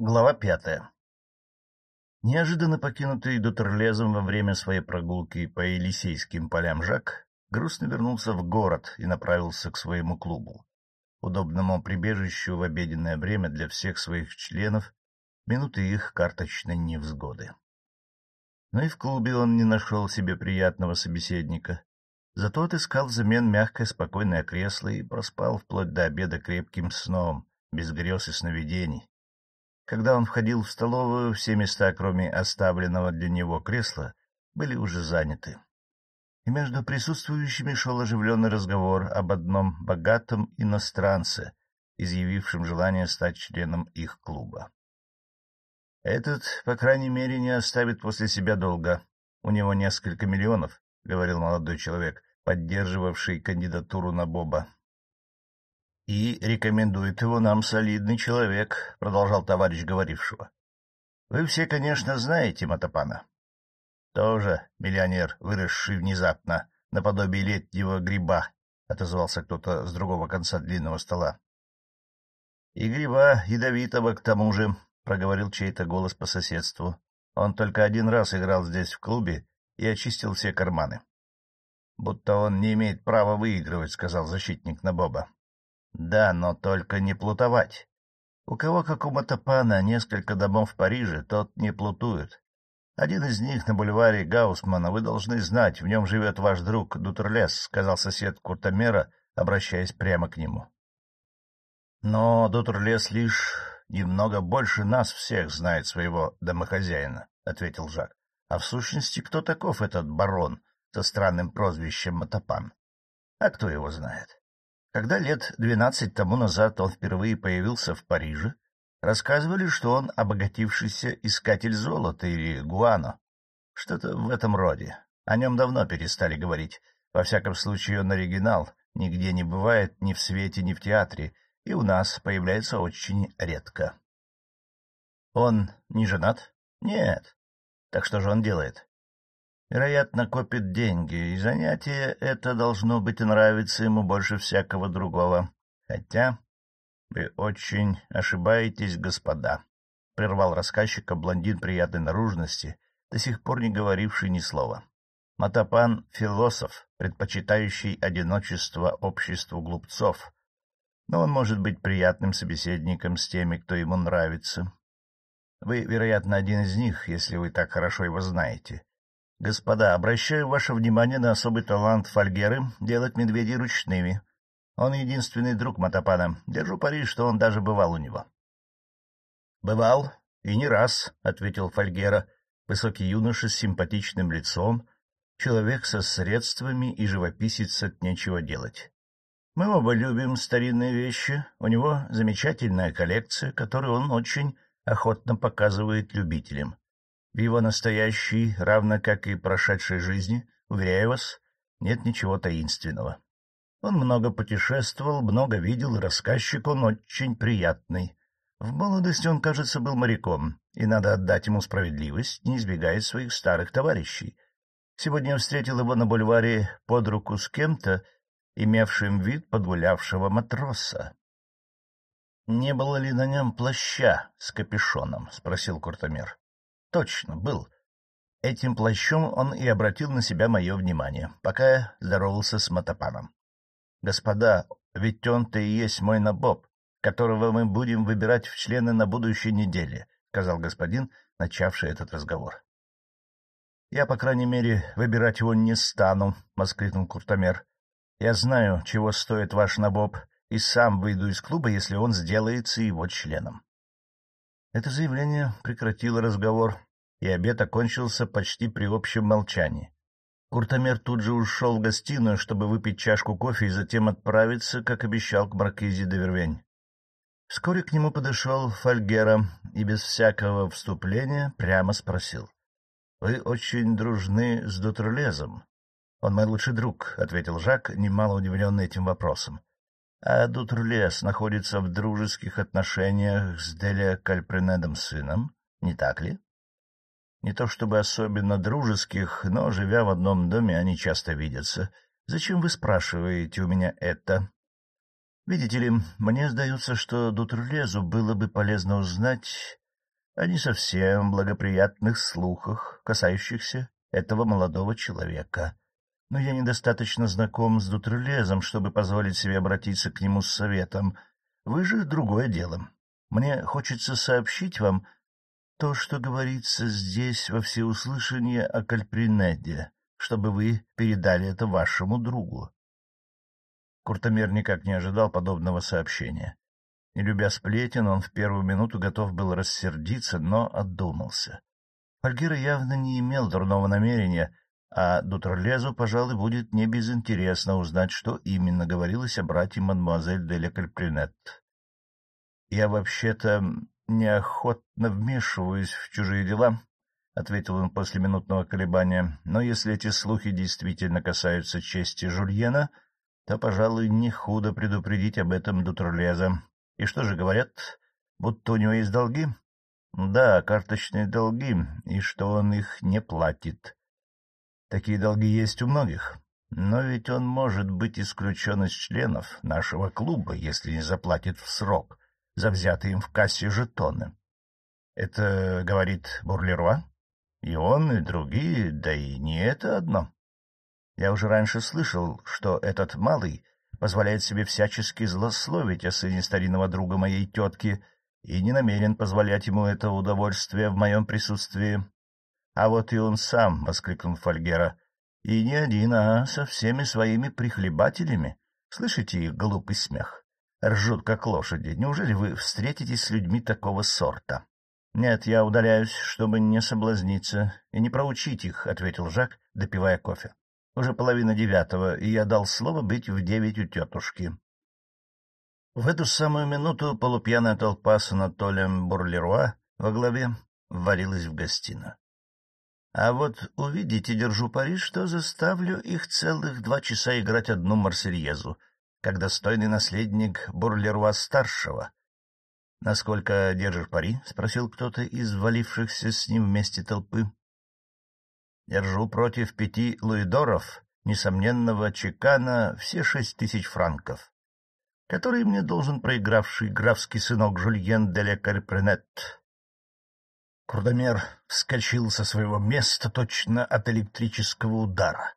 Глава пятая. Неожиданно покинутый Дутерлезом во время своей прогулки по Елисейским полям Жак грустно вернулся в город и направился к своему клубу, удобному прибежищу в обеденное время для всех своих членов, минуты их карточной невзгоды. Но и в клубе он не нашел себе приятного собеседника, зато отыскал взамен мягкое спокойное кресло и проспал вплоть до обеда крепким сном, без грез и сновидений когда он входил в столовую, все места, кроме оставленного для него кресла, были уже заняты. И между присутствующими шел оживленный разговор об одном богатом иностранце, изъявившем желание стать членом их клуба. «Этот, по крайней мере, не оставит после себя долга. У него несколько миллионов», — говорил молодой человек, поддерживавший кандидатуру на Боба. — И рекомендует его нам солидный человек, — продолжал товарищ говорившего. — Вы все, конечно, знаете Матапана. — Тоже миллионер, выросший внезапно, наподобие летнего гриба, — отозвался кто-то с другого конца длинного стола. — И гриба ядовитого к тому же, — проговорил чей-то голос по соседству. Он только один раз играл здесь в клубе и очистил все карманы. — Будто он не имеет права выигрывать, — сказал защитник Набоба. Да, но только не плутовать. У кого, как у Матапана, несколько домов в Париже, тот не плутует. Один из них на бульваре Гаусмана, вы должны знать, в нем живет ваш друг Дутерлес, — сказал сосед Куртомера, обращаясь прямо к нему. Но Дутерлес лишь немного больше нас всех знает своего домохозяина, — ответил Жак. А в сущности, кто таков этот барон со странным прозвищем Матапан? А кто его знает? Когда лет двенадцать тому назад он впервые появился в Париже, рассказывали, что он обогатившийся искатель золота или гуано. Что-то в этом роде. О нем давно перестали говорить. Во всяком случае, он оригинал, нигде не бывает ни в свете, ни в театре, и у нас появляется очень редко. Он не женат? Нет. Так что же он делает? Вероятно, копит деньги, и занятие это должно быть нравиться ему больше всякого другого. Хотя вы очень ошибаетесь, господа, — прервал рассказчика блондин приятной наружности, до сих пор не говоривший ни слова. Матапан — философ, предпочитающий одиночество обществу глупцов, но он может быть приятным собеседником с теми, кто ему нравится. Вы, вероятно, один из них, если вы так хорошо его знаете. Господа, обращаю ваше внимание на особый талант Фольгеры делать медведей ручными. Он единственный друг Матапана. Держу пари, что он даже бывал у него. — Бывал, и не раз, — ответил Фольгера, высокий юноша с симпатичным лицом, человек со средствами и живописец от нечего делать. Мы оба любим старинные вещи, у него замечательная коллекция, которую он очень охотно показывает любителям. В его настоящей, равно как и прошедшей жизни, уверяю вас, нет ничего таинственного. Он много путешествовал, много видел, рассказчик он очень приятный. В молодости он, кажется, был моряком, и надо отдать ему справедливость, не избегая своих старых товарищей. Сегодня я встретил его на бульваре под руку с кем-то, имевшим вид подгулявшего матроса. — Не было ли на нем плаща с капюшоном? — спросил Куртомер. Точно, был. Этим плащом он и обратил на себя мое внимание, пока я здоровался с Матапаном. Господа, ведь он-то и есть мой набоб, которого мы будем выбирать в члены на будущей неделе, — сказал господин, начавший этот разговор. — Я, по крайней мере, выбирать его не стану, — воскликнул Куртомер. — Я знаю, чего стоит ваш набоб, и сам выйду из клуба, если он сделается его членом. Это заявление прекратило разговор, и обед окончился почти при общем молчании. Куртомер тут же ушел в гостиную, чтобы выпить чашку кофе и затем отправиться, как обещал, к маркизе де Вервень. Вскоре к нему подошел Фольгера и без всякого вступления прямо спросил. — Вы очень дружны с Дутрулезом? — Он мой лучший друг, — ответил Жак, немало удивленный этим вопросом а Дутрулес находится в дружеских отношениях с Деля Кальпринедом сыном, не так ли? Не то чтобы особенно дружеских, но, живя в одном доме, они часто видятся. Зачем вы спрашиваете у меня это? Видите ли, мне сдается, что Дутрулезу было бы полезно узнать, о не совсем благоприятных слухах, касающихся этого молодого человека. Но я недостаточно знаком с Дутрелезом, чтобы позволить себе обратиться к нему с советом. Вы же другое дело. Мне хочется сообщить вам то, что говорится здесь во всеуслышание о Кальпринеде, чтобы вы передали это вашему другу. Куртомер никак не ожидал подобного сообщения. Не любя сплетен, он в первую минуту готов был рассердиться, но отдумался. Фальгира явно не имел дурного намерения, а Дутерлезу, пожалуй, будет не безинтересно узнать, что именно говорилось о брате мадемуазель де Лекальпринет. — Я вообще-то неохотно вмешиваюсь в чужие дела, — ответил он после минутного колебания, — но если эти слухи действительно касаются чести Жульена, то, пожалуй, не худо предупредить об этом Дутерлеза. И что же говорят, будто у него есть долги? Да, карточные долги, и что он их не платит. Такие долги есть у многих, но ведь он может быть исключен из членов нашего клуба, если не заплатит в срок за взятые им в кассе жетоны. Это говорит Бурлеруа? И он, и другие, да и не это одно. Я уже раньше слышал, что этот малый позволяет себе всячески злословить о сыне старинного друга моей тетки и не намерен позволять ему это удовольствие в моем присутствии. А вот и он сам, — воскликнул Фольгера, — и не один, а со всеми своими прихлебателями. Слышите их глупый смех? Ржут, как лошади. Неужели вы встретитесь с людьми такого сорта? — Нет, я удаляюсь, чтобы не соблазниться и не проучить их, — ответил Жак, допивая кофе. Уже половина девятого, и я дал слово быть в девять у тетушки. В эту самую минуту полупьяная толпа с Анатолием Бурлеруа во главе ввалилась в гостиную. А вот увидите, держу пари, что заставлю их целых два часа играть одну марсельезу, как достойный наследник Бурлеруа-старшего. — Насколько держишь пари? — спросил кто-то из валившихся с ним вместе толпы. Держу против пяти луидоров, несомненного чекана, все шесть тысяч франков, которые мне должен проигравший графский сынок Жульен де Лекарпренет. Курдомер вскочил со своего места точно от электрического удара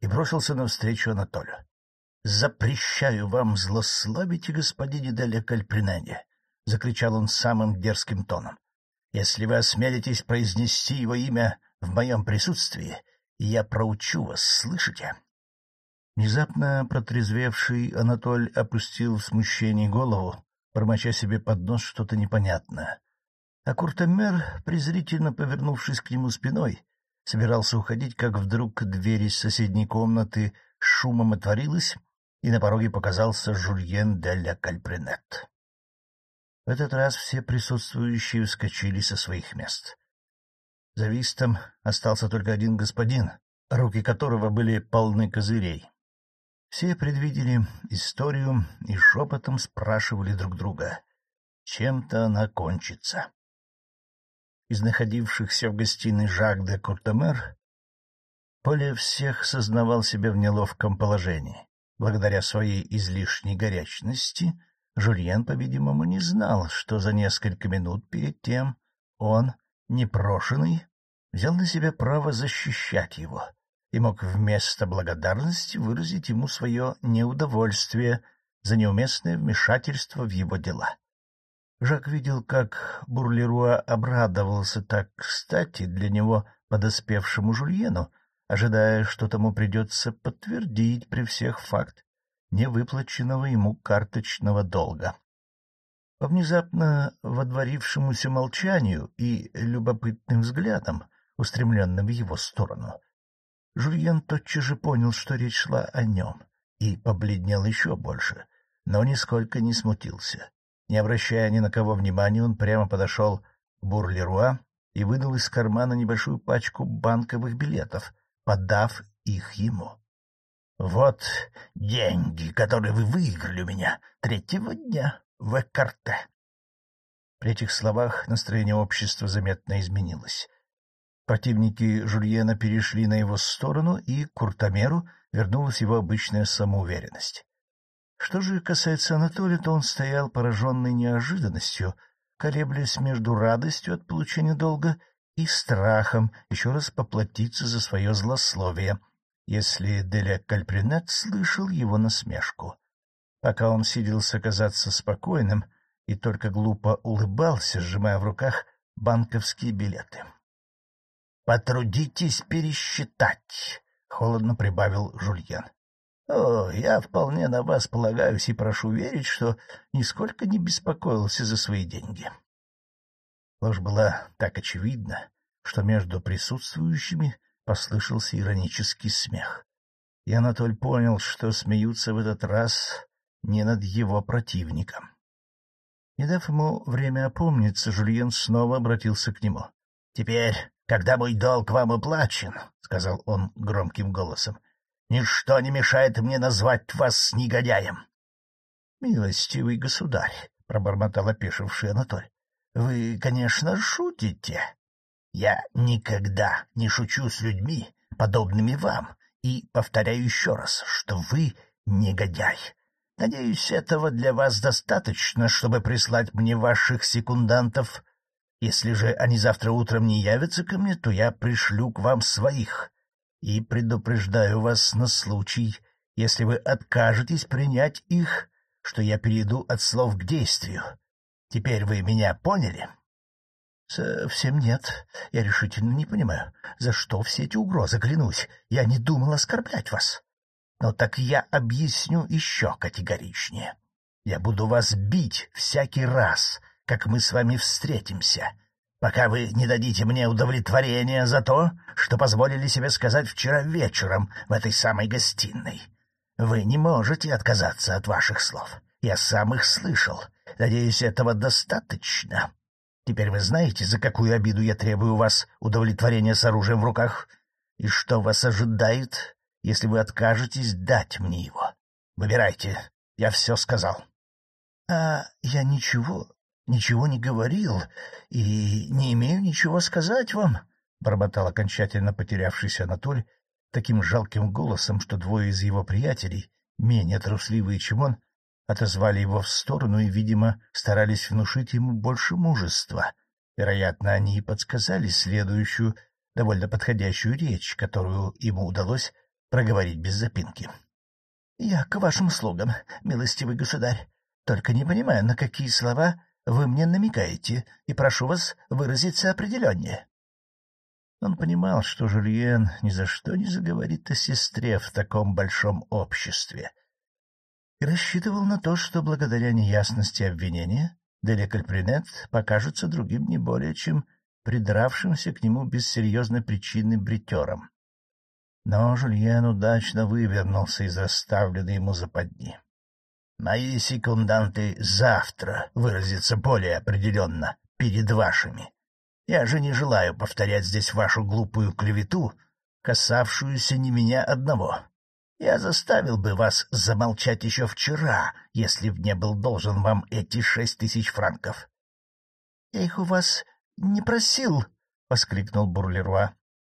и бросился навстречу Анатолию. — Запрещаю вам злословить господине де Лекальпринене! — закричал он самым дерзким тоном. — Если вы осмелитесь произнести его имя в моем присутствии, я проучу вас, слышите? Внезапно протрезвевший Анатоль опустил в смущении голову, бормоча себе под нос что-то непонятное. А Куртомер, презрительно повернувшись к нему спиной, собирался уходить, как вдруг дверь из соседней комнаты шумом отворилась, и на пороге показался Жульен де ля Кальпринет. В этот раз все присутствующие вскочили со своих мест. За вистом остался только один господин, руки которого были полны козырей. Все предвидели историю и шепотом спрашивали друг друга, чем-то она кончится. Из находившихся в гостиной Жак де Куртемер более всех сознавал себя в неловком положении. Благодаря своей излишней горячности Жульен, по-видимому, не знал, что за несколько минут перед тем он, непрошенный, взял на себя право защищать его и мог вместо благодарности выразить ему свое неудовольствие за неуместное вмешательство в его дела. Жак видел, как Бурлеруа обрадовался так кстати для него подоспевшему Жульену, ожидая, что тому придется подтвердить при всех факт невыплаченного ему карточного долга. По внезапно водворившемуся молчанию и любопытным взглядам устремленным в его сторону. Жульен тотчас же понял, что речь шла о нем, и побледнел еще больше, но нисколько не смутился. Не обращая ни на кого внимания, он прямо подошел к Бурлеруа и вынул из кармана небольшую пачку банковых билетов, подав их ему. — Вот деньги, которые вы выиграли у меня третьего дня в Экарте. При этих словах настроение общества заметно изменилось. Противники Жульена перешли на его сторону, и к Куртомеру вернулась его обычная самоуверенность. Что же касается Анатолия, то он стоял пораженный неожиданностью, колеблясь между радостью от получения долга и страхом еще раз поплатиться за свое злословие, если Деля Кальпринет слышал его насмешку. Пока он сиделся казаться спокойным и только глупо улыбался, сжимая в руках банковские билеты. — Потрудитесь пересчитать, — холодно прибавил Жульен. — О, я вполне на вас полагаюсь и прошу верить, что нисколько не беспокоился за свои деньги. Ложь была так очевидна, что между присутствующими послышался иронический смех. И Анатоль понял, что смеются в этот раз не над его противником. Не дав ему время опомниться, Жульен снова обратился к нему. — Теперь, когда мой долг вам уплачен, — сказал он громким голосом, — ничто не мешает мне назвать вас негодяем. — Милостивый государь, — пробормотал опешивший Анатоль, — вы, конечно, шутите. Я никогда не шучу с людьми, подобными вам, и повторяю еще раз, что вы негодяй. Надеюсь, этого для вас достаточно, чтобы прислать мне ваших секундантов. Если же они завтра утром не явятся ко мне, то я пришлю к вам своих. И предупреждаю вас на случай, если вы откажетесь принять их, что я перейду от слов к действию. Теперь вы меня поняли? — Совсем нет. Я решительно не понимаю, за что все эти угрозы, клянусь. Я не думал оскорблять вас. Но так я объясню еще категоричнее. Я буду вас бить всякий раз, как мы с вами встретимся, пока вы не дадите мне удовлетворения за то, что позволили себе сказать вчера вечером в этой самой гостиной. Вы не можете отказаться от ваших слов. Я сам их слышал. Надеюсь, этого достаточно. Теперь вы знаете, за какую обиду я требую у вас удовлетворения с оружием в руках, и что вас ожидает если вы откажетесь дать мне его. Выбирайте, я все сказал. — А я ничего, ничего не говорил и не имею ничего сказать вам, — бормотал окончательно потерявшийся Анатолий таким жалким голосом, что двое из его приятелей, менее трусливые, чем он, отозвали его в сторону и, видимо, старались внушить ему больше мужества. Вероятно, они и подсказали следующую, довольно подходящую речь, которую ему удалось проговорить без запинки. — Я к вашим услугам, милостивый государь, только не понимаю, на какие слова вы мне намекаете, и прошу вас выразиться определеннее. Он понимал, что Жульен ни за что не заговорит о сестре в таком большом обществе, и рассчитывал на то, что благодаря неясности обвинения Деля Кальпринет покажется другим не более чем придравшимся к нему без серьезной причины бритером. Но Жульен удачно вывернулся из расставленной ему западни. Мои секунданты завтра выразятся более определенно перед вашими. Я же не желаю повторять здесь вашу глупую клевету, касавшуюся не меня одного. Я заставил бы вас замолчать еще вчера, если б не был должен вам эти шесть тысяч франков. — Я их у вас не просил, — воскликнул Бурлеруа,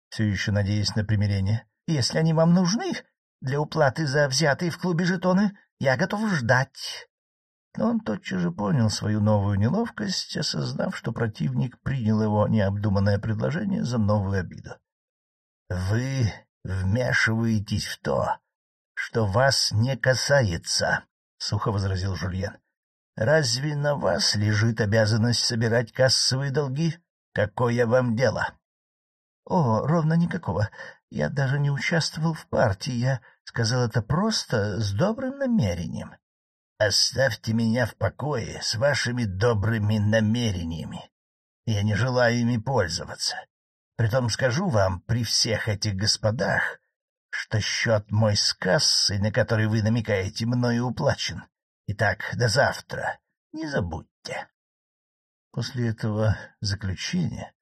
все еще надеясь на примирение. Если они вам нужны для уплаты за взятые в клубе жетоны, я готов ждать. Но он тотчас же понял свою новую неловкость, осознав, что противник принял его необдуманное предложение за новую обиду. — Вы вмешиваетесь в то, что вас не касается, — сухо возразил Жульен. — Разве на вас лежит обязанность собирать кассовые долги? Какое вам дело? — О, ровно никакого. Я даже не участвовал в партии, я сказал это просто с добрым намерением. Оставьте меня в покое с вашими добрыми намерениями. Я не желаю ими пользоваться. Притом скажу вам при всех этих господах, что счет мой с кассой, на который вы намекаете, мною уплачен. Итак, до завтра. Не забудьте. После этого заключения,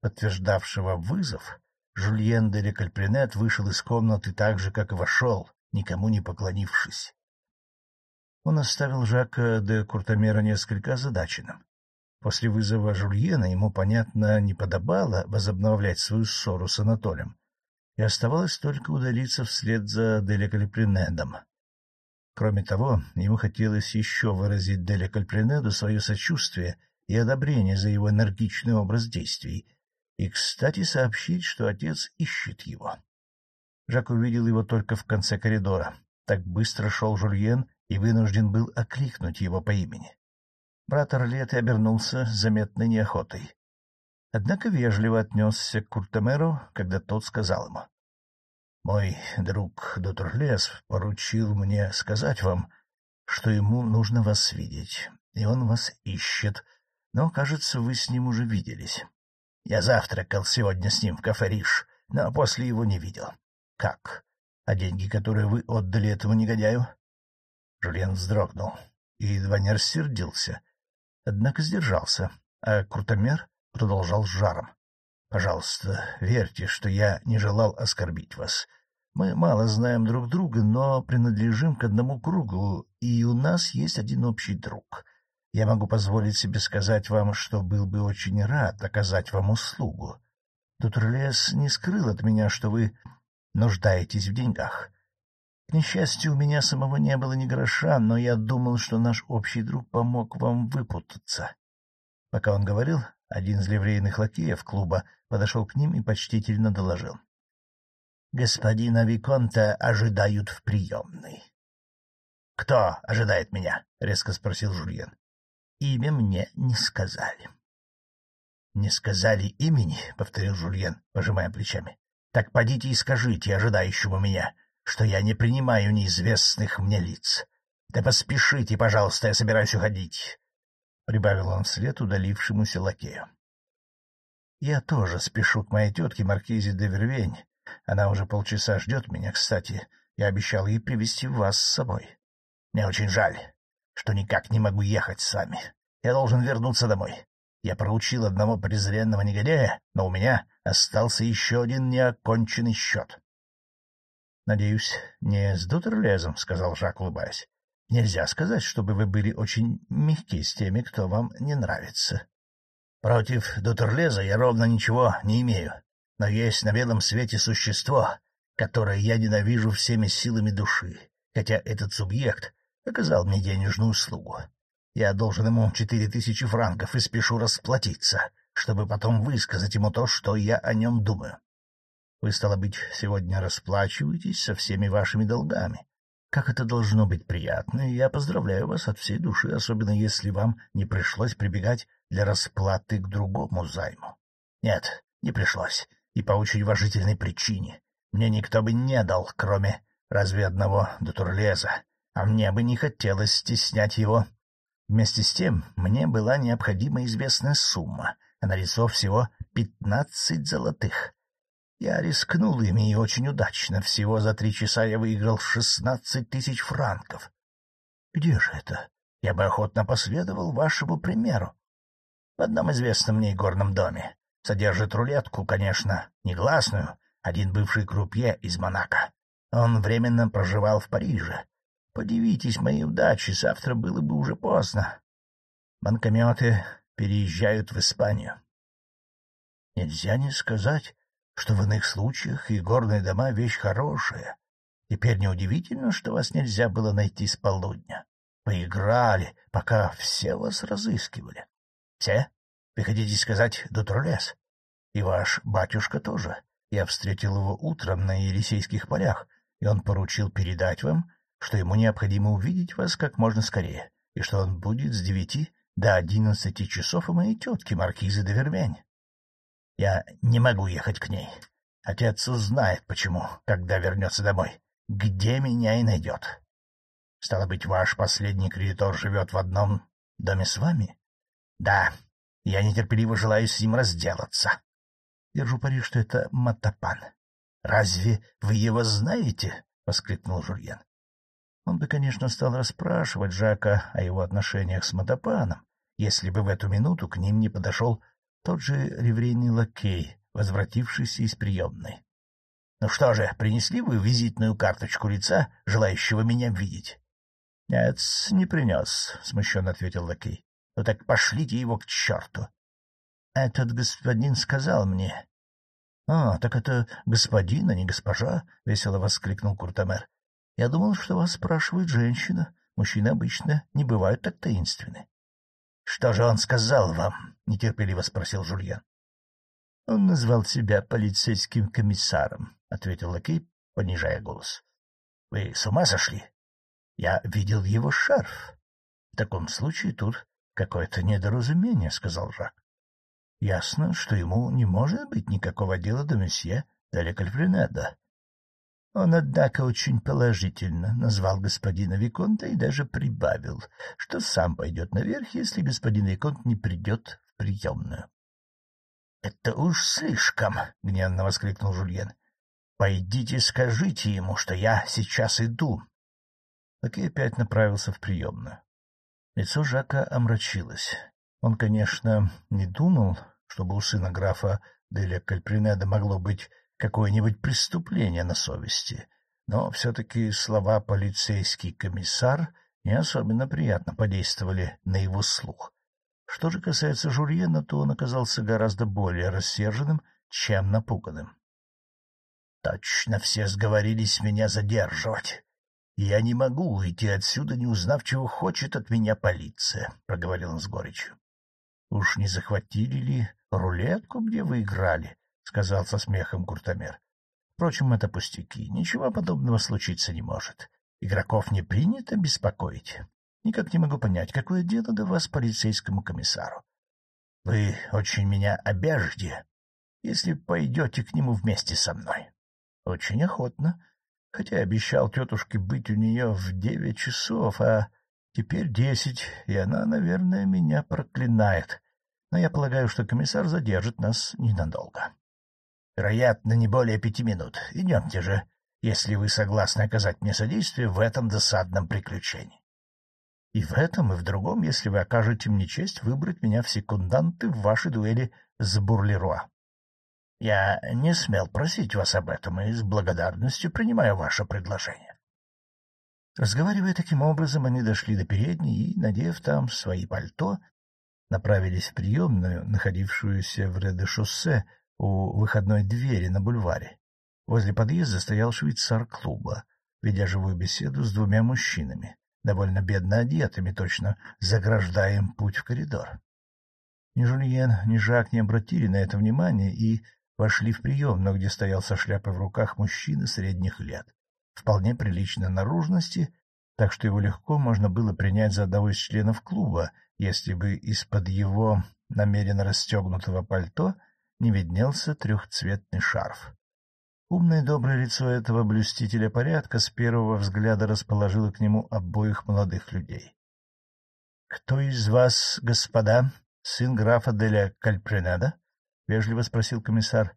подтверждавшего вызов, Жульен де Лекальпринет вышел из комнаты так же, как вошел, никому не поклонившись. Он оставил Жака де Куртамера несколько озадаченным. После вызова Жульена ему, понятно, не подобало возобновлять свою ссору с Анатолием, и оставалось только удалиться вслед за Деля Кальпринедом. Кроме того, ему хотелось еще выразить Деля Кальпринеду свое сочувствие и одобрение за его энергичный образ действий, и, кстати, сообщить, что отец ищет его. Жак увидел его только в конце коридора. Так быстро шел Жульен и вынужден был окликнуть его по имени. Брат Орлеты обернулся с заметной неохотой. Однако вежливо отнесся к Куртемеру, когда тот сказал ему. — Мой друг доктор Лес поручил мне сказать вам, что ему нужно вас видеть, и он вас ищет, но, кажется, вы с ним уже виделись. Я завтракал сегодня с ним в кафе «Риш», но после его не видел. — Как? А деньги, которые вы отдали этому негодяю? Жульен вздрогнул и едва не рассердился, однако сдержался, а Крутомер продолжал с жаром. — Пожалуйста, верьте, что я не желал оскорбить вас. Мы мало знаем друг друга, но принадлежим к одному кругу, и у нас есть один общий друг. Я могу позволить себе сказать вам, что был бы очень рад оказать вам услугу. Дутерлес не скрыл от меня, что вы нуждаетесь в деньгах. К несчастью, у меня самого не было ни гроша, но я думал, что наш общий друг помог вам выпутаться. Пока он говорил, один из ливрейных лакеев клуба подошел к ним и почтительно доложил. — Господина Виконта ожидают в приемной. — Кто ожидает меня? — резко спросил Жульен. — Имя мне не сказали. — Не сказали имени, — повторил Жульен, пожимая плечами. — Так подите и скажите ожидающему меня, что я не принимаю неизвестных мне лиц. Да поспешите, пожалуйста, я собираюсь уходить. — прибавил он вслед удалившемуся лакею. — Я тоже спешу к моей тетке Маркизе де Вервень. Она уже полчаса ждет меня, кстати. Я обещал ей привести вас с собой. Мне очень жаль, что никак не могу ехать с вами. Я должен вернуться домой. Я проучил одного презренного негодяя, но у меня остался еще один неоконченный счет. — Надеюсь, не с Дутерлезом, — сказал Жак, улыбаясь. Нельзя сказать, чтобы вы были очень мягки с теми, кто вам не нравится. Против Дутерлеза я ровно ничего не имею, но есть на белом свете существо, которое я ненавижу всеми силами души, хотя этот субъект оказал мне денежную услугу. Я должен ему четыре тысячи франков и спешу расплатиться, чтобы потом высказать ему то, что я о нем думаю. Вы, стало быть, сегодня расплачиваетесь со всеми вашими долгами, как это должно быть приятно, и я поздравляю вас от всей души, особенно если вам не пришлось прибегать для расплаты к другому займу. Нет, не пришлось, и по очень уважительной причине. Мне никто бы не дал, кроме разве одного Дутурлеза, а мне бы не хотелось стеснять его. Вместе с тем мне была необходима известная сумма, а на лицо всего пятнадцать золотых. Я рискнул ими и очень удачно. Всего за три часа я выиграл шестнадцать тысяч франков. Где же это? Я бы охотно последовал вашему примеру. В одном известном мне горном доме. Содержит рулетку, конечно, негласную, один бывший крупье из Монако. Он временно проживал в Париже. Подивитесь моей удаче, завтра было бы уже поздно. Банкометы переезжают в Испанию. Нельзя не сказать, что в иных случаях и горные дома — вещь хорошая. Теперь неудивительно, что вас нельзя было найти с полудня. Вы играли, пока все вас разыскивали. Все? Вы хотите сказать, Дутрулес? И ваш батюшка тоже. Я встретил его утром на Елисейских полях, и он поручил передать вам, что ему необходимо увидеть вас как можно скорее, и что он будет с девяти до одиннадцати часов у моей тетки Маркизы де Вермень. Я не могу ехать к ней. Отец узнает, почему, когда вернется домой. Где меня и найдет. Стало быть, ваш последний кредитор живет в одном доме с вами? Да, я нетерпеливо желаю с ним разделаться. Держу пари, что это Матапан. Разве вы его знаете? — воскликнул Жульен. Он бы, конечно, стал расспрашивать Жака о его отношениях с Матапаном, если бы в эту минуту к ним не подошел тот же ливрейный лакей, возвратившийся из приемной. — Ну что же, принесли вы визитную карточку лица, желающего меня видеть? — Нет, не принес, — смущенно ответил лакей. — Ну так пошлите его к черту. — Этот господин сказал мне. — А, так это господин, а не госпожа, — весело воскликнул Куртамер. — Я думал, что вас спрашивает женщина. Мужчины обычно не бывают так таинственны. Что же он сказал вам? — нетерпеливо спросил Жульен. — Он назвал себя полицейским комиссаром, — ответил лакей, понижая голос. — Вы с ума сошли? Я видел его шарф. В таком случае тут какое-то недоразумение, — сказал Жак. Ясно, что ему не может быть никакого дела до месье Деля. Он, однако, очень положительно назвал господина Виконта и даже прибавил, что сам пойдет наверх, если господин Виконт не придет в приемную. — Это уж слишком! — гневно воскликнул Жульен. — Пойдите скажите ему, что я сейчас иду. Лакей опять направился в приемную. Лицо Жака омрачилось. Он, конечно, не думал, чтобы у сына графа Деля Кальпринеда могло быть какое-нибудь преступление на совести, но все-таки слова «полицейский комиссар» не особенно приятно подействовали на его слух. Что же касается Жульена, то он оказался гораздо более рассерженным, чем напуганным. — Точно все сговорились меня задерживать. Я не могу уйти отсюда, не узнав, чего хочет от меня полиция, — проговорил он с горечью. — Уж не захватили ли рулетку, где вы играли? — сказал со смехом Куртомер. — Впрочем, это пустяки. Ничего подобного случиться не может. Игроков не принято беспокоить. Никак не могу понять, какое дело до вас полицейскому комиссару. Вы очень меня обяжете, если пойдете к нему вместе со мной. Очень охотно, хотя обещал тетушке быть у нее в девять часов, а теперь десять, и она, наверное, меня проклинает. Но я полагаю, что комиссар задержит нас ненадолго. Вероятно, не более пяти минут. Идемте же, если вы согласны оказать мне содействие в этом досадном приключении. И в этом, и в другом, если вы окажете мне честь выбрать меня в секунданты в вашей дуэли с Бурлеруа. Я не смел просить вас об этом и с благодарностью принимаю ваше предложение. Разговаривая таким образом, они дошли до передней и, надев там свои пальто, направились в приемную, находившуюся в Реде-шоссе у выходной двери на бульваре. Возле подъезда стоял швейцар клуба, ведя живую беседу с двумя мужчинами, довольно бедно одетыми, точно заграждая им путь в коридор. Ни Жульен, ни Жак не обратили на это внимания и вошли в приемную, где стоял со шляпой в руках мужчина средних лет, вполне приличной наружности, так что его легко можно было принять за одного из членов клуба, если бы из-под его намеренно расстегнутого пальто не виднелся трехцветный шарф. Умное доброе лицо этого блюстителя порядка с первого взгляда расположило к нему обоих молодых людей. — Кто из вас, господа, сын графа Деля Кальпренеда? — вежливо спросил комиссар.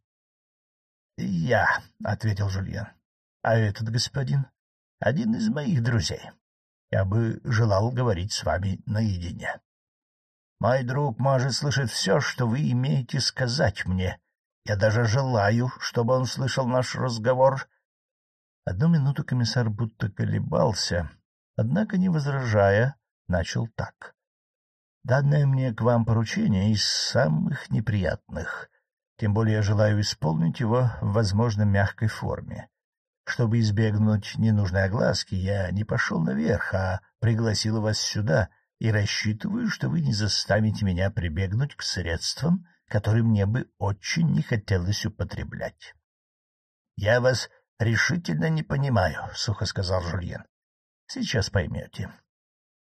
— Я, — ответил Жульен. — А этот господин? — Один из моих друзей. Я бы желал говорить с вами наедине. Мой друг может слышать все, что вы имеете сказать мне. Я даже желаю, чтобы он слышал наш разговор. Одну минуту комиссар будто колебался, однако, не возражая, начал так. Данное мне к вам поручение из самых неприятных, тем более я желаю исполнить его в, возможно, мягкой форме. Чтобы избегнуть ненужной огласки, я не пошел наверх, а пригласил вас сюда — и рассчитываю, что вы не заставите меня прибегнуть к средствам, которые мне бы очень не хотелось употреблять. — Я вас решительно не понимаю, — сухо сказал Жульен. — Сейчас поймете.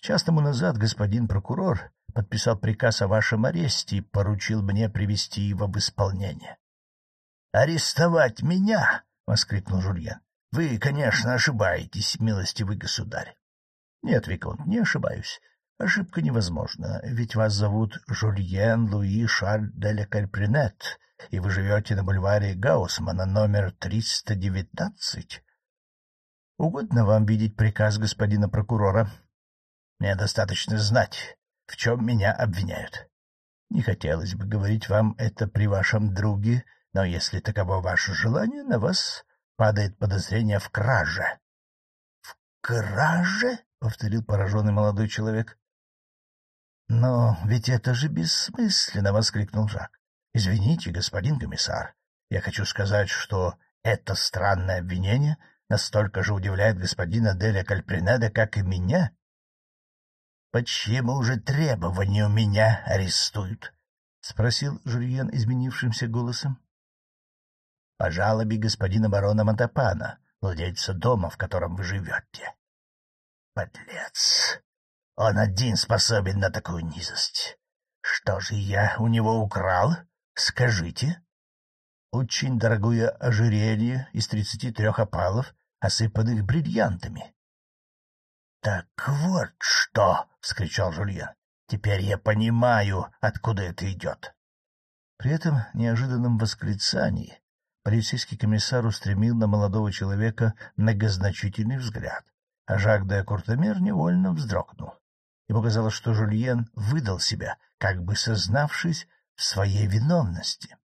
Час тому назад господин прокурор подписал приказ о вашем аресте и поручил мне привести его в исполнение. — Арестовать меня? — воскликнул Жульен. — Вы, конечно, ошибаетесь, милостивый государь. — Нет, Виконт, не ошибаюсь. Ошибка невозможна, ведь вас зовут Жульен Луи Шарль де ля Кальпринет, и вы живете на бульваре Гаусмана номер 319. Угодно вам видеть приказ господина прокурора? Мне достаточно знать, в чем меня обвиняют. Не хотелось бы говорить вам это при вашем друге, но если таково ваше желание, на вас падает подозрение в краже. — В краже? — повторил пораженный молодой человек. — Но ведь это же бессмысленно! — воскликнул Жак. — Извините, господин комиссар, я хочу сказать, что это странное обвинение настолько же удивляет господина Деля Кальпринеда, как и меня. почему же требованию меня арестуют? — спросил Жульен изменившимся голосом. — По жалобе господина барона Монтапана, владельца дома, в котором вы живете. — Подлец! Он один способен на такую низость. Что же я у него украл? Скажите. Очень дорогое ожерелье из тридцати трех опалов, осыпанных бриллиантами. — Так вот что! — вскричал Жульен. — Теперь я понимаю, откуда это идет. При этом неожиданном восклицании полицейский комиссар устремил на молодого человека многозначительный взгляд, а Жак де Куртомер невольно вздрогнул. Ему казалось, что Жульен выдал себя, как бы сознавшись в своей виновности.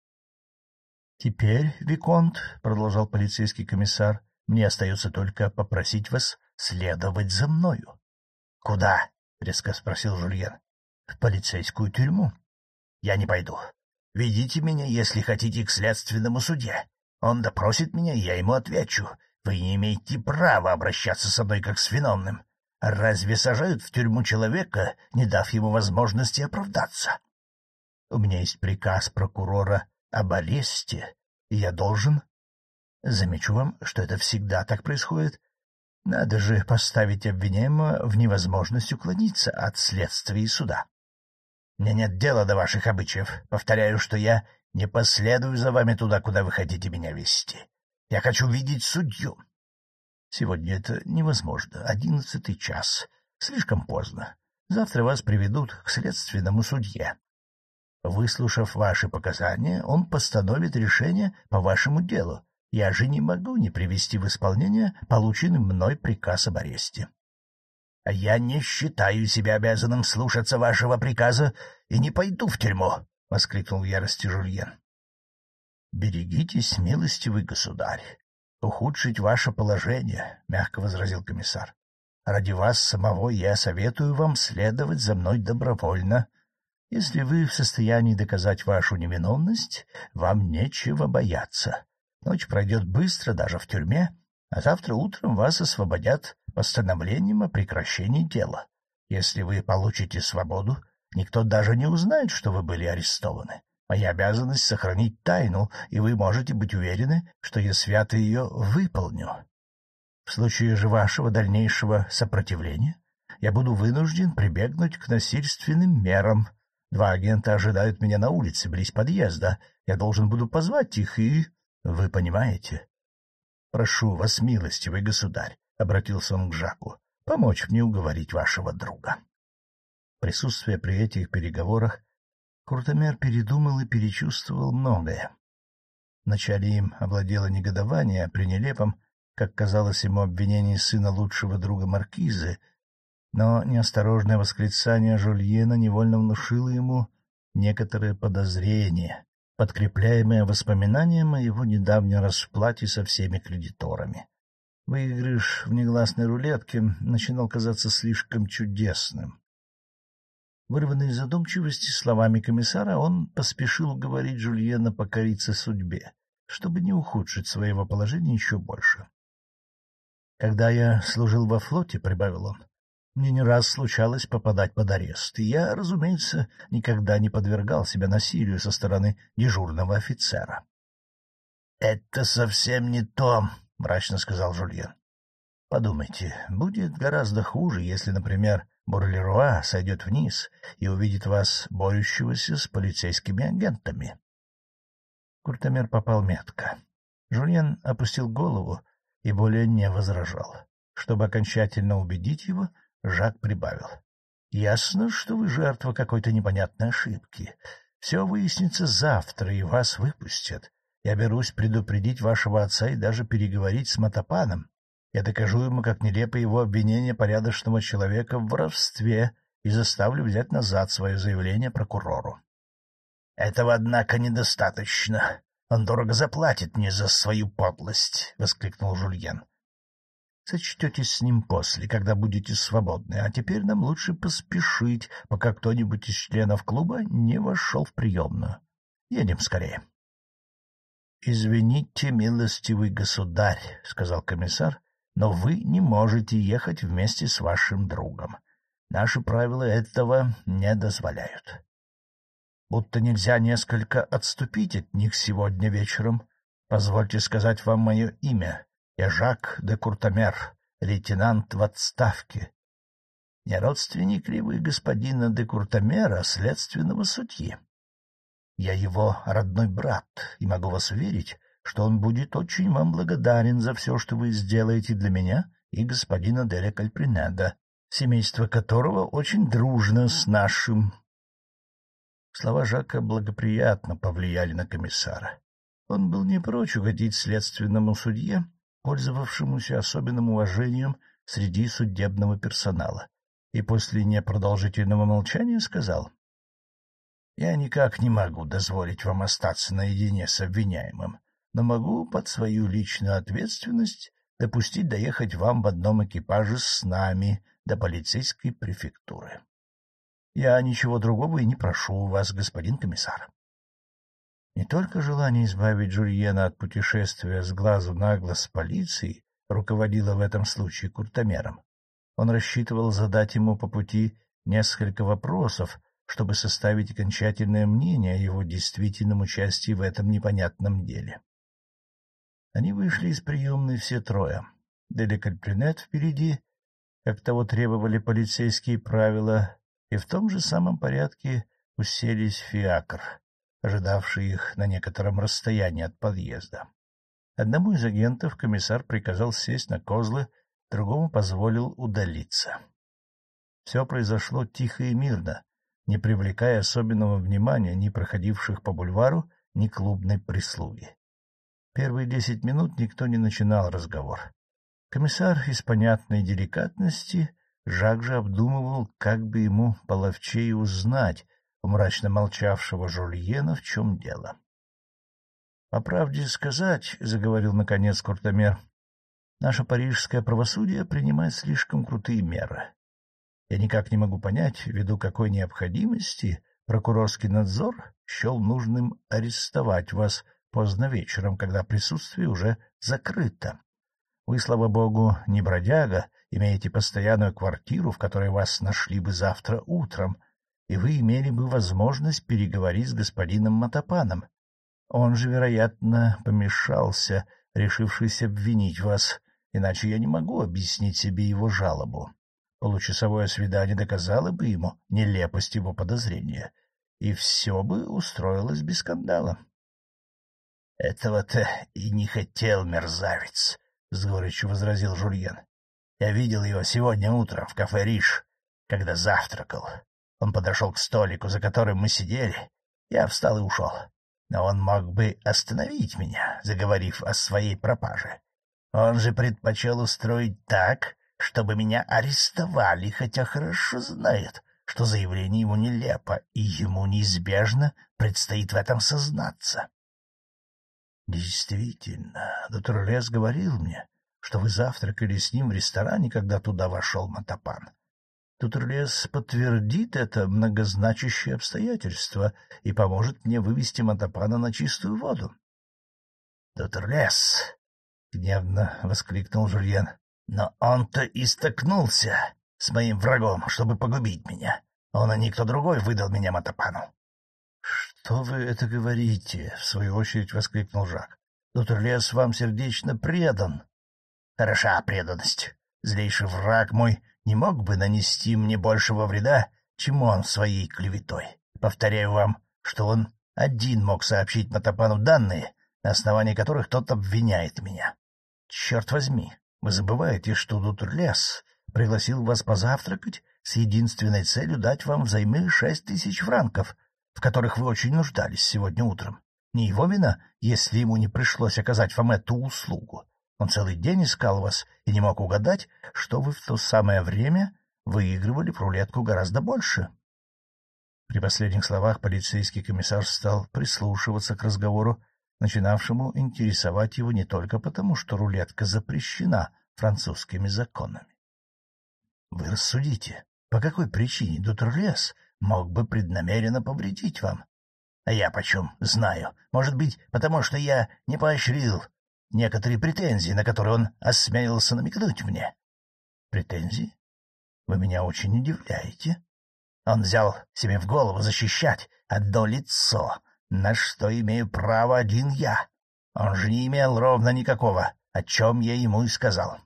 — Теперь, Виконт, — продолжал полицейский комиссар, — мне остается только попросить вас следовать за мною. — Куда? — резко спросил Жульен. — В полицейскую тюрьму. — Я не пойду. Ведите меня, если хотите, к следственному суде. Он допросит меня, я ему отвечу. Вы не имеете права обращаться со мной как с виновным. Разве сажают в тюрьму человека, не дав ему возможности оправдаться? У меня есть приказ прокурора об аресте, и я должен... Замечу вам, что это всегда так происходит. Надо же поставить обвиняемого в невозможность уклониться от следствия и суда. Мне нет дела до ваших обычаев. Повторяю, что я не последую за вами туда, куда вы хотите меня вести. Я хочу видеть судью. Сегодня это невозможно. Одиннадцатый час. Слишком поздно. Завтра вас приведут к следственному судье. Выслушав ваши показания, он постановит решение по вашему делу. Я же не могу не привести в исполнение полученный мной приказ об аресте. — Я не считаю себя обязанным слушаться вашего приказа и не пойду в тюрьму, — воскликнул ярости Жульен. — Берегитесь, милостивый государь ухудшить ваше положение, — мягко возразил комиссар. — Ради вас самого я советую вам следовать за мной добровольно. Если вы в состоянии доказать вашу невиновность, вам нечего бояться. Ночь пройдет быстро даже в тюрьме, а завтра утром вас освободят постановлением о прекращении дела. Если вы получите свободу, никто даже не узнает, что вы были арестованы. Моя обязанность — сохранить тайну, и вы можете быть уверены, что я свято ее выполню. В случае же вашего дальнейшего сопротивления я буду вынужден прибегнуть к насильственным мерам. Два агента ожидают меня на улице, близ подъезда. Я должен буду позвать их, и... Вы понимаете? — Прошу вас, милостивый государь, — обратился он к Жаку, — помочь мне уговорить вашего друга. Присутствие при этих переговорах Куртомер передумал и перечувствовал многое. Вначале им овладело негодование при нелепом, как казалось ему, обвинении сына лучшего друга Маркизы, но неосторожное восклицание Жульена невольно внушило ему некоторое подозрение, подкрепляемое воспоминанием о его недавней расплате со всеми кредиторами. Выигрыш в негласной рулетке начинал казаться слишком чудесным. Вырванный из задумчивости словами комиссара, он поспешил уговорить Жульена покориться судьбе, чтобы не ухудшить своего положения еще больше. «Когда я служил во флоте, — прибавил он, — мне не раз случалось попадать под арест, и я, разумеется, никогда не подвергал себя насилию со стороны дежурного офицера». «Это совсем не то, — мрачно сказал Жульен. «Подумайте, будет гораздо хуже, если, например, Бурлеруа сойдет вниз и увидит вас, борющегося с полицейскими агентами. Куртомер попал метко. Жульен опустил голову и более не возражал. Чтобы окончательно убедить его, Жак прибавил. — Ясно, что вы жертва какой-то непонятной ошибки. Все выяснится завтра, и вас выпустят. Я берусь предупредить вашего отца и даже переговорить с Матапаном. Я докажу ему, как нелепо его обвинение порядочного человека в воровстве и заставлю взять назад свое заявление прокурору. — Этого, однако, недостаточно. Он дорого заплатит мне за свою подлость, — воскликнул Жульен. — Сочтетесь с ним после, когда будете свободны, а теперь нам лучше поспешить, пока кто-нибудь из членов клуба не вошел в приемную. Едем скорее. — Извините, милостивый государь, — сказал комиссар, но вы не можете ехать вместе с вашим другом. Наши правила этого не дозволяют. Будто нельзя несколько отступить от них сегодня вечером. Позвольте сказать вам мое имя. Я Жак де Куртамер, лейтенант в отставке. Не родственник ли вы господина де Куртамера, следственного судьи? Я его родной брат, и могу вас уверить, что он будет очень вам благодарен за все, что вы сделаете для меня и господина Деля Кальпринеда, семейство которого очень дружно с нашим. Слова Жака благоприятно повлияли на комиссара. Он был не прочь угодить следственному судье, пользовавшемуся особенным уважением среди судебного персонала, и после непродолжительного молчания сказал, — Я никак не могу дозволить вам остаться наедине с обвиняемым, но могу под свою личную ответственность допустить доехать вам в одном экипаже с нами до полицейской префектуры. Я ничего другого и не прошу у вас, господин комиссар. Не только желание избавить Жульена от путешествия с глазу на глаз с полицией руководило в этом случае куртомером. Он рассчитывал задать ему по пути несколько вопросов, чтобы составить окончательное мнение о его действительном участии в этом непонятном деле. Они вышли из приемной все трое. Деликальпринет впереди, как того требовали полицейские правила, и в том же самом порядке уселись фиакр, ожидавший их на некотором расстоянии от подъезда. Одному из агентов комиссар приказал сесть на козлы, другому позволил удалиться. Все произошло тихо и мирно, не привлекая особенного внимания ни проходивших по бульвару, ни клубной прислуги. Первые десять минут никто не начинал разговор. Комиссар из понятной деликатности Жак же обдумывал, как бы ему половчее узнать у мрачно молчавшего Жульена, в чем дело. — По правде сказать, — заговорил наконец Куртомер, — наше парижское правосудие принимает слишком крутые меры. Я никак не могу понять, ввиду какой необходимости прокурорский надзор счел нужным арестовать вас поздно вечером, когда присутствие уже закрыто. Вы, слава богу, не бродяга, имеете постоянную квартиру, в которой вас нашли бы завтра утром, и вы имели бы возможность переговорить с господином Матапаном. Он же, вероятно, помешался, решившись обвинить вас, иначе я не могу объяснить себе его жалобу. Получасовое свидание доказало бы ему нелепость его подозрения, и все бы устроилось без скандала. — Этого-то и не хотел мерзавец, — с горечью возразил Жульен. — Я видел его сегодня утром в кафе «Риш», когда завтракал. Он подошел к столику, за которым мы сидели. Я встал и ушел. Но он мог бы остановить меня, заговорив о своей пропаже. Он же предпочел устроить так, чтобы меня арестовали, хотя хорошо знает, что заявление его нелепо, и ему неизбежно предстоит в этом сознаться. Действительно, доктор Лес говорил мне, что вы завтракали с ним в ресторане, когда туда вошел Матапан. Доктор Лес подтвердит это многозначащее обстоятельство и поможет мне вывести Матапана на чистую воду. — Доктор Лес! — гневно воскликнул Жульен. — Но он-то и столкнулся с моим врагом, чтобы погубить меня. Он, а никто другой, выдал меня Матапану. — Что вы это говорите? — в свою очередь воскликнул Жак. — Доктор Лес вам сердечно предан. — Хороша преданность. Злейший враг мой не мог бы нанести мне большего вреда, чем он своей клеветой. Повторяю вам, что он один мог сообщить Матапану данные, на основании которых тот обвиняет меня. Черт возьми, вы забываете, что доктор Лес пригласил вас позавтракать с единственной целью дать вам взаймы шесть тысяч франков — в которых вы очень нуждались сегодня утром. Не его вина, если ему не пришлось оказать вам эту услугу. Он целый день искал вас и не мог угадать, что вы в то самое время выигрывали в рулетку гораздо больше. При последних словах полицейский комиссар стал прислушиваться к разговору, начинавшему интересовать его не только потому, что рулетка запрещена французскими законами. — Вы рассудите, по какой причине доктор Лес мог бы преднамеренно повредить вам. А я почем знаю? Может быть, потому что я не поощрил некоторые претензии, на которые он осмелился намекнуть мне. Претензии? Вы меня очень удивляете. Он взял себе в голову защищать одно лицо, на что имею право один я. Он же не имел ровно никакого, о чем я ему и сказал.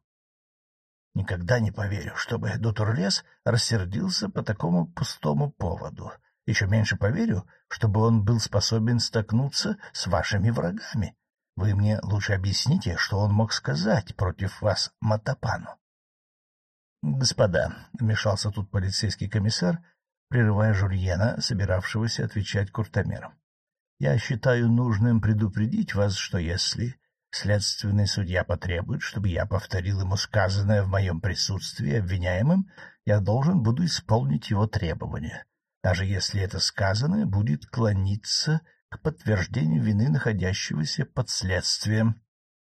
Никогда не поверю, чтобы Дутурлес рассердился по такому пустому поводу. Еще меньше поверю, чтобы он был способен столкнуться с вашими врагами. Вы мне лучше объясните, что он мог сказать против вас Матапану. — Господа, — вмешался тут полицейский комиссар, прерывая Жульена, собиравшегося отвечать куртомером. — Я считаю нужным предупредить вас, что если следственный судья потребует, чтобы я повторил ему сказанное в моем присутствии обвиняемым, я должен буду исполнить его требования даже если это сказанное будет клониться к подтверждению вины находящегося под следствием.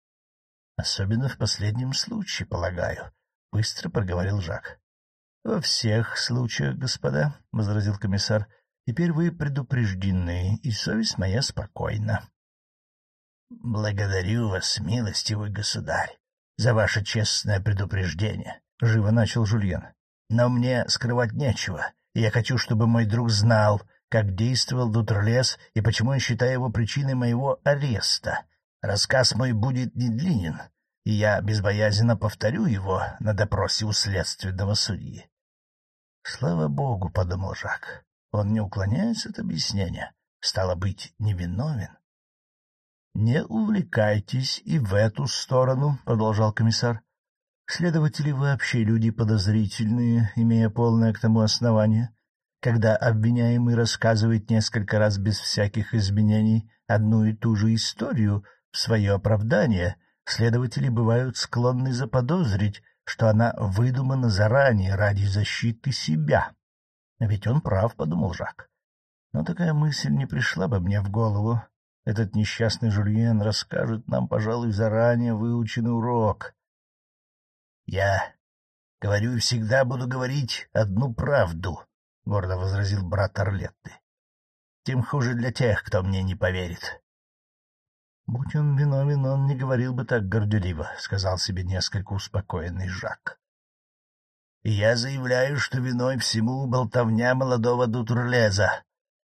— Особенно в последнем случае, полагаю, — быстро проговорил Жак. — Во всех случаях, господа, — возразил комиссар, — теперь вы предупреждены, и совесть моя спокойна. — Благодарю вас, милостивый государь, за ваше честное предупреждение, — живо начал Жульен. — Но мне скрывать нечего. — я хочу, чтобы мой друг знал, как действовал Дутерлес и почему я считаю его причиной моего ареста. Рассказ мой будет недлинен, и я безбоязненно повторю его на допросе у следственного судьи. — Слава богу, — подумал Жак, — он не уклоняется от объяснения, стало быть, невиновен. — Не увлекайтесь и в эту сторону, — продолжал комиссар. Следователи вообще люди подозрительные, имея полное к тому основание. Когда обвиняемый рассказывает несколько раз без всяких изменений одну и ту же историю в свое оправдание, следователи бывают склонны заподозрить, что она выдумана заранее ради защиты себя. Ведь он прав, — подумал Жак. Но такая мысль не пришла бы мне в голову. Этот несчастный Жульен расскажет нам, пожалуй, заранее выученный урок. — Я говорю и всегда буду говорить одну правду, — гордо возразил брат Орлетты. — Тем хуже для тех, кто мне не поверит. — Будь он виновен, он не говорил бы так горделиво, — сказал себе несколько успокоенный Жак. — я заявляю, что виной всему болтовня молодого Дутурлеза.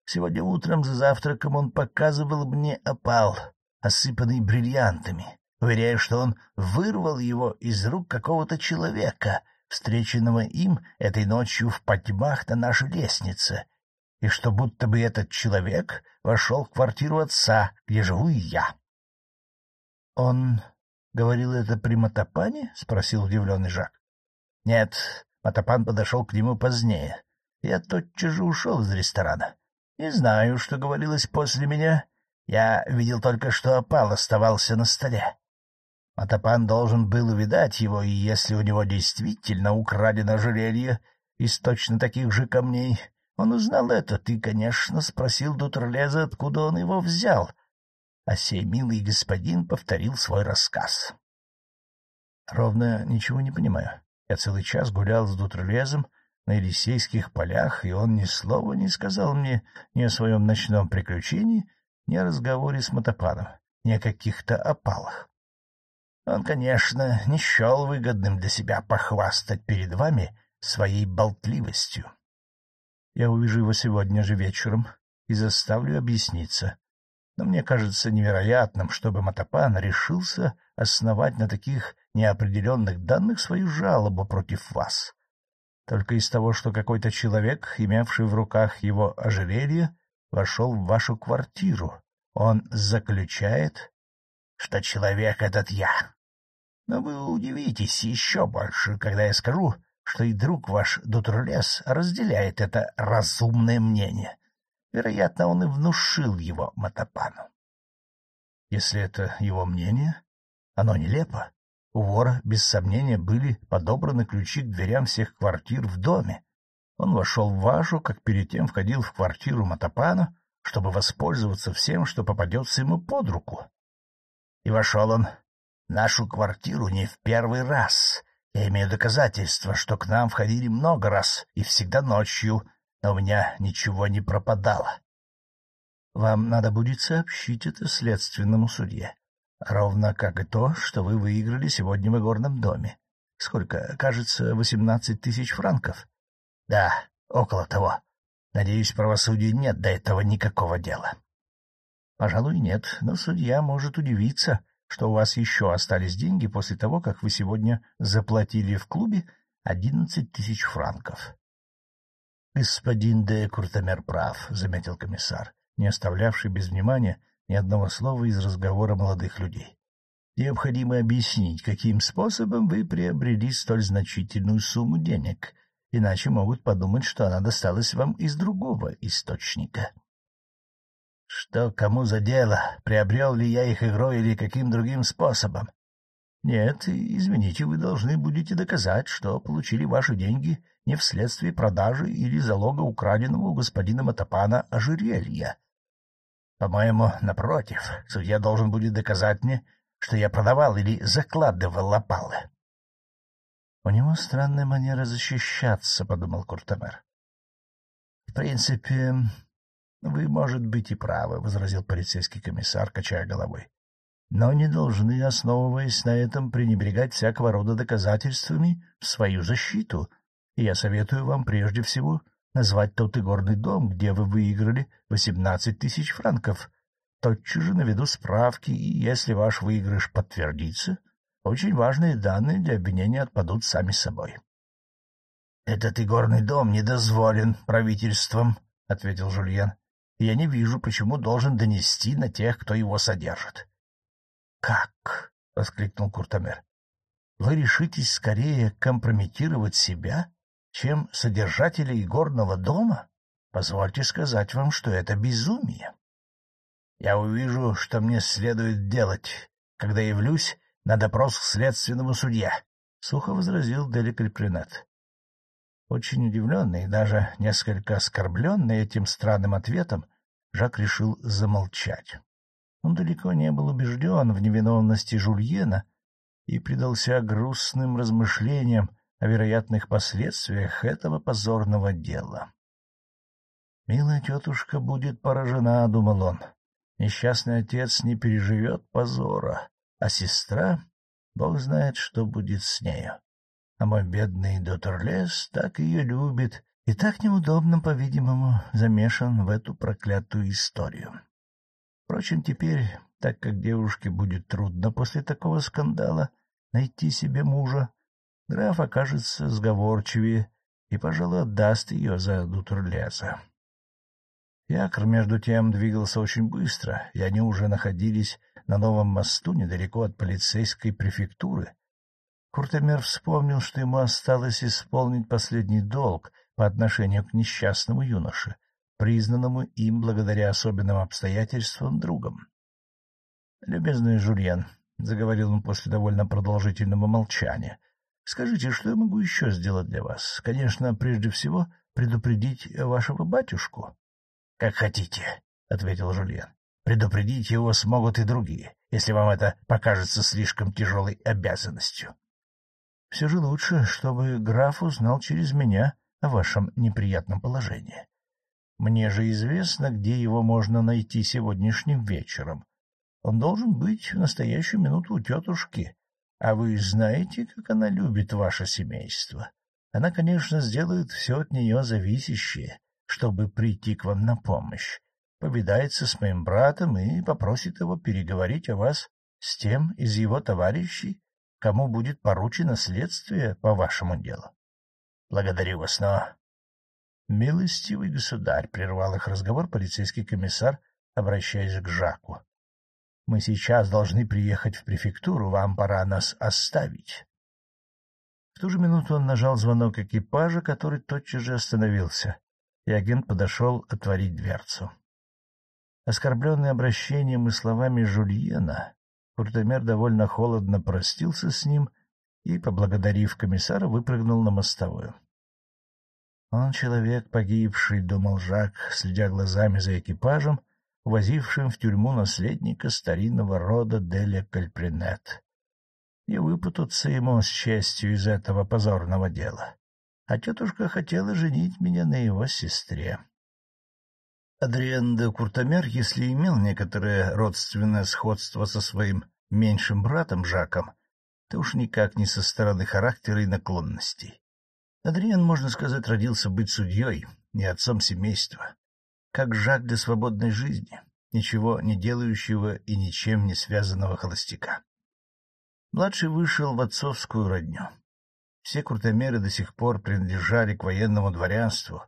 Сегодня утром за завтраком он показывал мне опал, осыпанный бриллиантами уверяя, что он вырвал его из рук какого-то человека, встреченного им этой ночью в потьмах на нашей лестнице, и что будто бы этот человек вошел в квартиру отца, где живу и я. — Он говорил это при Матапане? — спросил удивленный Жак. — Нет, Матапан подошел к нему позднее. Я тотчас же ушел из ресторана. Не знаю, что говорилось после меня. Я видел только, что опал оставался на столе. Матапан должен был увидать его, и если у него действительно украдено ожерелье из точно таких же камней, он узнал это. Ты, конечно, спросил Дутерлеза, откуда он его взял. А сей милый господин повторил свой рассказ. Ровно ничего не понимаю. Я целый час гулял с Дутерлезом на Елисейских полях, и он ни слова не сказал мне ни о своем ночном приключении, ни о разговоре с Матапаном, ни о каких-то опалах. Он, конечно, не счел выгодным для себя похвастать перед вами своей болтливостью. Я увижу его сегодня же вечером и заставлю объясниться. Но мне кажется невероятным, чтобы Матапан решился основать на таких неопределенных данных свою жалобу против вас. Только из того, что какой-то человек, имевший в руках его ожерелье, вошел в вашу квартиру, он заключает, что человек этот я. Но вы удивитесь еще больше, когда я скажу, что и друг ваш Дутрлес разделяет это разумное мнение. Вероятно, он и внушил его Матапану. Если это его мнение, оно нелепо. У вора, без сомнения, были подобраны ключи к дверям всех квартир в доме. Он вошел в вашу, как перед тем входил в квартиру Матапана, чтобы воспользоваться всем, что попадется ему под руку. И вошел он нашу квартиру не в первый раз. Я имею доказательства, что к нам входили много раз и всегда ночью, но у меня ничего не пропадало. Вам надо будет сообщить это следственному судье, ровно как и то, что вы выиграли сегодня в игорном доме. Сколько? Кажется, восемнадцать тысяч франков? — Да, около того. Надеюсь, правосудию нет до этого никакого дела. — Пожалуй, нет, но судья может удивиться, что у вас еще остались деньги после того, как вы сегодня заплатили в клубе одиннадцать тысяч франков. — Господин де Куртамер прав, — заметил комиссар, не оставлявший без внимания ни одного слова из разговора молодых людей. Необходимо объяснить, каким способом вы приобрели столь значительную сумму денег, иначе могут подумать, что она досталась вам из другого источника. Что кому за дело, приобрел ли я их игрой или каким другим способом? Нет, извините, вы должны будете доказать, что получили ваши деньги не вследствие продажи или залога украденного у господина Матапана ожерелья. По-моему, напротив, судья должен будет доказать мне, что я продавал или закладывал опалы. — У него странная манера защищаться, — подумал Куртамер. — В принципе, вы, может быть, и правы, — возразил полицейский комиссар, качая головой. — Но не должны, основываясь на этом, пренебрегать всякого рода доказательствами в свою защиту, и я советую вам прежде всего назвать тот игорный дом, где вы выиграли восемнадцать тысяч франков, тотчас же наведу справки, и если ваш выигрыш подтвердится, очень важные данные для обвинения отпадут сами собой. — Этот игорный дом недозволен правительством, — ответил Жульен. — Я не вижу, почему должен донести на тех, кто его содержит. — Как? — воскликнул Куртамер. — Вы решитесь скорее компрометировать себя, чем содержателей игорного дома? Позвольте сказать вам, что это безумие. Я увижу, что мне следует делать, когда явлюсь на допрос к следственному судье, — сухо возразил Дели Кальпринет. Очень удивленный и даже несколько оскорбленный этим странным ответом, Жак решил замолчать. Он далеко не был убежден в невиновности Жульена и предался грустным размышлениям о вероятных последствиях этого позорного дела. «Милая тетушка будет поражена», — думал он. Несчастный отец не переживет позора, а сестра, бог знает, что будет с нею. А мой бедный доктор Лес так ее любит и так неудобно, по-видимому, замешан в эту проклятую историю. Впрочем, теперь, так как девушке будет трудно после такого скандала найти себе мужа, граф окажется сговорчивее и, пожалуй, отдаст ее за Дутерлеза. Якр, между тем, двигался очень быстро, и они уже находились на новом мосту недалеко от полицейской префектуры. Куртемер вспомнил, что ему осталось исполнить последний долг по отношению к несчастному юноше, признанному им благодаря особенным обстоятельствам другом. — Любезный Жульен, — заговорил он после довольно продолжительного молчания, — скажите, что я могу еще сделать для вас? Конечно, прежде всего предупредить вашего батюшку. — Как хотите, — ответил Жульен. — Предупредить его смогут и другие, если вам это покажется слишком тяжелой обязанностью. — Все же лучше, чтобы граф узнал через меня о вашем неприятном положении. Мне же известно, где его можно найти сегодняшним вечером. Он должен быть в настоящую минуту у тетушки, а вы знаете, как она любит ваше семейство. Она, конечно, сделает все от нее зависящее, чтобы прийти к вам на помощь, повидается с моим братом и попросит его переговорить о вас с тем из его товарищей, кому будет поручено следствие по вашему делу. Благодарю вас, но... Милостивый государь, — прервал их разговор полицейский комиссар, обращаясь к Жаку. — Мы сейчас должны приехать в префектуру, вам пора нас оставить. В ту же минуту он нажал звонок экипажа, который тотчас же остановился и агент подошел отворить дверцу. Оскорбленный обращением и словами Жульена, Куртомер довольно холодно простился с ним и, поблагодарив комиссара, выпрыгнул на мостовую. «Он человек погибший», — думал Жак, следя глазами за экипажем, увозившим в тюрьму наследника старинного рода Деля Кальпринет. Не выпутаться ему с честью из этого позорного дела а тетушка хотела женить меня на его сестре. Адриан де Куртомер, если имел некоторое родственное сходство со своим меньшим братом Жаком, то уж никак не со стороны характера и наклонностей. Адриан, можно сказать, родился быть судьей, не отцом семейства. Как Жак для свободной жизни, ничего не делающего и ничем не связанного холостяка. Младший вышел в отцовскую родню. Все крутомеры до сих пор принадлежали к военному дворянству,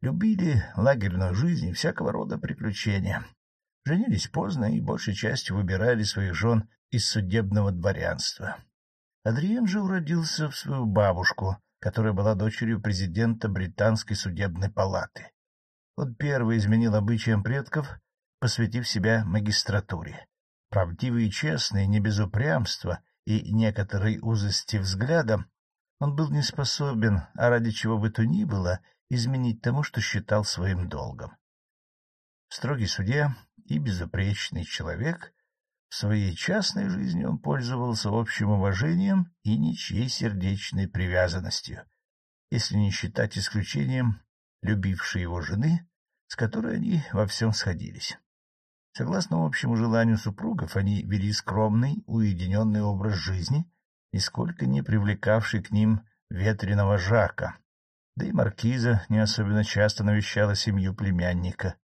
любили лагерную жизнь и всякого рода приключения. Женились поздно и большей частью выбирали своих жен из судебного дворянства. Адриен же уродился в свою бабушку, которая была дочерью президента британской судебной палаты. Он первый изменил обычаям предков, посвятив себя магистратуре. Правдивый и честный, не без упрямства и некоторой узости взгляда, он был не способен, а ради чего бы то ни было, изменить тому, что считал своим долгом. Строгий судья и безупречный человек, в своей частной жизни он пользовался общим уважением и ничьей сердечной привязанностью, если не считать исключением любившей его жены, с которой они во всем сходились. Согласно общему желанию супругов, они вели скромный, уединенный образ жизни, нисколько не привлекавший к ним ветреного Жака, да и маркиза не особенно часто навещала семью племянника.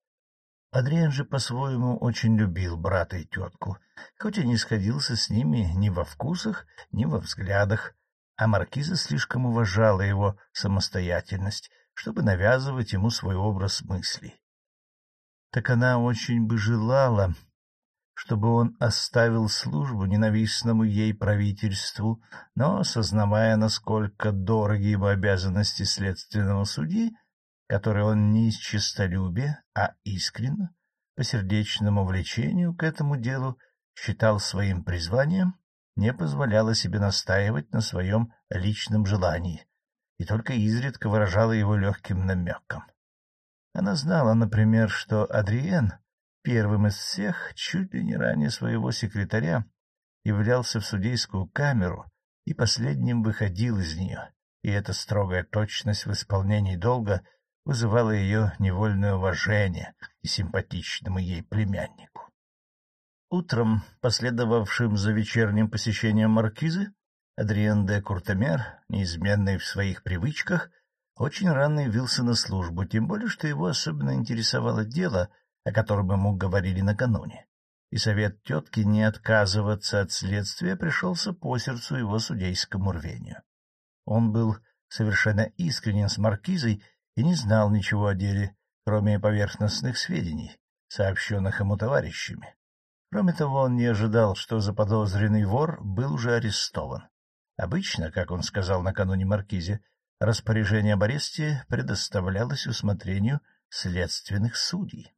Адриан же по-своему очень любил брата и тетку, хоть и не сходился с ними ни во вкусах, ни во взглядах, а маркиза слишком уважала его самостоятельность, чтобы навязывать ему свой образ мыслей. Так она очень бы желала, чтобы он оставил службу ненавистному ей правительству, но, осознавая, насколько дороги ему обязанности следственного судьи, которые он не из честолюбия, а искренно, по сердечному влечению к этому делу, считал своим призванием, не позволяла себе настаивать на своем личном желании и только изредка выражала его легким намеком. Она знала, например, что Адриен — первым из всех, чуть ли не ранее своего секретаря, являлся в судейскую камеру и последним выходил из нее, и эта строгая точность в исполнении долга вызывала ее невольное уважение и симпатичному ей племяннику. Утром, последовавшим за вечерним посещением маркизы, Адриен де Куртамер, неизменный в своих привычках, очень рано явился на службу, тем более, что его особенно интересовало дело — о котором ему говорили накануне, и совет тетки не отказываться от следствия пришелся по сердцу его судейскому рвению. Он был совершенно искренен с маркизой и не знал ничего о деле, кроме поверхностных сведений, сообщенных ему товарищами. Кроме того, он не ожидал, что заподозренный вор был уже арестован. Обычно, как он сказал накануне маркизе, распоряжение об аресте предоставлялось усмотрению следственных судей.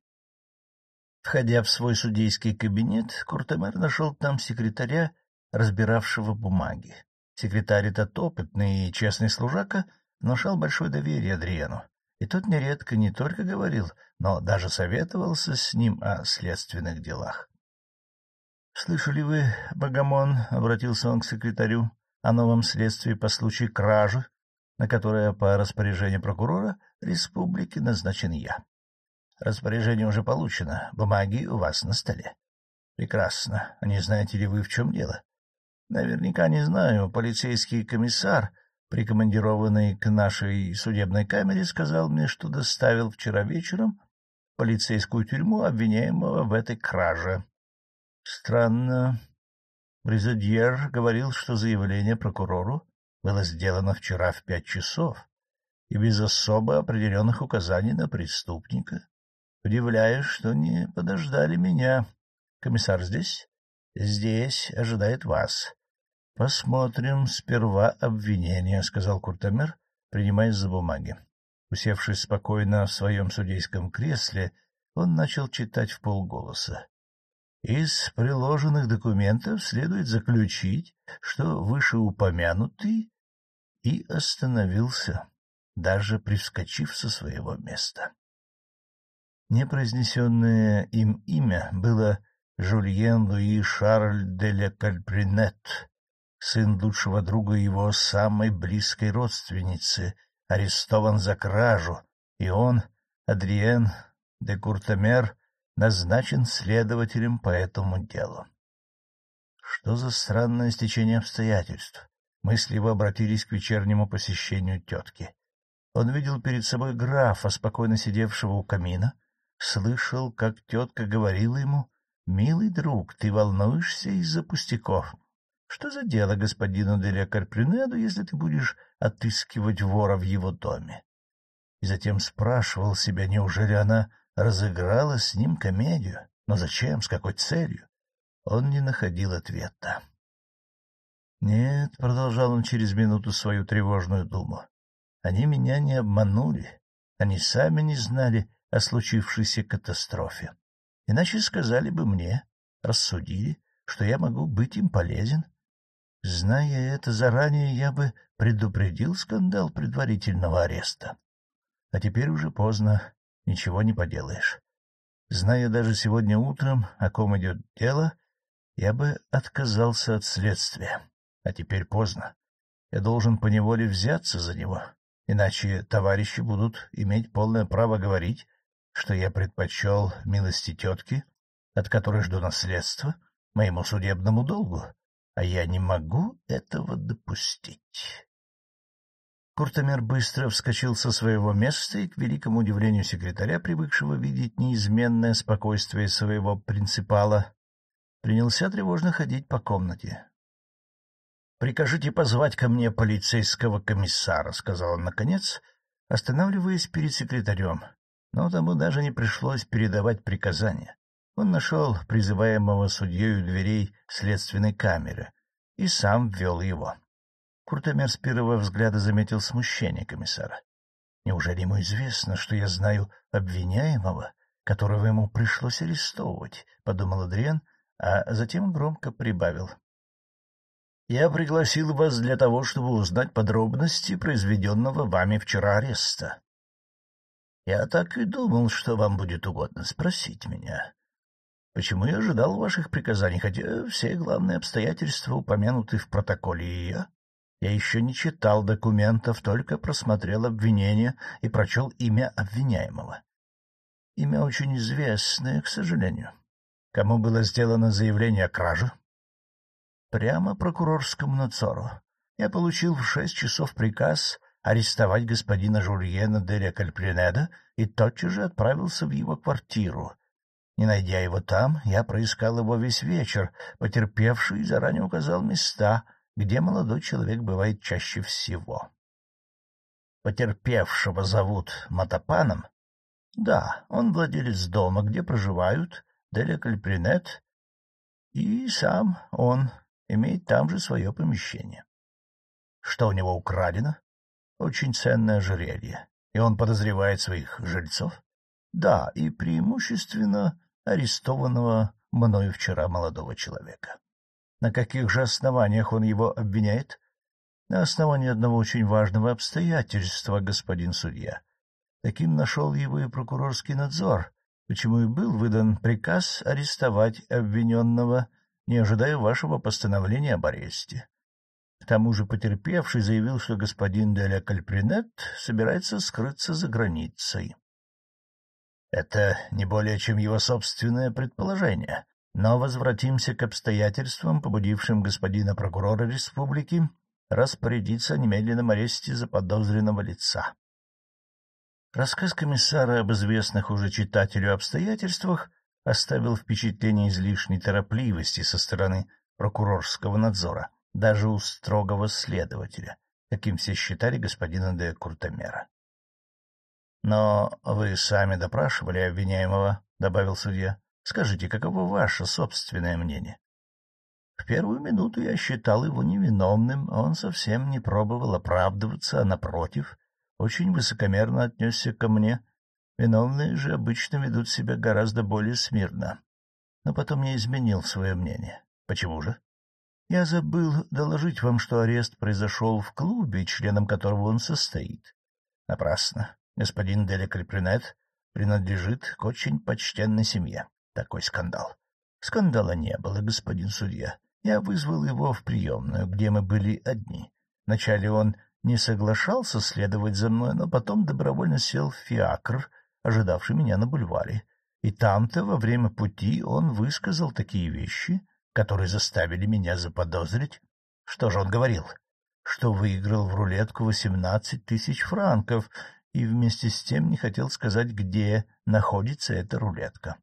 Входя в свой судейский кабинет, Куртемер нашел там секретаря, разбиравшего бумаги. Секретарь этот опытный и честный служака внушал большое доверие Адриану, и тот нередко не только говорил, но даже советовался с ним о следственных делах. — Слышали вы, Богомон, — обратился он к секретарю, — о новом следствии по случаю кражи, на которое по распоряжению прокурора республики назначен я. Распоряжение уже получено. Бумаги у вас на столе. Прекрасно. А не знаете ли вы, в чем дело? Наверняка не знаю. Полицейский комиссар, прикомандированный к нашей судебной камере, сказал мне, что доставил вчера вечером полицейскую тюрьму обвиняемого в этой краже. Странно. Бризодьер говорил, что заявление прокурору было сделано вчера в пять часов и без особо определенных указаний на преступника. Удивляюсь, что не подождали меня. Комиссар здесь? Здесь ожидает вас. Посмотрим сперва обвинение, — сказал Куртамер, принимаясь за бумаги. Усевшись спокойно в своем судейском кресле, он начал читать в полголоса. Из приложенных документов следует заключить, что вышеупомянутый и остановился, даже привскочив со своего места. Непроизнесенное им имя было Жульен Луи Шарль де ля Кальпринет, сын лучшего друга его самой близкой родственницы, арестован за кражу, и он, Адриен де Куртамер, назначен следователем по этому делу. — Что за странное стечение обстоятельств? Мысли его обратились к вечернему посещению тетки. Он видел перед собой графа, спокойно сидевшего у камина, слышал, как тетка говорила ему, «Милый друг, ты волнуешься из-за пустяков. Что за дело господину Деля Карпрюнеду, если ты будешь отыскивать вора в его доме?» И затем спрашивал себя, неужели она разыграла с ним комедию? Но зачем, с какой целью? Он не находил ответа. «Нет», — продолжал он через минуту свою тревожную думу, — «они меня не обманули, они сами не знали о случившейся катастрофе. Иначе сказали бы мне, рассудили, что я могу быть им полезен. Зная это заранее, я бы предупредил скандал предварительного ареста. А теперь уже поздно, ничего не поделаешь. Зная даже сегодня утром, о ком идет дело, я бы отказался от следствия. А теперь поздно. Я должен поневоле взяться за него, иначе товарищи будут иметь полное право говорить, что я предпочел милости тетки, от которой жду наследства, моему судебному долгу, а я не могу этого допустить. Куртомер быстро вскочил со своего места и, к великому удивлению секретаря, привыкшего видеть неизменное спокойствие своего принципала, принялся тревожно ходить по комнате. — Прикажите позвать ко мне полицейского комиссара, — сказал он наконец, останавливаясь перед секретарем, но тому даже не пришлось передавать приказания. Он нашел призываемого судьей у дверей следственной камеры и сам ввел его. Куртомер с первого взгляда заметил смущение комиссара. Неужели ему известно, что я знаю обвиняемого, которого ему пришлось арестовывать? — подумал Адриан, а затем громко прибавил. — Я пригласил вас для того, чтобы узнать подробности произведенного вами вчера ареста. Я так и думал, что вам будет угодно спросить меня. Почему я ожидал ваших приказаний, хотя все главные обстоятельства упомянуты в протоколе, и я... Я еще не читал документов, только просмотрел обвинение и прочел имя обвиняемого. Имя очень известное, к сожалению. Кому было сделано заявление о краже? Прямо прокурорскому надзору. Я получил в шесть часов приказ арестовать господина Жульена Деля Кальпринеда и тотчас же отправился в его квартиру. Не найдя его там, я проискал его весь вечер, потерпевший заранее указал места, где молодой человек бывает чаще всего. Потерпевшего зовут Матапаном? Да, он владелец дома, где проживают Деля Кальпринет, и сам он имеет там же свое помещение. Что у него украдено? Очень ценное ожерелье. И он подозревает своих жильцов? Да, и преимущественно арестованного мною вчера молодого человека. На каких же основаниях он его обвиняет? На основании одного очень важного обстоятельства, господин судья. Таким нашел его и прокурорский надзор, почему и был выдан приказ арестовать обвиненного, не ожидая вашего постановления об аресте. К тому же потерпевший заявил, что господин Деля Кальпринет собирается скрыться за границей. Это не более чем его собственное предположение, но возвратимся к обстоятельствам, побудившим господина прокурора республики распорядиться о немедленном аресте заподозренного лица. Рассказ комиссара об известных уже читателю обстоятельствах оставил впечатление излишней торопливости со стороны прокурорского надзора, даже у строгого следователя, каким все считали господина де Куртомера. — Но вы сами допрашивали обвиняемого, — добавил судья. — Скажите, каково ваше собственное мнение? В первую минуту я считал его невиновным, он совсем не пробовал оправдываться, а, напротив, очень высокомерно отнесся ко мне. Виновные же обычно ведут себя гораздо более смирно. Но потом я изменил свое мнение. Почему же? Я забыл доложить вам, что арест произошел в клубе, членом которого он состоит. Напрасно. Господин Деля Кальпринет принадлежит к очень почтенной семье. Такой скандал. Скандала не было, господин судья. Я вызвал его в приемную, где мы были одни. Вначале он не соглашался следовать за мной, но потом добровольно сел в фиакр, ожидавший меня на бульваре. И там-то во время пути он высказал такие вещи, которые заставили меня заподозрить. Что же он говорил? Что выиграл в рулетку восемнадцать тысяч франков и вместе с тем не хотел сказать, где находится эта рулетка.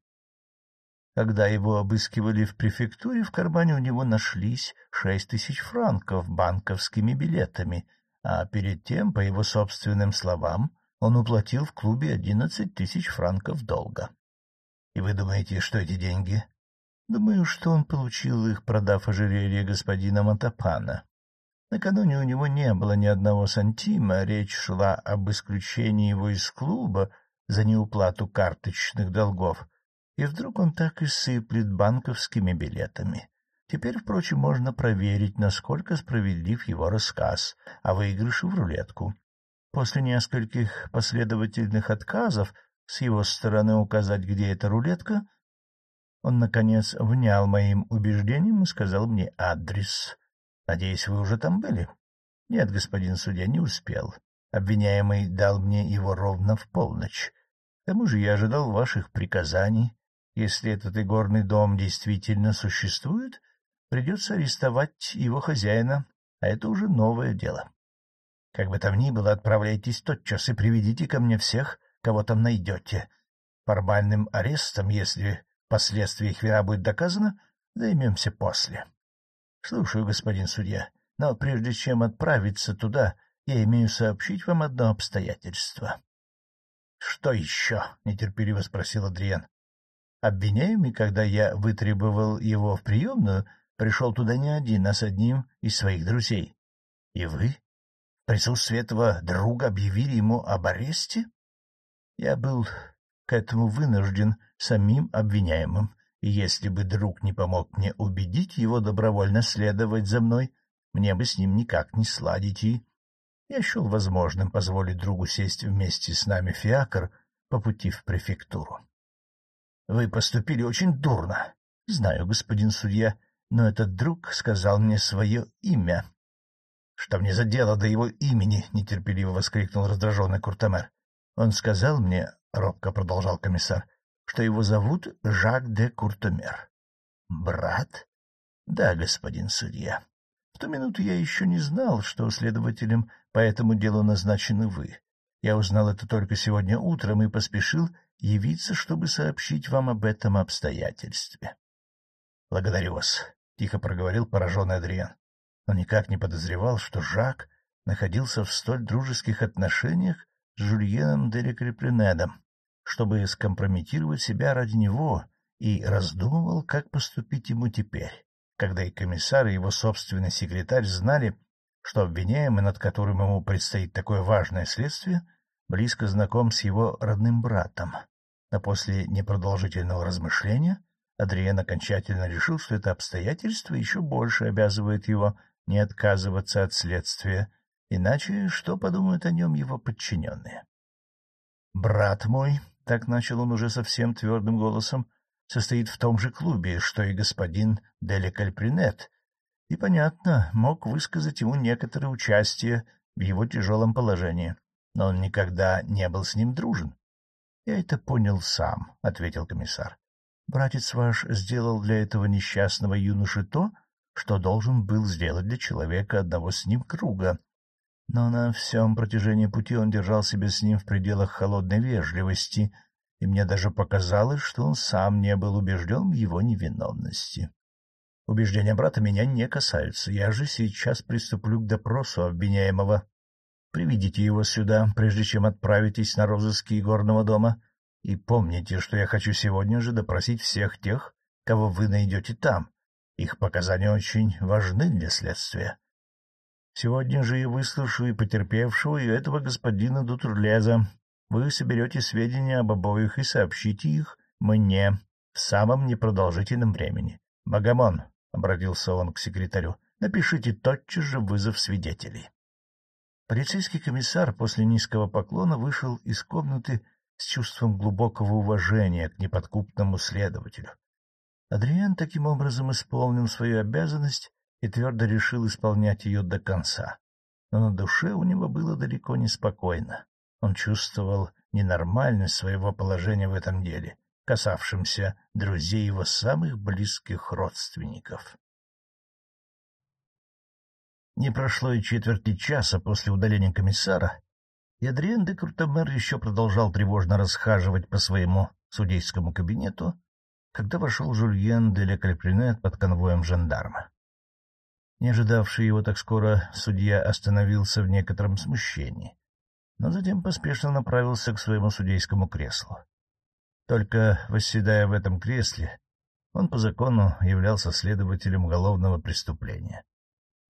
Когда его обыскивали в префектуре, в кармане у него нашлись шесть тысяч франков банковскими билетами, а перед тем, по его собственным словам, он уплатил в клубе одиннадцать тысяч франков долга. И вы думаете, что эти деньги? Думаю, что он получил их, продав ожерелье господина Матапана. Накануне у него не было ни одного сантима, речь шла об исключении его из клуба за неуплату карточных долгов, и вдруг он так и сыплет банковскими билетами. Теперь, впрочем, можно проверить, насколько справедлив его рассказ о выигрыше в рулетку. После нескольких последовательных отказов с его стороны указать, где эта рулетка, он, наконец, внял моим убеждением и сказал мне адрес. Надеюсь, вы уже там были? Нет, господин судья, не успел. Обвиняемый дал мне его ровно в полночь. К тому же я ожидал ваших приказаний если этот игорный дом действительно существует, придется арестовать его хозяина, а это уже новое дело. Как бы там ни было, отправляйтесь тотчас и приведите ко мне всех, кого там найдете. Формальным арестом, если впоследствии их вина будет доказана, займемся после. Слушаю, господин судья, но прежде чем отправиться туда, я имею сообщить вам одно обстоятельство. — Что еще? — нетерпеливо спросил Адриан. Обвиняемый, когда я вытребовал его в приемную, пришел туда не один, а с одним из своих друзей. И вы, в присутствии этого друга, объявили ему об аресте? Я был к этому вынужден самим обвиняемым, и если бы друг не помог мне убедить его добровольно следовать за мной, мне бы с ним никак не сладить, и я счел возможным позволить другу сесть вместе с нами в фиакр по пути в префектуру. Вы поступили очень дурно. Знаю, господин судья, но этот друг сказал мне свое имя. — Что мне за дело до его имени? — нетерпеливо воскликнул раздраженный Куртамер. — Он сказал мне, — робко продолжал комиссар, — что его зовут Жак де Куртамер. — Брат? — Да, господин судья. В ту минуту я еще не знал, что следователем по этому делу назначены вы. Я узнал это только сегодня утром и поспешил явиться, чтобы сообщить вам об этом обстоятельстве. — Благодарю вас, — тихо проговорил пораженный Адриан. Он никак не подозревал, что Жак находился в столь дружеских отношениях с Жульеном де Лекрепленедом, чтобы скомпрометировать себя ради него, и раздумывал, как поступить ему теперь, когда и комиссар, и его собственный секретарь знали, что обвиняемый, над которым ему предстоит такое важное следствие, близко знаком с его родным братом. Но после непродолжительного размышления Адриен окончательно решил, что это обстоятельство еще больше обязывает его не отказываться от следствия, иначе что подумают о нем его подчиненные? — Брат мой, — так начал он уже совсем твердым голосом, — состоит в том же клубе, что и господин Дели Кальпринет, и, понятно, мог высказать ему некоторое участие в его тяжелом положении но он никогда не был с ним дружен. — Я это понял сам, — ответил комиссар. — Братец ваш сделал для этого несчастного юноши то, что должен был сделать для человека одного с ним круга. Но на всем протяжении пути он держал себя с ним в пределах холодной вежливости, и мне даже показалось, что он сам не был убежден в его невиновности. Убеждения брата меня не касаются, я же сейчас приступлю к допросу обвиняемого. Приведите его сюда, прежде чем отправитесь на розыски горного дома, и помните, что я хочу сегодня же допросить всех тех, кого вы найдете там. Их показания очень важны для следствия. Сегодня же я выслушаю и потерпевшего, и этого господина Дутурлеза. Вы соберете сведения об обоих и сообщите их мне в самом непродолжительном времени. — Богомон, — обратился он к секретарю, — напишите тотчас же вызов свидетелей. Полицейский комиссар после низкого поклона вышел из комнаты с чувством глубокого уважения к неподкупному следователю. Адриан таким образом исполнил свою обязанность и твердо решил исполнять ее до конца. Но на душе у него было далеко не спокойно. Он чувствовал ненормальность своего положения в этом деле касавшимся друзей его самых близких родственников. Не прошло и четверти часа после удаления комиссара, и Адриен де Крутомер еще продолжал тревожно расхаживать по своему судейскому кабинету, когда вошел Жульен де Ля Кальпринет под конвоем жандарма. Не ожидавший его так скоро, судья остановился в некотором смущении, но затем поспешно направился к своему судейскому креслу. Только восседая в этом кресле, он по закону являлся следователем уголовного преступления.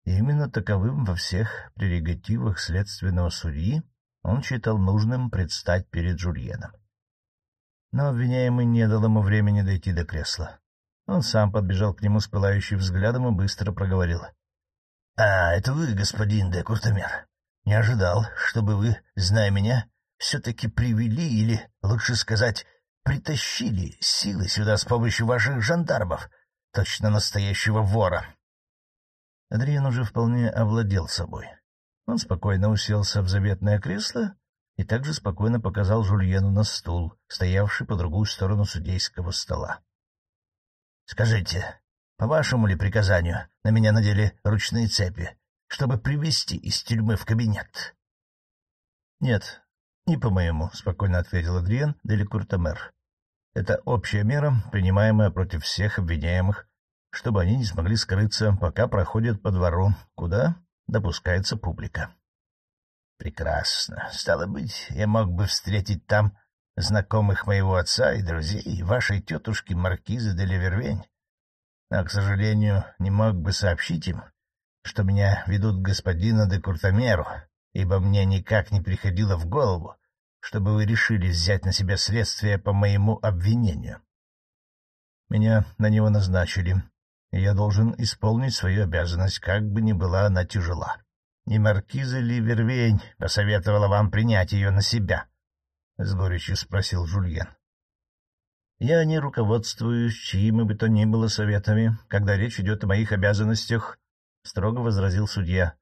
Именно таковым во всех прерогативах следственного судьи он считал нужным предстать перед Жульеном. Но обвиняемый не дал ему времени дойти до кресла. Он сам подбежал к нему с пылающим взглядом и быстро проговорил. — А, это вы, господин де Куртомер. Не ожидал, чтобы вы, зная меня, все-таки привели или, лучше сказать, притащили силы сюда с помощью ваших жандармов, точно настоящего вора. Адриан уже вполне овладел собой. Он спокойно уселся в заветное кресло и также спокойно показал Жульену на стул, стоявший по другую сторону судейского стола. — Скажите, по вашему ли приказанию на меня надели ручные цепи, чтобы привести из тюрьмы в кабинет? — Нет, не по моему, — спокойно ответил Адриен Деликуртамер. — Это общая мера, принимаемая против всех обвиняемых чтобы они не смогли скрыться, пока проходят по двору, куда допускается публика. — Прекрасно. Стало быть, я мог бы встретить там знакомых моего отца и друзей, вашей тетушки Маркизы де Левервень. Но, к сожалению, не мог бы сообщить им, что меня ведут к господину де Куртомеру, ибо мне никак не приходило в голову, чтобы вы решили взять на себя следствие по моему обвинению. Меня на него назначили, и я должен исполнить свою обязанность, как бы ни была она тяжела. Не маркиза ли Вервень посоветовала вам принять ее на себя? — с горечью спросил Жульен. — Я не руководствуюсь чьими бы то ни было советами, когда речь идет о моих обязанностях, — строго возразил судья,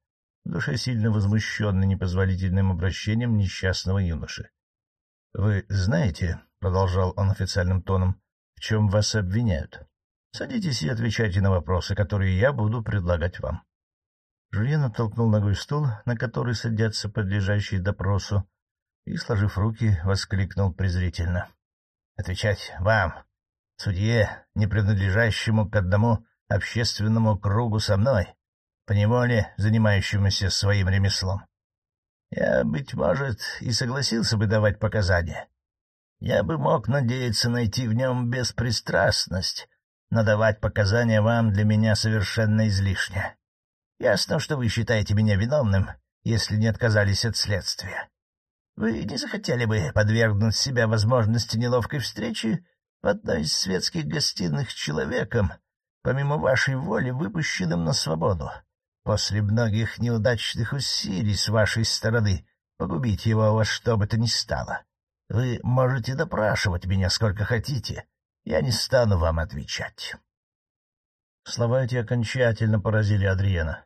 в душе сильно возмущенный непозволительным обращением несчастного юноши. — Вы знаете, — продолжал он официальным тоном, — в чем вас обвиняют? Садитесь и отвечайте на вопросы, которые я буду предлагать вам. Жульен оттолкнул ногой стул, на который садятся подлежащие допросу, и, сложив руки, воскликнул презрительно. — Отвечать вам, судье, не принадлежащему к одному общественному кругу со мной, поневоле занимающемуся своим ремеслом. Я, быть может, и согласился бы давать показания. Я бы мог надеяться найти в нем беспристрастность, но давать показания вам для меня совершенно излишне. Ясно, что вы считаете меня виновным, если не отказались от следствия. Вы не захотели бы подвергнуть себя возможности неловкой встречи в одной из светских гостиных человеком, помимо вашей воли, выпущенным на свободу, после многих неудачных усилий с вашей стороны погубить его во что бы то ни стало. Вы можете допрашивать меня сколько хотите, я не стану вам отвечать. Слова эти окончательно поразили Адриена.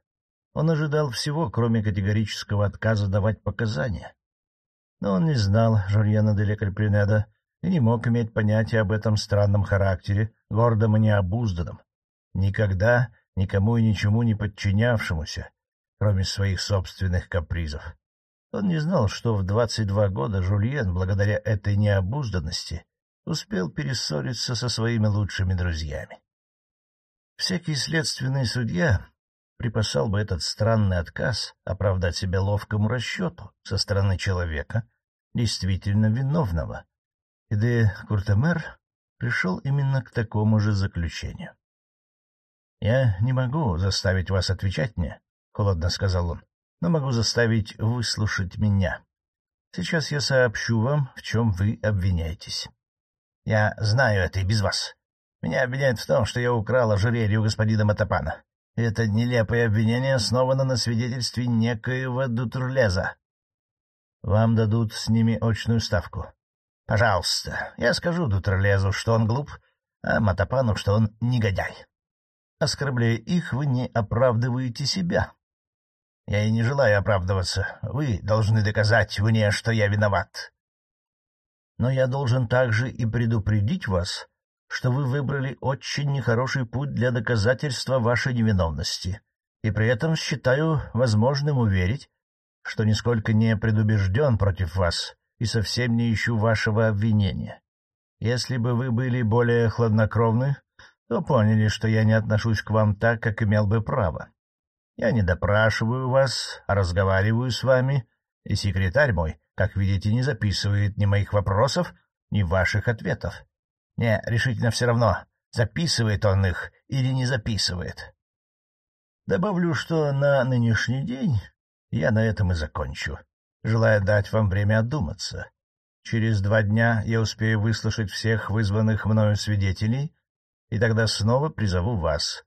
Он ожидал всего, кроме категорического отказа давать показания. Но он не знал Жульена де Лекальпринеда и не мог иметь понятия об этом странном характере, гордом и необузданном, никогда никому и ничему не подчинявшемуся, кроме своих собственных капризов. Он не знал, что в двадцать два года Жульен, благодаря этой необузданности, успел перессориться со своими лучшими друзьями. Всякий следственный судья припасал бы этот странный отказ оправдать себя ловкому расчету со стороны человека, действительно виновного, и де Куртемер пришел именно к такому же заключению. — Я не могу заставить вас отвечать мне, — холодно сказал он, — но могу заставить выслушать меня. Сейчас я сообщу вам, в чем вы обвиняетесь. Я знаю это и без вас. Меня обвиняют в том, что я украл ожерелье у господина Матапана. Это нелепое обвинение основано на свидетельстве некоего Дутерлеза. Вам дадут с ними очную ставку. Пожалуйста, я скажу Дутерлезу, что он глуп, а Матапану, что он негодяй. Оскорбляя их, вы не оправдываете себя. Я и не желаю оправдываться. Вы должны доказать мне, что я виноват. Но я должен также и предупредить вас, что вы выбрали очень нехороший путь для доказательства вашей невиновности, и при этом считаю возможным уверить, что нисколько не предубежден против вас и совсем не ищу вашего обвинения. Если бы вы были более хладнокровны, то поняли, что я не отношусь к вам так, как имел бы право. Я не допрашиваю вас, а разговариваю с вами, и секретарь мой, как видите, не записывает ни моих вопросов, ни ваших ответов. Не, решительно все равно, записывает он их или не записывает. Добавлю, что на нынешний день я на этом и закончу, желая дать вам время отдуматься. Через два дня я успею выслушать всех вызванных мною свидетелей, и тогда снова призову вас.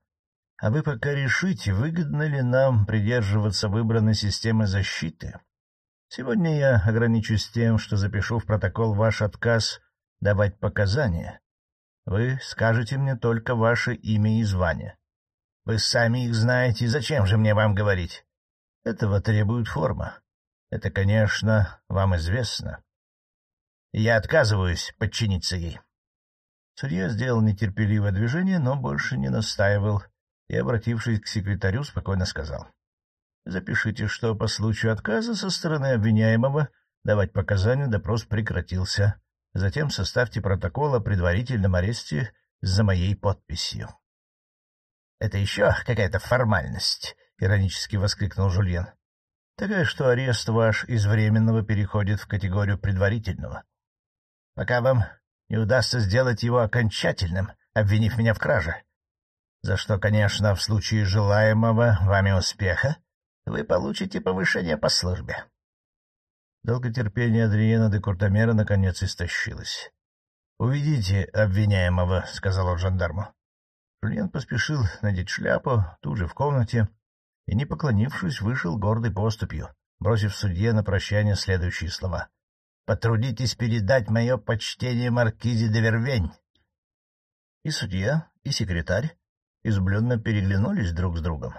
А вы пока решите, выгодно ли нам придерживаться выбранной системы защиты. Сегодня я ограничусь тем, что запишу в протокол ваш отказ давать показания. Вы скажете мне только ваше имя и звание. Вы сами их знаете, зачем же мне вам говорить? Этого требует форма. Это, конечно, вам известно. Я отказываюсь подчиниться ей. Судья сделал нетерпеливое движение, но больше не настаивал и, обратившись к секретарю, спокойно сказал. — Запишите, что по случаю отказа со стороны обвиняемого давать показания допрос прекратился. Затем составьте протокол о предварительном аресте за моей подписью. — Это еще какая-то формальность, — иронически воскликнул Жульен. — Такая, что арест ваш из временного переходит в категорию предварительного. Пока вам не удастся сделать его окончательным, обвинив меня в краже, за что, конечно, в случае желаемого вами успеха вы получите повышение по службе. Долготерпение Адриена де Куртомера наконец истощилось. — Уведите обвиняемого, — сказал он жандарму. Жульен поспешил надеть шляпу тут же в комнате и, не поклонившись, вышел гордой поступью, бросив судье на прощание следующие слова. — Потрудитесь передать мое почтение маркизе де Вервень. И судья, и секретарь изумленно переглянулись друг с другом.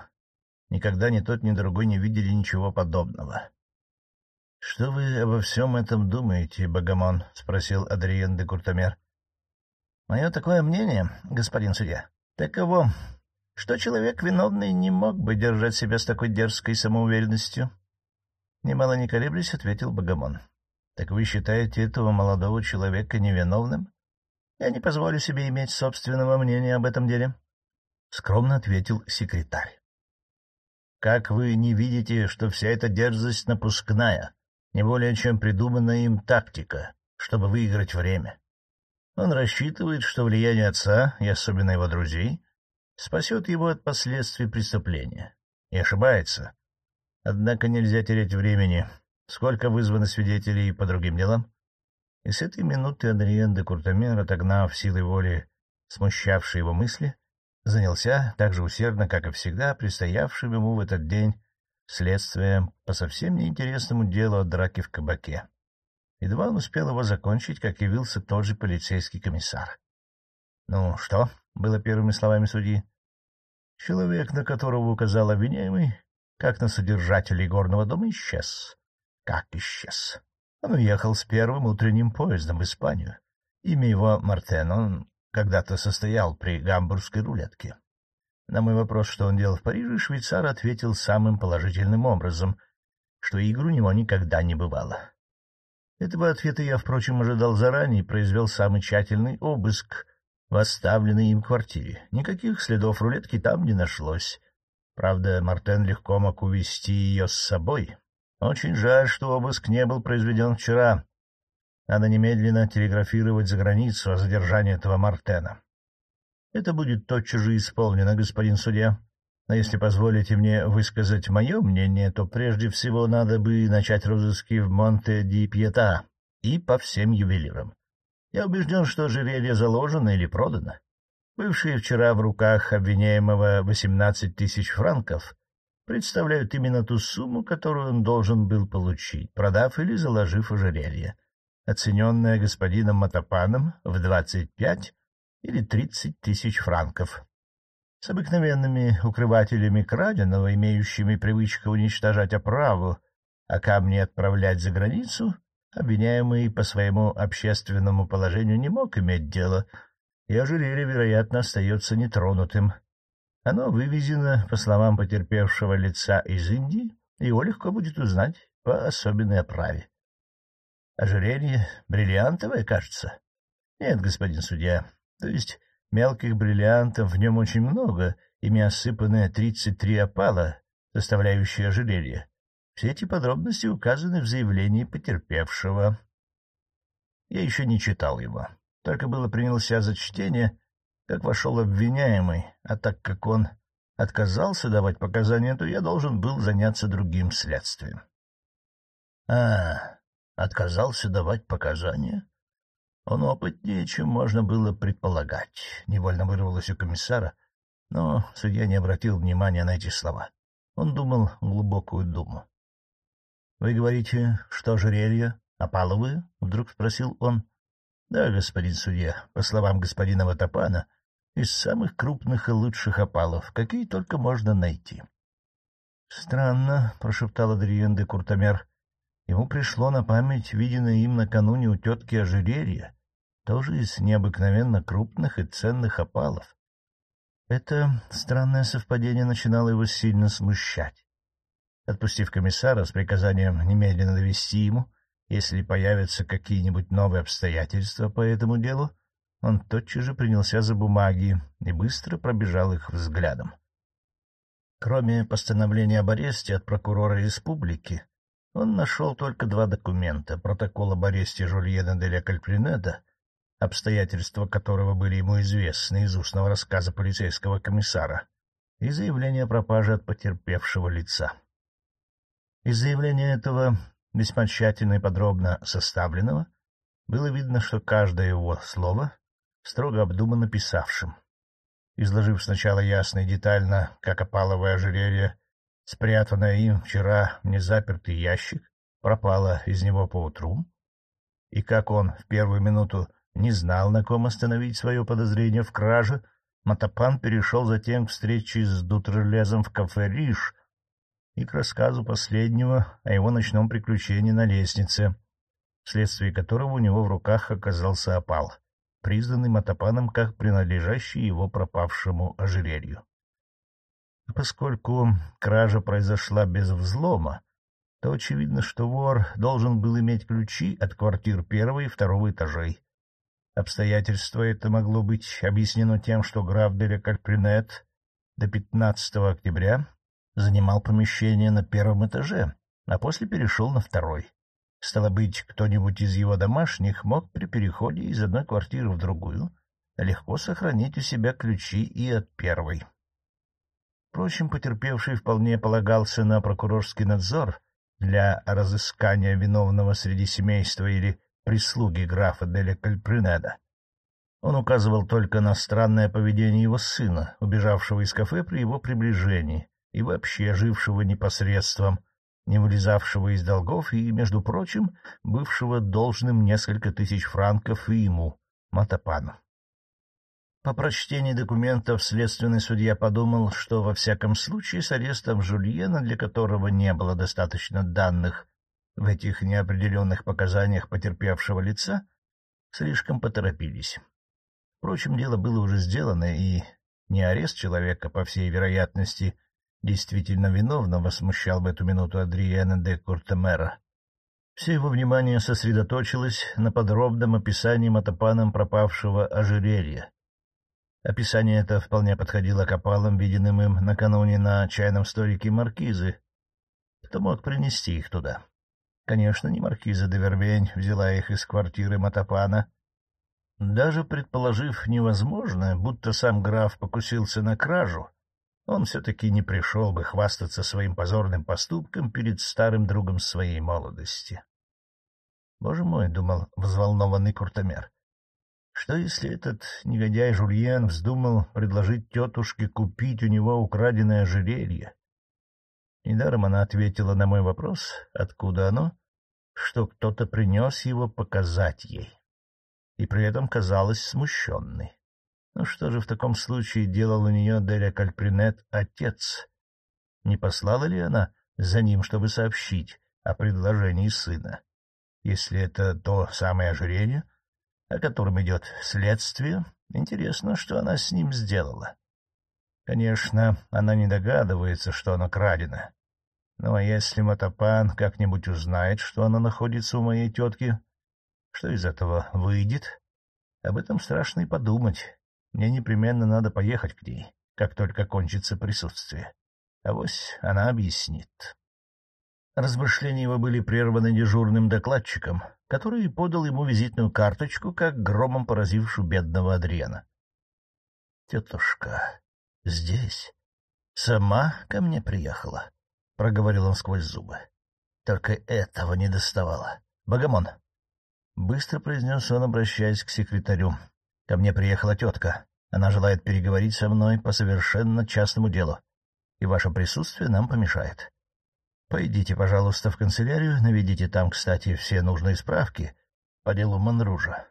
Никогда ни тот, ни другой не видели ничего подобного. — Что вы обо всем этом думаете, Богомон? — спросил Адриен де Куртомер. — Мое такое мнение, господин судья, таково, что человек виновный не мог бы держать себя с такой дерзкой самоуверенностью. Немало не колеблясь, ответил Богомон. — Так вы считаете этого молодого человека невиновным? Я не позволю себе иметь собственного мнения об этом деле. —— скромно ответил секретарь. — Как вы не видите, что вся эта дерзость напускная, не более чем придуманная им тактика, чтобы выиграть время? Он рассчитывает, что влияние отца, и особенно его друзей, спасет его от последствий преступления. И ошибается. Однако нельзя терять времени. Сколько вызвано свидетелей по другим делам? И с этой минуты Адриен де Куртамер, отогнав силой воли смущавшие его мысли, занялся так же усердно, как и всегда, предстоявшим ему в этот день следствием по совсем неинтересному делу о драке в кабаке. Едва он успел его закончить, как явился тот же полицейский комиссар. — Ну, что? — было первыми словами судьи. Человек, на которого указал обвиняемый, как на содержателя горного дома, исчез. Как исчез? Он уехал с первым утренним поездом в Испанию. Имя его Мартен, он когда-то состоял при гамбургской рулетке. На мой вопрос, что он делал в Париже, швейцар ответил самым положительным образом, что игр у него никогда не бывало. Этого ответа я, впрочем, ожидал заранее и произвел самый тщательный обыск в оставленной им квартире. Никаких следов рулетки там не нашлось. Правда, Мартен легко мог увезти ее с собой. Очень жаль, что обыск не был произведен вчера, надо немедленно телеграфировать за границу о задержании этого Мартена. Это будет тотчас же исполнено, господин судья. Но если позволите мне высказать мое мнение, то прежде всего надо бы начать розыски в Монте-ди-Пьета и по всем ювелирам. Я убежден, что ожерелье заложено или продано. Бывшие вчера в руках обвиняемого восемнадцать тысяч франков представляют именно ту сумму, которую он должен был получить, продав или заложив ожерелье оцененная господином Матапаном в двадцать пять или тридцать тысяч франков. С обыкновенными укрывателями краденого, имеющими привычку уничтожать оправу, а камни отправлять за границу, обвиняемый по своему общественному положению не мог иметь дело, и ожерелье, вероятно, остается нетронутым. Оно вывезено, по словам потерпевшего лица из Индии, его легко будет узнать по особенной оправе. Ожерелье бриллиантовое, кажется? Нет, господин судья, то есть мелких бриллиантов в нем очень много, ими осыпаны тридцать три опала, составляющие ожерелье. Все эти подробности указаны в заявлении потерпевшего. Я еще не читал его, только было принялся за чтение, как вошел обвиняемый, а так как он отказался давать показания, то я должен был заняться другим следствием. — А, отказался давать показания? Он опытнее, чем можно было предполагать, — невольно вырвалось у комиссара, но судья не обратил внимания на эти слова. Он думал глубокую думу. — Вы говорите, что ожерелье опаловые? — вдруг спросил он. — Да, господин судья, по словам господина Ватапана, из самых крупных и лучших опалов, какие только можно найти. — Странно, — прошептал Адриен де Куртомер. Ему пришло на память виденное им накануне у тетки ожерелье, тоже из необыкновенно крупных и ценных опалов. Это странное совпадение начинало его сильно смущать. Отпустив комиссара с приказанием немедленно довести ему, если появятся какие-нибудь новые обстоятельства по этому делу, он тотчас же принялся за бумаги и быстро пробежал их взглядом. Кроме постановления об аресте от прокурора республики, он нашел только два документа — протокол об аресте Жульена де ля Кальпринеда обстоятельства которого были ему известны из устного рассказа полицейского комиссара, и заявление о пропаже от потерпевшего лица. Из заявления этого, весьма тщательно и подробно составленного, было видно, что каждое его слово строго обдумано писавшим. Изложив сначала ясно и детально, как опаловое ожерелье, спрятанное им вчера в незапертый ящик, пропало из него поутру, и как он в первую минуту не знал, на ком остановить свое подозрение в краже, Матапан перешел затем к встрече с Дутерлезом в кафе «Риш» и к рассказу последнего о его ночном приключении на лестнице, вследствие которого у него в руках оказался опал, признанный Матапаном как принадлежащий его пропавшему ожерелью. Поскольку кража произошла без взлома, то очевидно, что вор должен был иметь ключи от квартир первого и второго этажей, Обстоятельство это могло быть объяснено тем, что граф де до 15 октября занимал помещение на первом этаже, а после перешел на второй. Стало быть, кто-нибудь из его домашних мог при переходе из одной квартиры в другую легко сохранить у себя ключи и от первой. Впрочем, потерпевший вполне полагался на прокурорский надзор для разыскания виновного среди семейства или прислуги графа Деля Кальпринеда. Он указывал только на странное поведение его сына, убежавшего из кафе при его приближении, и вообще жившего непосредством, не вылезавшего из долгов и, между прочим, бывшего должным несколько тысяч франков и ему, Матапану. По прочтении документов следственный судья подумал, что во всяком случае с арестом Жульена, для которого не было достаточно данных в этих неопределенных показаниях потерпевшего лица слишком поторопились. Впрочем, дело было уже сделано, и не арест человека, по всей вероятности, действительно виновного смущал в эту минуту Адриена де Куртемера. Все его внимание сосредоточилось на подробном описании мотопаном пропавшего ожерелья. Описание это вполне подходило к опалам, виденным им накануне на чайном столике маркизы. Кто мог принести их туда? Конечно, не маркиза де Вербень взяла их из квартиры Матапана. Даже предположив невозможное, будто сам граф покусился на кражу, он все-таки не пришел бы хвастаться своим позорным поступком перед старым другом своей молодости. «Боже мой!» — думал взволнованный Куртомер. «Что, если этот негодяй Жульен вздумал предложить тетушке купить у него украденное ожерелье?» Недаром она ответила на мой вопрос, откуда оно, что кто-то принес его показать ей, и при этом казалась смущенной. Ну что же в таком случае делал у нее Деля Кальпринет отец? Не послала ли она за ним, чтобы сообщить о предложении сына? если это то самое ожирение, о котором идет следствие, интересно, что она с ним сделала. Конечно, она не догадывается, что оно крадено. Ну а если Матапан как-нибудь узнает, что оно находится у моей тетки, что из этого выйдет? Об этом страшно и подумать. Мне непременно надо поехать к ней, как только кончится присутствие. А вось она объяснит. Размышления его были прерваны дежурным докладчиком, который подал ему визитную карточку, как громом поразившую бедного Адриана. — Тетушка, здесь? Сама ко мне приехала? — проговорил он сквозь зубы. — Только этого не доставало. — Богомон! — быстро произнес он, обращаясь к секретарю. — Ко мне приехала тетка. Она желает переговорить со мной по совершенно частному делу, и ваше присутствие нам помешает. Пойдите, пожалуйста, в канцелярию, наведите там, кстати, все нужные справки по делу Монружа.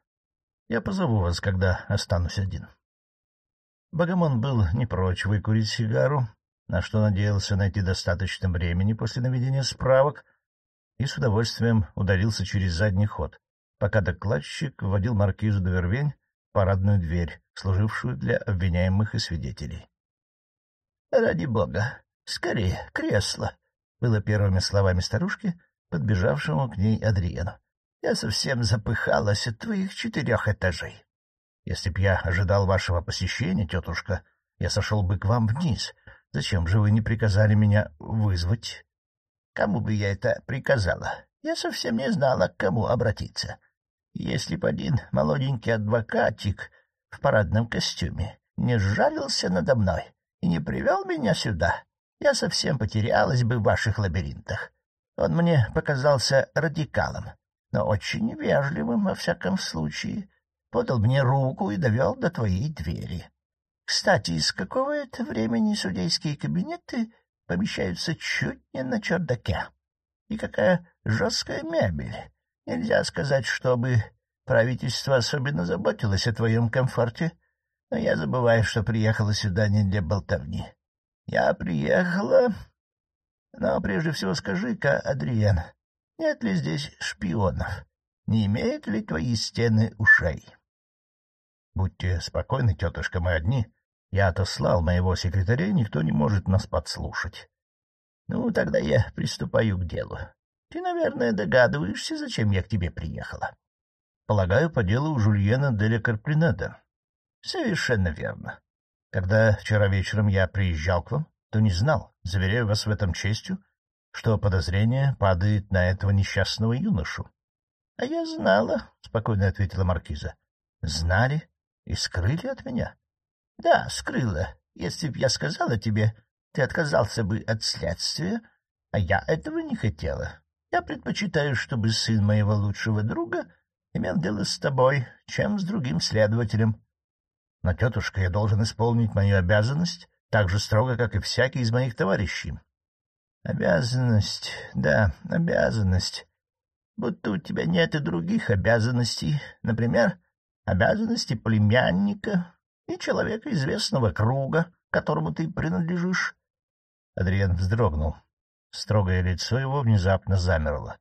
Я позову вас, когда останусь один. Богомон был не прочь выкурить сигару, на что надеялся найти достаточно времени после наведения справок, и с удовольствием ударился через задний ход, пока докладчик вводил маркизу де Вервень в парадную дверь, служившую для обвиняемых и свидетелей. — Ради бога, скорее, кресло! Было первыми словами старушки, подбежавшему к ней Адриену. — Я совсем запыхалась от твоих четырех этажей. Если б я ожидал вашего посещения, тетушка, я сошел бы к вам вниз. Зачем же вы не приказали меня вызвать? — Кому бы я это приказала? Я совсем не знала, к кому обратиться. Если б один молоденький адвокатик в парадном костюме не сжалился надо мной и не привел меня сюда, я совсем потерялась бы в ваших лабиринтах. Он мне показался радикалом, но очень вежливым во всяком случае. Подал мне руку и довел до твоей двери. Кстати, из какого это времени судейские кабинеты помещаются чуть не на чердаке? И какая жесткая мебель! Нельзя сказать, чтобы правительство особенно заботилось о твоем комфорте, но я забываю, что приехала сюда не для болтовни. Я приехала... Но прежде всего скажи-ка, Адриен, нет ли здесь шпионов? Не имеют ли твои стены ушей? Будьте спокойны, тетушка, мы одни. Я отослал моего секретаря, и никто не может нас подслушать. Ну, тогда я приступаю к делу. Ты, наверное, догадываешься, зачем я к тебе приехала. Полагаю, по делу Жульена де Карпринеда. Совершенно верно. Когда вчера вечером я приезжал к вам, то не знал, заверяю вас в этом честью, что подозрение падает на этого несчастного юношу. — А я знала, — спокойно ответила маркиза. — Знали и скрыли от меня? — Да, скрыла. Если б я сказала тебе, ты отказался бы от следствия, а я этого не хотела. Я предпочитаю, чтобы сын моего лучшего друга имел дело с тобой, чем с другим следователем. Но, тетушка, я должен исполнить мою обязанность так же строго, как и всякий из моих товарищей. Обязанность, да, обязанность. Будто у тебя нет и других обязанностей, например, обязанности племянника и человека известного круга, которому ты принадлежишь. Адриан вздрогнул. Строгое лицо его внезапно замерло.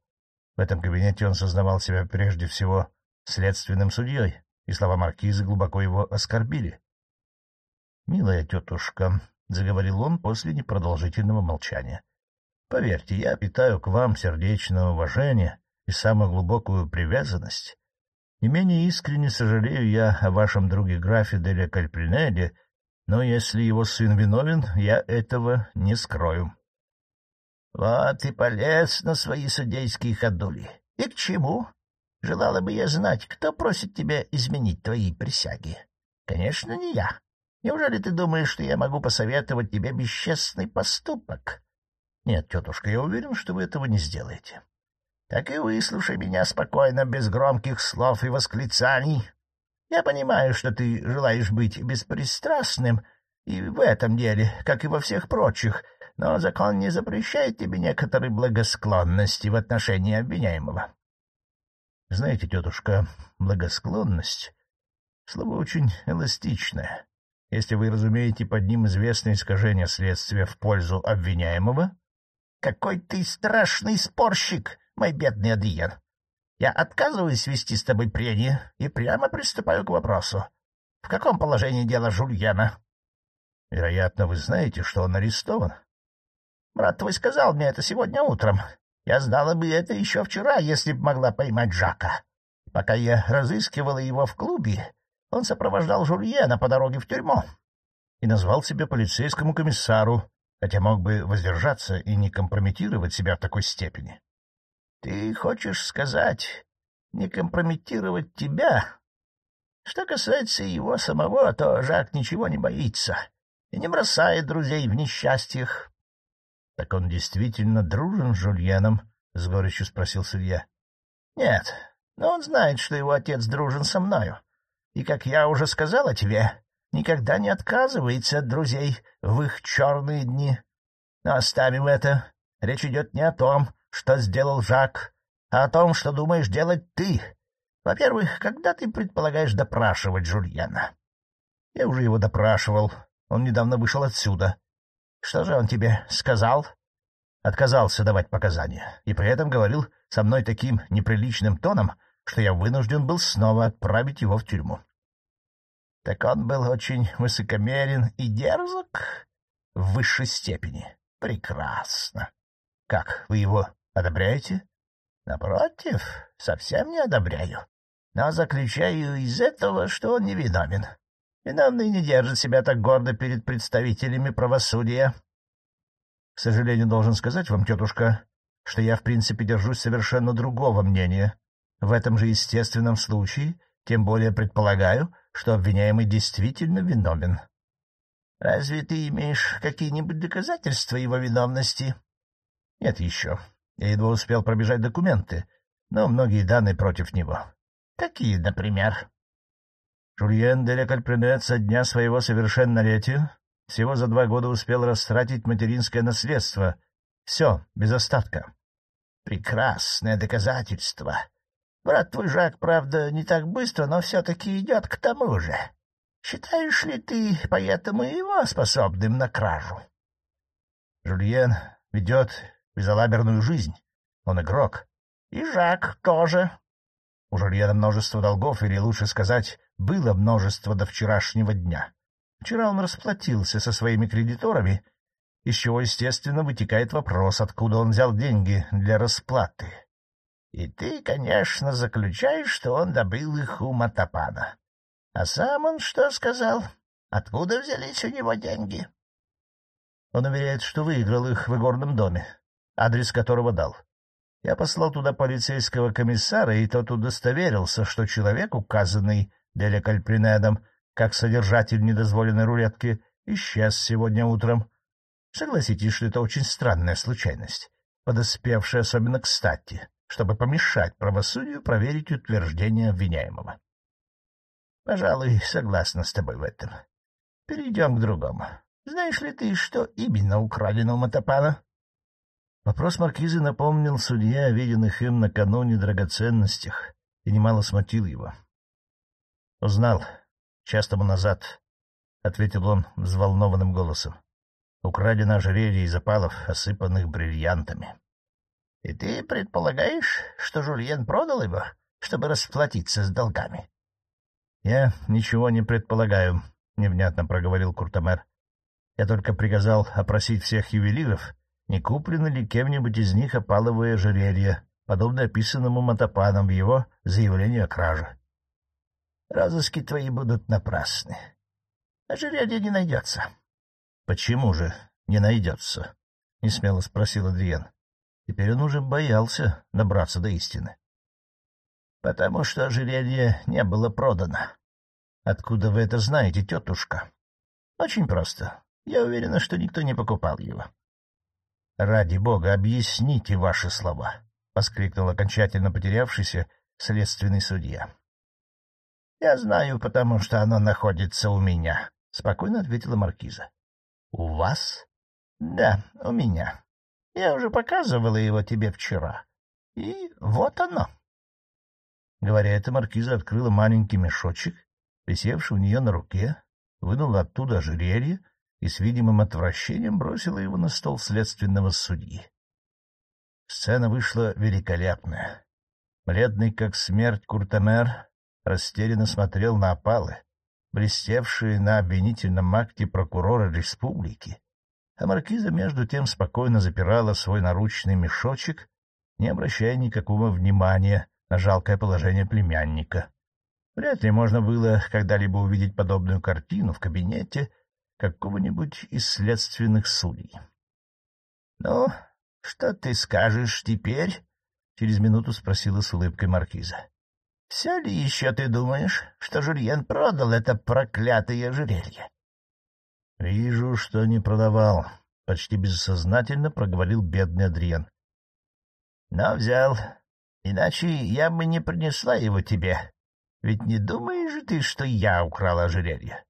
В этом кабинете он сознавал себя прежде всего следственным судьей, и слова маркиза глубоко его оскорбили. — Милая тетушка, — заговорил он после непродолжительного молчания, — поверьте, я питаю к вам сердечное уважение и самую глубокую привязанность. Не менее искренне сожалею я о вашем друге графе Деля Кальпринелле, но если его сын виновен, я этого не скрою. — Вот и полез на свои судейские ходули. И к чему? Желала бы я знать, кто просит тебя изменить твои присяги. Конечно, не я. Неужели ты думаешь, что я могу посоветовать тебе бесчестный поступок? Нет, тетушка, я уверен, что вы этого не сделаете. Так и выслушай меня спокойно, без громких слов и восклицаний. Я понимаю, что ты желаешь быть беспристрастным и в этом деле, как и во всех прочих, но закон не запрещает тебе некоторой благосклонности в отношении обвиняемого. Знаете, тетушка, благосклонность — слово очень эластичное. Если вы разумеете под ним известное искажение следствия в пользу обвиняемого... — Какой ты страшный спорщик, мой бедный Адриен! Я отказываюсь вести с тобой прения и прямо приступаю к вопросу. В каком положении дело Жульена? — Вероятно, вы знаете, что он арестован. — Брат твой сказал мне это сегодня утром. Я знала бы это еще вчера, если б могла поймать Жака. Пока я разыскивала его в клубе, он сопровождал Жульена по дороге в тюрьму. И назвал себя полицейскому комиссару, хотя мог бы воздержаться и не компрометировать себя в такой степени. — Ты хочешь сказать, не компрометировать тебя? Что касается его самого, то Жак ничего не боится и не бросает друзей в несчастьях. — Так он действительно дружен с Жульеном? — с горечью спросил судья. — Нет, но он знает, что его отец дружен со мною. И, как я уже сказала тебе, никогда не отказывается от друзей в их черные дни. Но оставим это. Речь идет не о том, что сделал Жак, а о том, что думаешь делать ты. Во-первых, когда ты предполагаешь допрашивать Жульена? Я уже его допрашивал. Он недавно вышел отсюда. Что же он тебе сказал? Отказался давать показания, и при этом говорил со мной таким неприличным тоном, что я вынужден был снова отправить его в тюрьму. Так он был очень высокомерен и дерзок в высшей степени. Прекрасно. Как, вы его одобряете? Напротив, совсем не одобряю. Но заключаю из этого, что он невиновен. Виновный не держит себя так гордо перед представителями правосудия. К сожалению, должен сказать вам, тетушка, что я в принципе держусь совершенно другого мнения. В этом же естественном случае, тем более предполагаю, что обвиняемый действительно виновен. — Разве ты имеешь какие-нибудь доказательства его виновности? — Нет еще. Я едва успел пробежать документы, но многие данные против него. — Какие, например? Жульен де Лекальпринет со дня своего совершеннолетия всего за два года успел растратить материнское наследство. Все, без остатка. — Прекрасное доказательство. Брат твой Жак, правда, не так быстро, но все-таки идет к тому же. Считаешь ли ты поэтому его способным на кражу? Жульен ведет безалаберную жизнь. Он игрок. И Жак тоже. У Жульена множество долгов, или, лучше сказать, было множество до вчерашнего дня. Вчера он расплатился со своими кредиторами, из чего, естественно, вытекает вопрос, откуда он взял деньги для расплаты. И ты, конечно, заключаешь, что он добыл их у Матапана. А сам он что сказал? Откуда взялись у него деньги? Он уверяет, что выиграл их в игорном доме, адрес которого дал. Я послал туда полицейского комиссара, и тот удостоверился, что человек, указанный Деля Кальпринедом, как содержатель недозволенной рулетки, исчез сегодня утром. Согласитесь, что это очень странная случайность, подоспевшая особенно кстати чтобы помешать правосудию проверить утверждение обвиняемого. — Пожалуй, согласна с тобой в этом. Перейдем к другому. Знаешь ли ты, что именно украдено у Матапана? Вопрос маркизы напомнил судье о виденных им накануне драгоценностях и немало смутил его. — Узнал. Час тому назад, — ответил он взволнованным голосом. — Украдено ожерелье из опалов, осыпанных бриллиантами. — И ты предполагаешь, что Жульен продал его, чтобы расплатиться с долгами? — Я ничего не предполагаю, — невнятно проговорил Куртамер. — Я только приказал опросить всех ювелиров, не куплено ли кем-нибудь из них опаловое ожерелье, подобное описанному Матапаном в его заявлении о краже. — Розыски твои будут напрасны. Ожерелье не найдется. — Почему же не найдется? — несмело спросил Адриен. Теперь он уже боялся добраться до истины. — Потому что ожерелье не было продано. — Откуда вы это знаете, тетушка? — Очень просто. Я уверена, что никто не покупал его. — Ради бога, объясните ваши слова! — воскликнул окончательно потерявшийся следственный судья. — Я знаю, потому что оно находится у меня, — спокойно ответила маркиза. — У вас? — Да, у меня. Я уже показывала его тебе вчера. И вот оно. Говоря это, маркиза открыла маленький мешочек, висевший у нее на руке, вынула оттуда ожерелье и с видимым отвращением бросила его на стол следственного судьи. Сцена вышла великолепная. Бледный, как смерть, Куртамер растерянно смотрел на опалы, блестевшие на обвинительном акте прокурора республики, а маркиза между тем спокойно запирала свой наручный мешочек, не обращая никакого внимания на жалкое положение племянника. Вряд ли можно было когда-либо увидеть подобную картину в кабинете какого-нибудь из следственных судей. — Ну, что ты скажешь теперь? — через минуту спросила с улыбкой маркиза. — Все ли еще ты думаешь, что Жульен продал это проклятое ожерелье? — Вижу, что не продавал, — почти бессознательно проговорил бедный Адриен. — Но взял, иначе я бы не принесла его тебе. Ведь не думаешь же ты, что я украл ожерелье?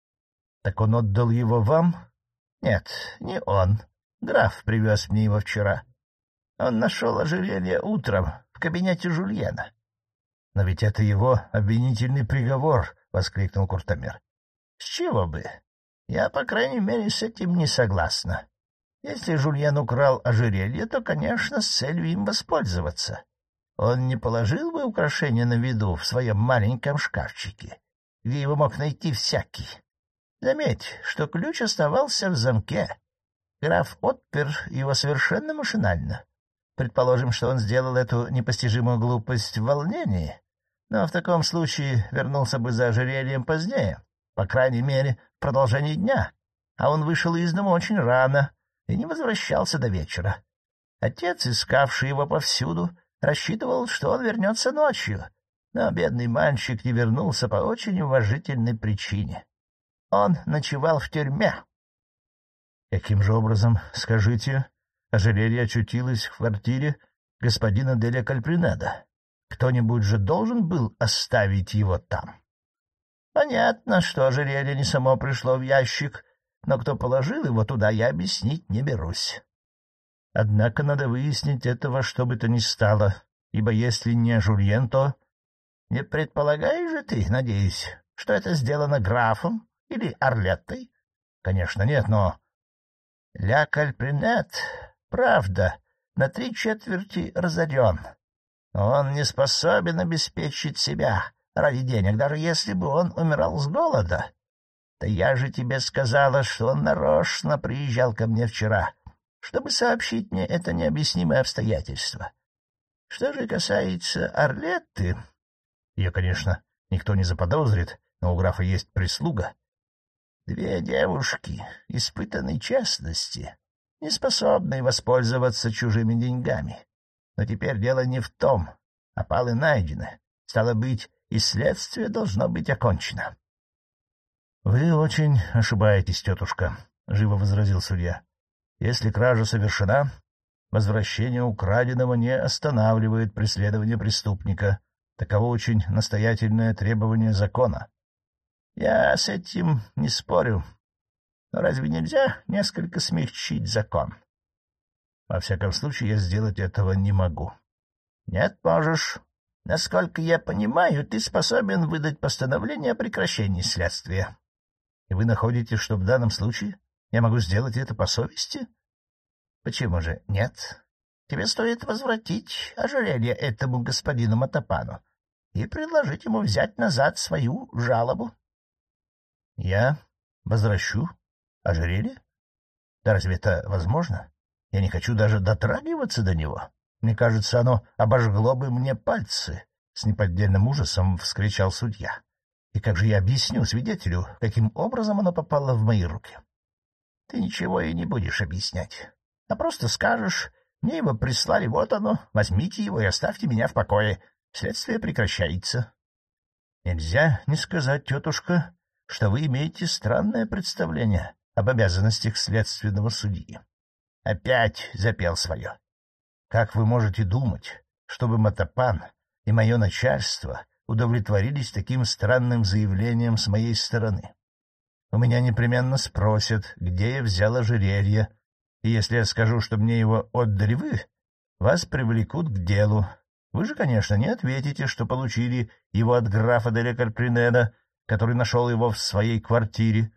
— Так он отдал его вам? — Нет, не он. Граф привез мне его вчера. Он нашел ожерелье утром в кабинете Жульена. — Но ведь это его обвинительный приговор, — воскликнул Куртамир. — С чего бы? Я, по крайней мере, с этим не согласна. Если Жульен украл ожерелье, то, конечно, с целью им воспользоваться. Он не положил бы украшение на виду в своем маленьком шкафчике, где его мог найти всякий. Заметь, что ключ оставался в замке. Граф отпер его совершенно машинально. Предположим, что он сделал эту непостижимую глупость в волнении, но в таком случае вернулся бы за ожерельем позднее, по крайней мере, в продолжении дня, а он вышел из дома очень рано и не возвращался до вечера. Отец, искавший его повсюду, рассчитывал, что он вернется ночью, но бедный мальчик не вернулся по очень уважительной причине. Он ночевал в тюрьме. — Каким же образом, скажите, ожерелье очутилось в квартире господина Деля Кальпринеда? Кто-нибудь же должен был оставить его там? Понятно, что ожерелье не само пришло в ящик, но кто положил его туда, я объяснить не берусь. Однако надо выяснить этого, что бы то ни стало, ибо если не Жульен, то... Не предполагаешь же ты, надеюсь, что это сделано графом или Орлеттой? Конечно, нет, но... Ля Кальпринет, правда, на три четверти разорен. Он не способен обеспечить себя, ради денег, даже если бы он умирал с голода. Да я же тебе сказала, что он нарочно приезжал ко мне вчера, чтобы сообщить мне это необъяснимое обстоятельство. Что же касается Орлетты... Ее, конечно, никто не заподозрит, но у графа есть прислуга. Две девушки испытанной честности, не способные воспользоваться чужими деньгами. Но теперь дело не в том. Опалы найдены. Стало быть, и следствие должно быть окончено. — Вы очень ошибаетесь, тетушка, — живо возразил судья. — Если кража совершена, возвращение украденного не останавливает преследование преступника. Таково очень настоятельное требование закона. — Я с этим не спорю. Но разве нельзя несколько смягчить закон? — Во всяком случае, я сделать этого не могу. — Нет, можешь. Насколько я понимаю, ты способен выдать постановление о прекращении следствия. И вы находите, что в данном случае я могу сделать это по совести? Почему же нет? Тебе стоит возвратить ожерелье этому господину Матапану и предложить ему взять назад свою жалобу. Я возвращу ожерелье? Да разве это возможно? Я не хочу даже дотрагиваться до него. Мне кажется, оно обожгло бы мне пальцы, — с неподдельным ужасом вскричал судья. И как же я объясню свидетелю, каким образом оно попало в мои руки? Ты ничего и не будешь объяснять, а просто скажешь, мне его прислали, вот оно, возьмите его и оставьте меня в покое. Следствие прекращается. Нельзя не сказать, тетушка, что вы имеете странное представление об обязанностях следственного судьи. Опять запел свое. Как вы можете думать, чтобы Матапан и мое начальство удовлетворились таким странным заявлением с моей стороны? У меня непременно спросят, где я взял ожерелье, и если я скажу, что мне его отдали вы, вас привлекут к делу. Вы же, конечно, не ответите, что получили его от графа Деля Карпринеда, который нашел его в своей квартире.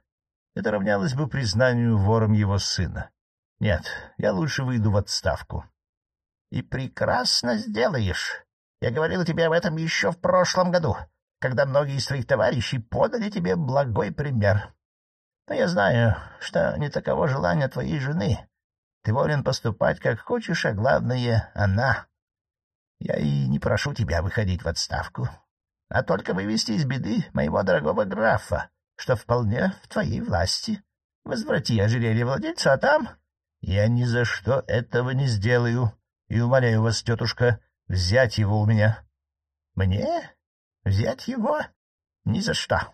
Это равнялось бы признанию вором его сына. Нет, я лучше выйду в отставку. — И прекрасно сделаешь. Я говорил тебе об этом еще в прошлом году, когда многие из твоих товарищей подали тебе благой пример. Но я знаю, что не таково желание твоей жены. Ты волен поступать, как хочешь, а главное — она. Я и не прошу тебя выходить в отставку, а только вывести из беды моего дорогого графа, что вполне в твоей власти. Возврати ожерелье владельцу, а там... Я ни за что этого не сделаю, и умоляю вас, тетушка, взять его у меня. Мне? Взять его? Ни за что.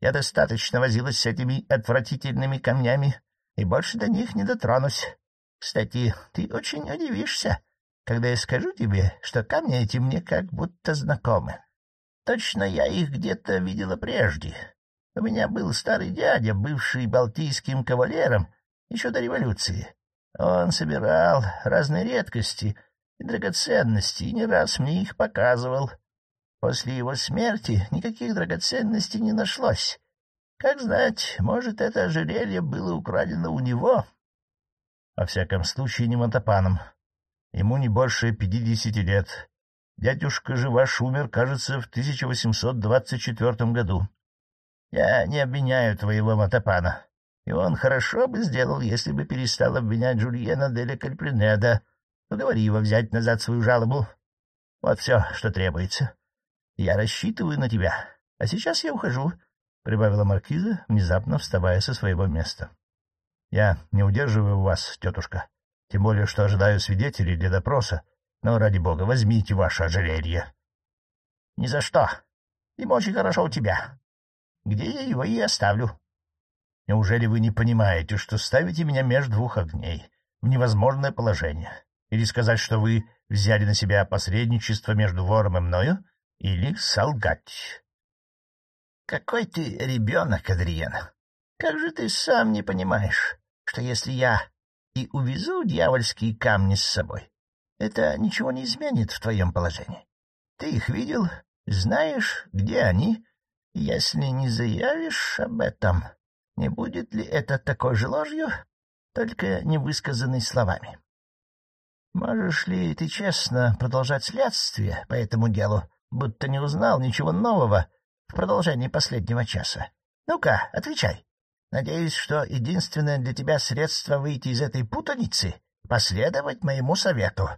Я достаточно возилась с этими отвратительными камнями, и больше до них не дотронусь. Кстати, ты очень удивишься, когда я скажу тебе, что камни эти мне как будто знакомы. Точно я их где-то видела прежде. У меня был старый дядя, бывший балтийским кавалером еще до революции. Он собирал разные редкости и драгоценности и не раз мне их показывал. После его смерти никаких драгоценностей не нашлось. Как знать, может, это ожерелье было украдено у него? Во всяком случае, не Мотопаном. Ему не больше пятидесяти лет. Дядюшка же ваш умер, кажется, в 1824 году. Я не обвиняю твоего Мотопана. И он хорошо бы сделал, если бы перестал обвинять Жульена Деля Кальпринеда. Уговори его взять назад свою жалобу. Вот все, что требуется. Я рассчитываю на тебя. А сейчас я ухожу, — прибавила маркиза, внезапно вставая со своего места. — Я не удерживаю вас, тетушка, тем более, что ожидаю свидетелей для допроса, но, ради бога, возьмите ваше ожерелье. — Ни за что. Им очень хорошо у тебя. Где я его и оставлю. Неужели вы не понимаете, что ставите меня между двух огней, в невозможное положение? Или сказать, что вы взяли на себя посредничество между вором и мною, или солгать? Какой ты ребенок, Адриен! Как же ты сам не понимаешь, что если я и увезу дьявольские камни с собой, это ничего не изменит в твоем положении? Ты их видел, знаешь, где они, если не заявишь об этом, не будет ли это такой же ложью, только не высказанной словами? Можешь ли ты честно продолжать следствие по этому делу, будто не узнал ничего нового в продолжении последнего часа? Ну-ка, отвечай. Надеюсь, что единственное для тебя средство выйти из этой путаницы — последовать моему совету.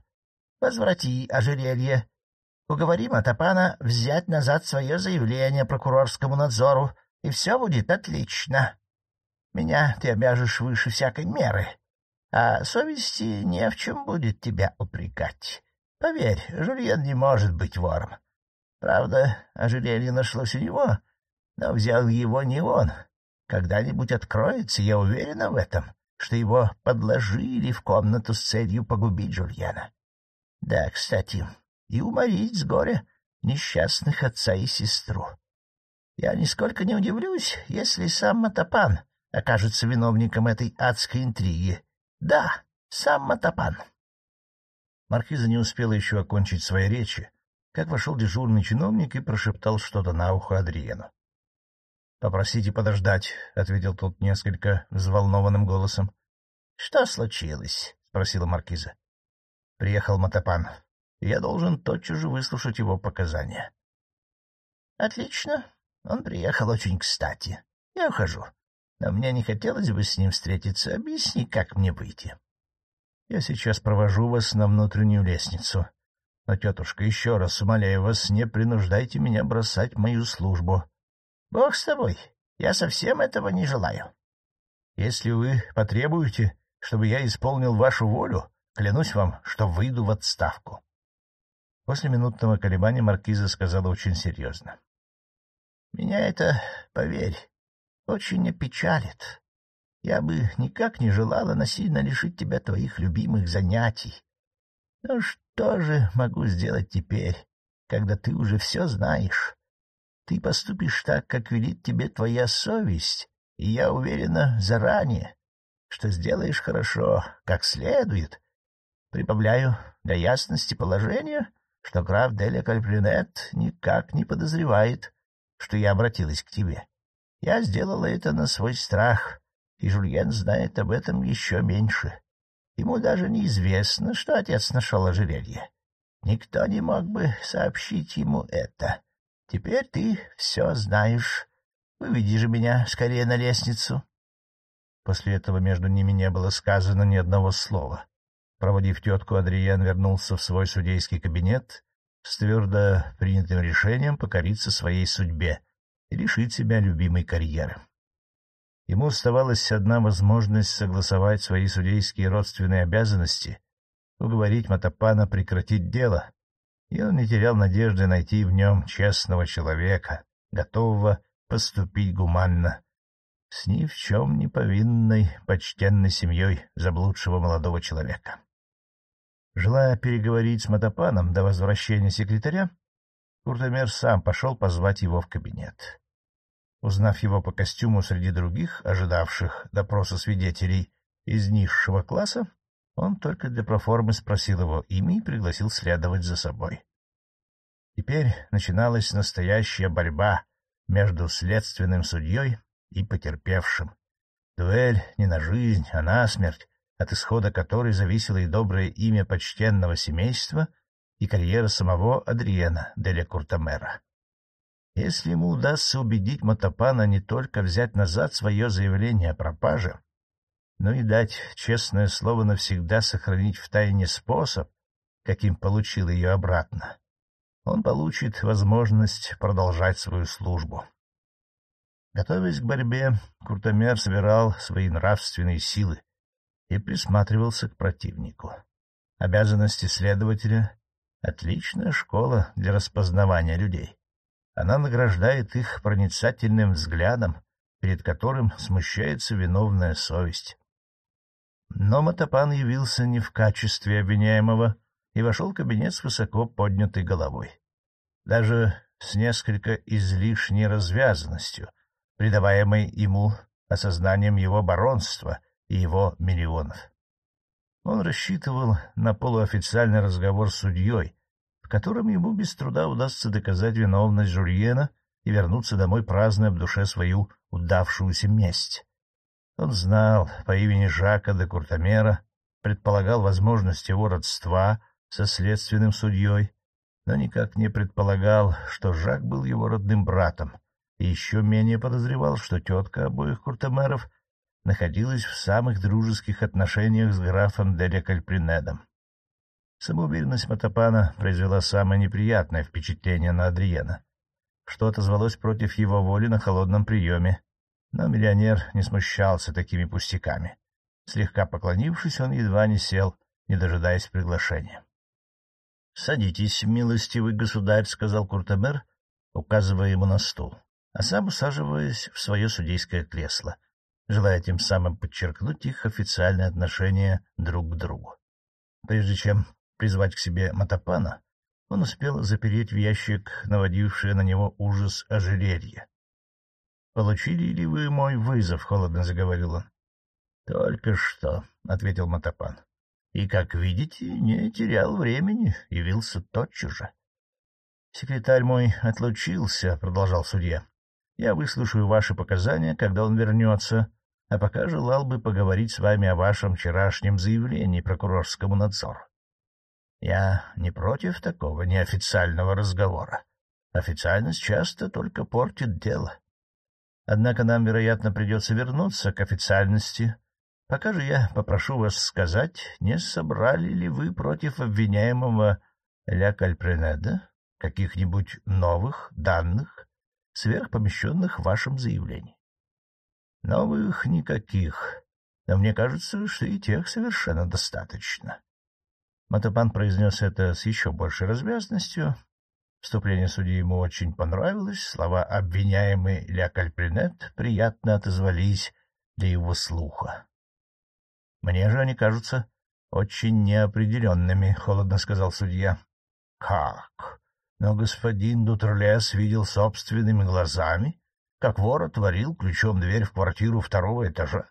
Возврати ожерелье. Уговори Матапана взять назад свое заявление прокурорскому надзору, и все будет отлично. Меня ты обяжешь выше всякой меры, а совести не в чем будет тебя упрекать. Поверь, Жульен не может быть вором. Правда, ожерелье нашлось у него, но взял его не он. Когда-нибудь откроется, я уверена в этом, что его подложили в комнату с целью погубить Жульена. Да, кстати, и уморить с горя несчастных отца и сестру. Я нисколько не удивлюсь, если сам Матапан окажется виновником этой адской интриги. Да, сам Матапан. Маркиза не успела еще окончить свои речи, как вошел дежурный чиновник и прошептал что-то на ухо Адриену. — Попросите подождать, — ответил тот несколько взволнованным голосом. — Что случилось? — спросила маркиза. — Приехал Матапан. Я должен тотчас же выслушать его показания. — Отлично. Он приехал очень кстати. Я ухожу но мне не хотелось бы с ним встретиться. Объясни, как мне выйти. Я сейчас провожу вас на внутреннюю лестницу. Но, тетушка, еще раз умоляю вас, не принуждайте меня бросать мою службу. Бог с тобой, я совсем этого не желаю. Если вы потребуете, чтобы я исполнил вашу волю, клянусь вам, что выйду в отставку. После минутного колебания маркиза сказала очень серьезно. — Меня это, поверь, очень опечалит. Я бы никак не желала насильно лишить тебя твоих любимых занятий. Но что же могу сделать теперь, когда ты уже все знаешь? Ты поступишь так, как велит тебе твоя совесть, и я уверена заранее, что сделаешь хорошо, как следует. Прибавляю для ясности положения, что граф Деля Кальпринет никак не подозревает, что я обратилась к тебе. Я сделала это на свой страх, и Жульен знает об этом еще меньше. Ему даже неизвестно, что отец нашел ожерелье. Никто не мог бы сообщить ему это. Теперь ты все знаешь. Выведи же меня скорее на лестницу. После этого между ними не было сказано ни одного слова. Проводив тетку, Адриен вернулся в свой судейский кабинет с твердо принятым решением покориться своей судьбе и лишить себя любимой карьеры. Ему оставалась одна возможность согласовать свои судейские родственные обязанности, уговорить Матапана прекратить дело, и он не терял надежды найти в нем честного человека, готового поступить гуманно, с ни в чем не повинной почтенной семьей заблудшего молодого человека. Желая переговорить с Матапаном до возвращения секретаря, Куртомер сам пошел позвать его в кабинет. Узнав его по костюму среди других, ожидавших допроса свидетелей из низшего класса, он только для проформы спросил его имя и пригласил следовать за собой. Теперь начиналась настоящая борьба между следственным судьей и потерпевшим. Дуэль не на жизнь, а на смерть, от исхода которой зависело и доброе имя почтенного семейства и карьера самого Адриена Деля Куртамера. Если ему удастся убедить Мотопана не только взять назад свое заявление о пропаже, но и дать честное слово навсегда сохранить в тайне способ, каким получил ее обратно, он получит возможность продолжать свою службу. Готовясь к борьбе, Куртомер собирал свои нравственные силы, и присматривался к противнику. Обязанности следователя — отличная школа для распознавания людей. Она награждает их проницательным взглядом, перед которым смущается виновная совесть. Но Матапан явился не в качестве обвиняемого и вошел в кабинет с высоко поднятой головой. Даже с несколько излишней развязанностью, придаваемой ему осознанием его баронства и его миллионов. Он рассчитывал на полуофициальный разговор с судьей, в котором ему без труда удастся доказать виновность Жульена и вернуться домой, празднуя в душе свою удавшуюся месть. Он знал по имени Жака де Куртамера, предполагал возможность его родства со следственным судьей, но никак не предполагал, что Жак был его родным братом, и еще менее подозревал, что тетка обоих Куртамеров находилась в самых дружеских отношениях с графом Деля Кальпринедом. Самоуверенность Матапана произвела самое неприятное впечатление на Адриена. Что отозвалось против его воли на холодном приеме, но миллионер не смущался такими пустяками. Слегка поклонившись, он едва не сел, не дожидаясь приглашения. — Садитесь, милостивый государь, — сказал Куртамер, указывая ему на стул, а сам усаживаясь в свое судейское кресло, желая тем самым подчеркнуть их официальное отношение друг к другу. Прежде чем призвать к себе Матапана, он успел запереть в ящик наводившее на него ужас ожерелье. — Получили ли вы мой вызов? — холодно заговорил он. — Только что, — ответил Матапан. — И, как видите, не терял времени, явился тотчас же. — Секретарь мой отлучился, — продолжал судья. Я выслушаю ваши показания, когда он вернется, а пока желал бы поговорить с вами о вашем вчерашнем заявлении прокурорскому надзору. Я не против такого неофициального разговора. Официальность часто только портит дело. Однако нам, вероятно, придется вернуться к официальности. Пока же я попрошу вас сказать, не собрали ли вы против обвиняемого Ля Кальпренеда каких-нибудь новых данных, сверхпомещенных в вашем заявлении. Новых никаких, но мне кажется, что и тех совершенно достаточно. Матапан произнес это с еще большей развязностью. Вступление судьи ему очень понравилось, слова обвиняемый Ля Кальпринет приятно отозвались для его слуха. — Мне же они кажутся очень неопределенными, — холодно сказал судья. — Как? Но господин Дутерлес видел собственными глазами, как вор отворил ключом дверь в квартиру второго этажа,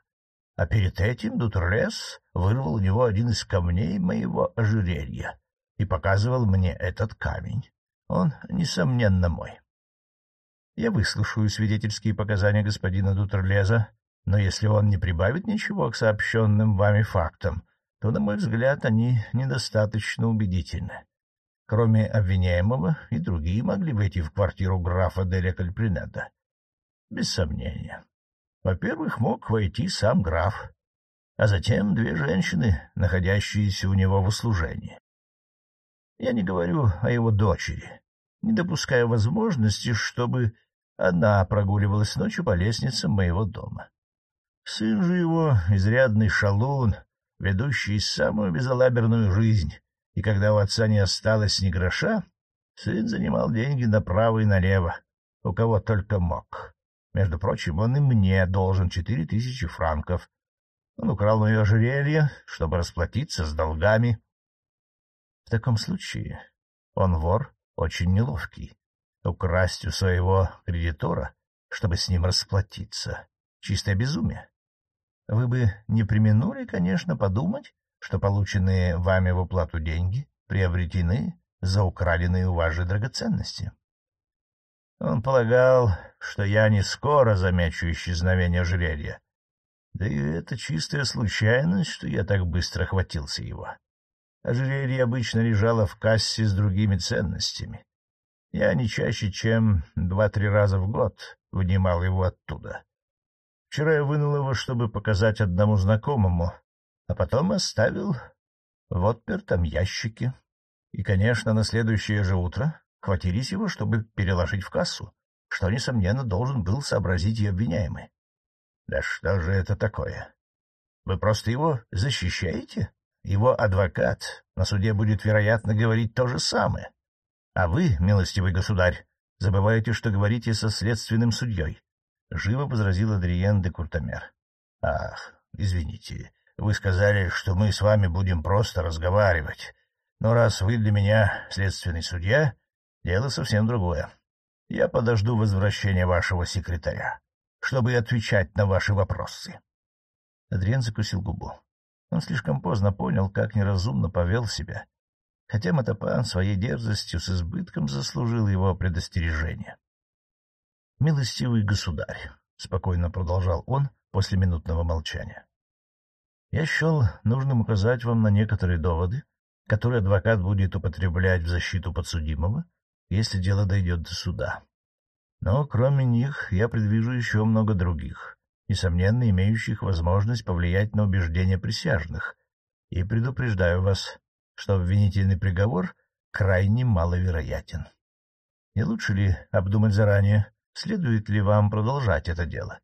а перед этим Дутерлес вырвал у него один из камней моего ожерелья и показывал мне этот камень. Он, несомненно, мой. Я выслушаю свидетельские показания господина Дутерлеза, но если он не прибавит ничего к сообщенным вами фактам, то, на мой взгляд, они недостаточно убедительны. Кроме обвиняемого, и другие могли войти в квартиру графа Деля Кальпринеда. Без сомнения. Во-первых, мог войти сам граф, а затем две женщины, находящиеся у него в услужении. Я не говорю о его дочери, не допуская возможности, чтобы она прогуливалась ночью по лестницам моего дома. Сын же его — изрядный шалун, ведущий самую безалаберную жизнь, и когда у отца не осталось ни гроша, сын занимал деньги направо и налево, у кого только мог. Между прочим, он и мне должен четыре тысячи франков. Он украл мое ожерелье, чтобы расплатиться с долгами. В таком случае он вор очень неловкий. Украсть у своего кредитора, чтобы с ним расплатиться. Чистое безумие. Вы бы не применули, конечно, подумать, что полученные вами в уплату деньги приобретены за украденные у вас же драгоценности. Он полагал, что я не скоро замечу исчезновение ожерелья. Да и это чистая случайность, что я так быстро хватился его. Ожерелье обычно лежало в кассе с другими ценностями. Я не чаще, чем два-три раза в год вынимал его оттуда. Вчера я вынул его, чтобы показать одному знакомому, а потом оставил в отпертом ящике. И, конечно, на следующее же утро хватились его, чтобы переложить в кассу, что, несомненно, должен был сообразить и обвиняемый. Да что же это такое? Вы просто его защищаете? Его адвокат на суде будет, вероятно, говорить то же самое. А вы, милостивый государь, забываете, что говорите со следственным судьей. Живо возразил Адриен де Куртамер. — Ах, извините, вы сказали, что мы с вами будем просто разговаривать. Но раз вы для меня следственный судья, дело совсем другое. Я подожду возвращения вашего секретаря, чтобы отвечать на ваши вопросы. Адриен закусил губу. Он слишком поздно понял, как неразумно повел себя, хотя Матапан своей дерзостью с избытком заслужил его предостережение. — Милостивый государь, — спокойно продолжал он после минутного молчания, я счел нужным указать вам на некоторые доводы, которые адвокат будет употреблять в защиту подсудимого, если дело дойдет до суда. Но кроме них я предвижу еще много других, несомненно имеющих возможность повлиять на убеждения присяжных, и предупреждаю вас, что обвинительный приговор крайне маловероятен. Не лучше ли обдумать заранее, следует ли вам продолжать это дело?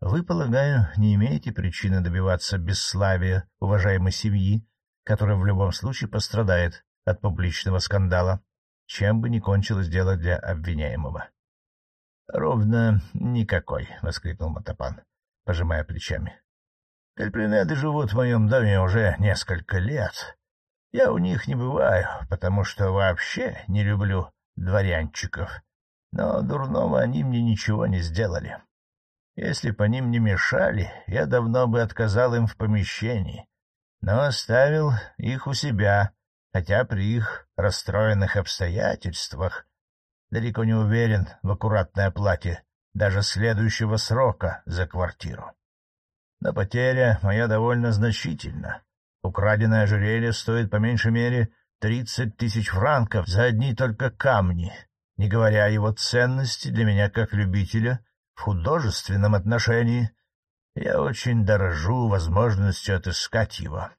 Вы, полагаю, не имеете причины добиваться бесславия уважаемой семьи, которая в любом случае пострадает от публичного скандала, чем бы ни кончилось дело для обвиняемого. — Ровно никакой, — воскликнул Матапан, пожимая плечами. — Кальпринеды живут в моем доме уже несколько лет. Я у них не бываю, потому что вообще не люблю дворянчиков, но дурного они мне ничего не сделали. — если по ним не мешали, я давно бы отказал им в помещении, но оставил их у себя, хотя при их расстроенных обстоятельствах далеко не уверен в аккуратной оплате даже следующего срока за квартиру. Но потеря моя довольно значительна. Украденное ожерелье стоит по меньшей мере тридцать тысяч франков за одни только камни, не говоря о его ценности для меня как любителя в художественном отношении я очень дорожу возможностью отыскать его.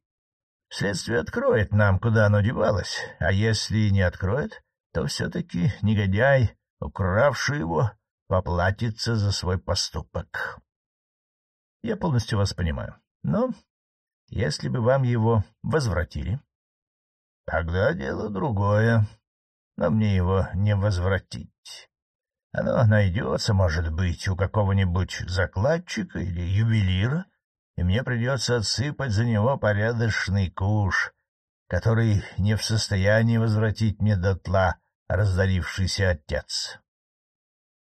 Следствие откроет нам, куда оно девалось, а если не откроет, то все-таки негодяй, укравший его, поплатится за свой поступок. Я полностью вас понимаю, но если бы вам его возвратили... Тогда дело другое, но мне его не возвратить. Оно найдется, может быть, у какого-нибудь закладчика или ювелира, и мне придется отсыпать за него порядочный куш, который не в состоянии возвратить мне дотла раздарившийся отец.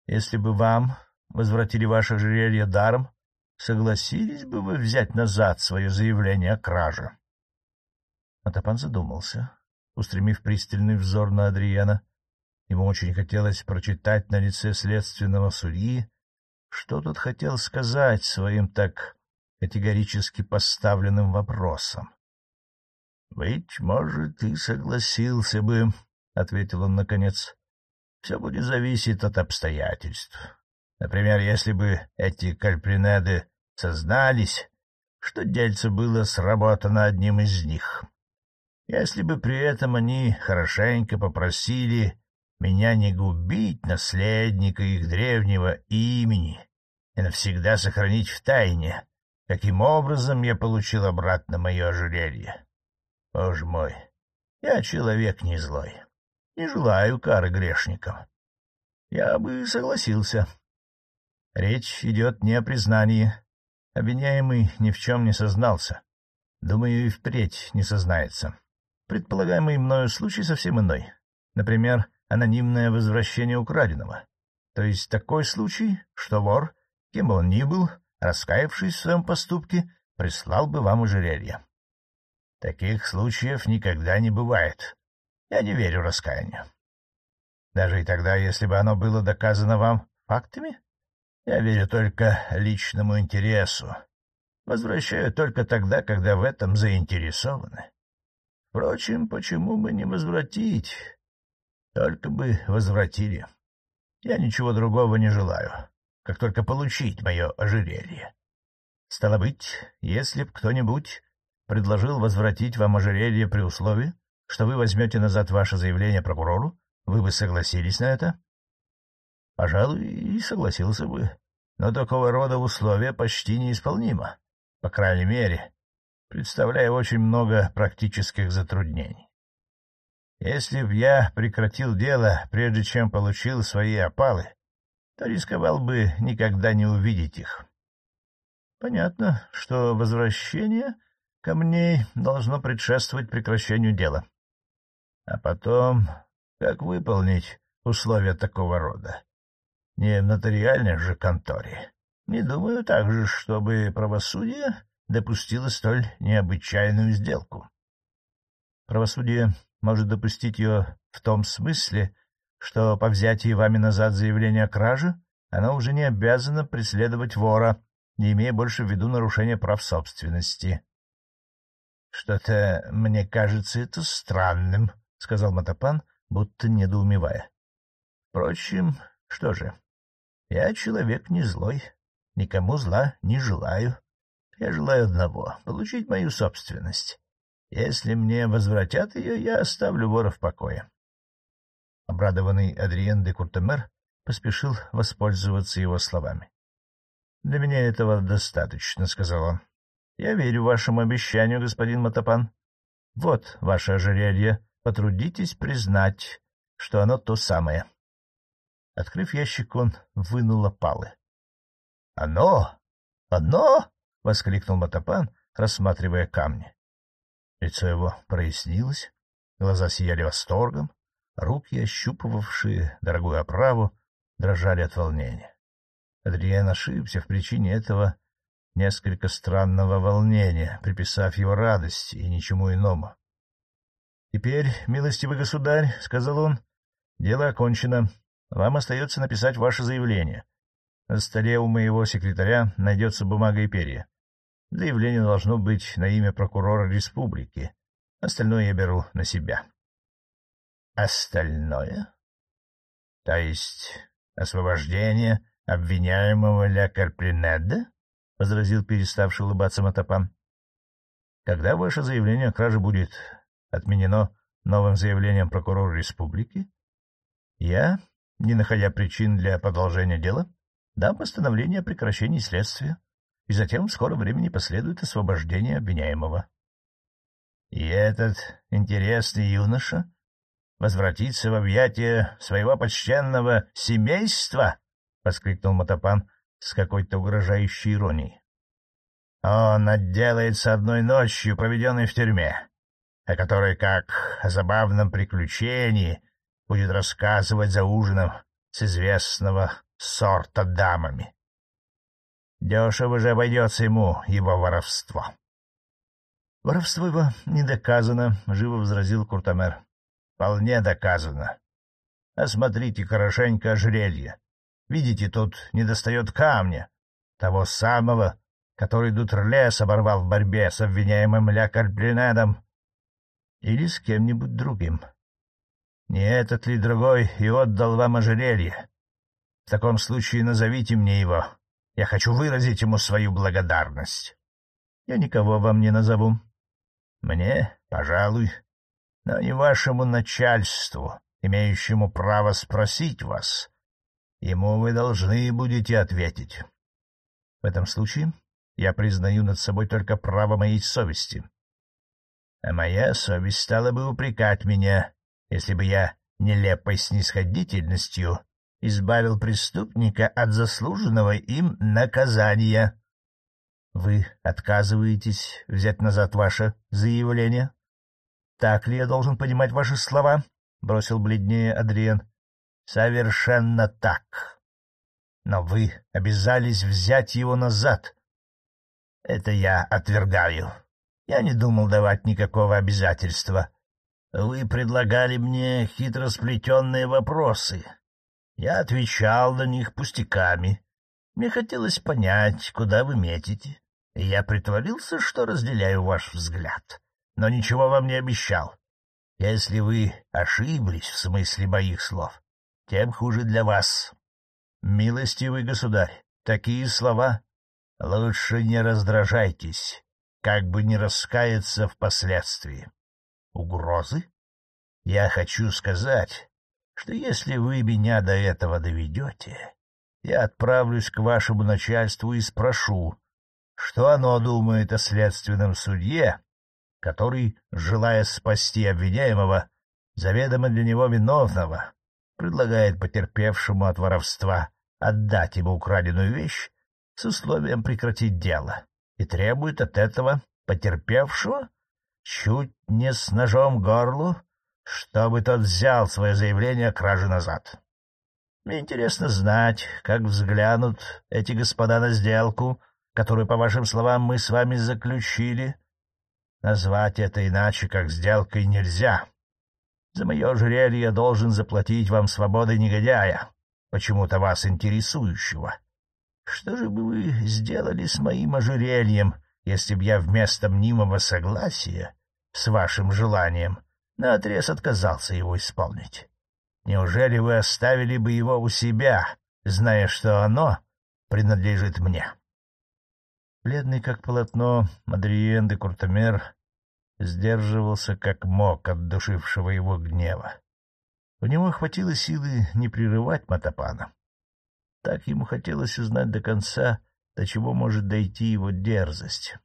Если бы вам возвратили ваше ожерелье даром, согласились бы вы взять назад свое заявление о краже? Атапан задумался, устремив пристальный взор на Адриена. Ему очень хотелось прочитать на лице следственного судьи, что тот хотел сказать своим так категорически поставленным вопросом. Быть может, и согласился бы, — ответил он наконец. — Все будет зависеть от обстоятельств. Например, если бы эти кальпринеды сознались, что дельце было сработано одним из них. Если бы при этом они хорошенько попросили меня не губить наследника их древнего имени и навсегда сохранить в тайне, каким образом я получил обратно мое ожерелье. Боже мой, я человек не злой, не желаю кары грешникам. Я бы согласился. Речь идет не о признании. Обвиняемый ни в чем не сознался. Думаю, и впредь не сознается. Предполагаемый мною случай совсем иной. Например, анонимное возвращение украденного. То есть такой случай, что вор, кем бы он ни был, раскаявшись в своем поступке, прислал бы вам ожерелье. Таких случаев никогда не бывает. Я не верю раскаянию. Даже и тогда, если бы оно было доказано вам фактами? Я верю только личному интересу. Возвращаю только тогда, когда в этом заинтересованы. Впрочем, почему бы не возвратить? Только бы возвратили. Я ничего другого не желаю, как только получить мое ожерелье. Стало быть, если б кто-нибудь предложил возвратить вам ожерелье при условии, что вы возьмете назад ваше заявление прокурору, вы бы согласились на это? Пожалуй, и согласился бы. Но такого рода условия почти неисполнимо. По крайней мере, представляя очень много практических затруднений. Если б я прекратил дело, прежде чем получил свои опалы, рисковал бы никогда не увидеть их. Понятно, что возвращение камней должно предшествовать прекращению дела. А потом, как выполнить условия такого рода? Не в нотариальной же конторе. Не думаю также, чтобы правосудие допустило столь необычайную сделку. Правосудие может допустить ее в том смысле, что по взятии вами назад заявления о краже она уже не обязана преследовать вора, не имея больше в виду нарушения прав собственности. — Что-то мне кажется это странным, — сказал Матапан, будто недоумевая. — Впрочем, что же, я человек не злой, никому зла не желаю. Я желаю одного — получить мою собственность. Если мне возвратят ее, я оставлю вора в покое. Обрадованный Адриен де Куртемер поспешил воспользоваться его словами. — Для меня этого достаточно, — сказал он. — Я верю вашему обещанию, господин Матапан. Вот ваше ожерелье. Потрудитесь признать, что оно то самое. Открыв ящик, он вынул опалы. — Оно? Оно? — воскликнул Матапан, рассматривая камни. Лицо его прояснилось, глаза сияли восторгом, руки, ощупывавшие дорогую оправу, дрожали от волнения. Адриен ошибся в причине этого несколько странного волнения, приписав его радости и ничему иному. — Теперь, милостивый государь, — сказал он, — дело окончено. Вам остается написать ваше заявление. На столе у моего секретаря найдется бумага и перья. Заявление должно быть на имя прокурора республики. Остальное я беру на себя. — Остальное? — То есть освобождение обвиняемого Ля Карплинеда? — возразил переставший улыбаться Матапан. — Когда ваше заявление о краже будет отменено новым заявлением прокурора республики, я, не находя причин для продолжения дела, дам постановление о прекращении следствия и затем в скором времени последует освобождение обвиняемого. И этот интересный юноша возвратится в объятия своего почтенного семейства? — воскликнул Матапан с какой-то угрожающей иронией. — Он отделается одной ночью, проведенной в тюрьме, о которой, как о забавном приключении, будет рассказывать за ужином с известного сорта дамами. Дешево же обойдется ему его воровство. — Воровство его не доказано, — живо возразил Куртамер. — Вполне доказано. Осмотрите хорошенько ожерелье. Видите, тут недостает камня, того самого, который Дутрлес оборвал в борьбе с обвиняемым Ля Кальплинедом или с кем-нибудь другим. Не этот ли другой и отдал вам ожерелье? В таком случае назовите мне его. Я хочу выразить ему свою благодарность. Я никого вам не назову. Мне, пожалуй, но не вашему начальству, имеющему право спросить вас. Ему вы должны будете ответить. В этом случае я признаю над собой только право моей совести. А моя совесть стала бы упрекать меня, если бы я нелепой снисходительностью избавил преступника от заслуженного им наказания. Вы отказываетесь взять назад ваше заявление? Так ли я должен понимать ваши слова? — бросил бледнее Адриен. — Совершенно так. Но вы обязались взять его назад. Это я отвергаю. Я не думал давать никакого обязательства. Вы предлагали мне хитросплетенные вопросы. Я отвечал на них пустяками. Мне хотелось понять, куда вы метите, и я притворился, что разделяю ваш взгляд, но ничего вам не обещал. Если вы ошиблись в смысле моих слов, тем хуже для вас. Милостивый государь, такие слова лучше не раздражайтесь, как бы не раскаяться впоследствии. Угрозы? Я хочу сказать, что если вы меня до этого доведете, я отправлюсь к вашему начальству и спрошу, что оно думает о следственном судье, который, желая спасти обвиняемого, заведомо для него виновного, предлагает потерпевшему от воровства отдать ему украденную вещь с условием прекратить дело и требует от этого потерпевшего чуть не с ножом горлу, чтобы тот взял свое заявление о краже назад. Мне интересно знать, как взглянут эти господа на сделку, которую, по вашим словам, мы с вами заключили, Назвать это иначе, как сделкой, нельзя. За мое ожерелье я должен заплатить вам свободой негодяя, почему-то вас интересующего. Что же бы вы сделали с моим ожерельем, если б я вместо мнимого согласия с вашим желанием наотрез отказался его исполнить? Неужели вы оставили бы его у себя, зная, что оно принадлежит мне? Бледный как полотно, Мадриен де Куртомер сдерживался как мог от душившего его гнева. У него хватило силы не прерывать Матапана. Так ему хотелось узнать до конца, до чего может дойти его дерзость.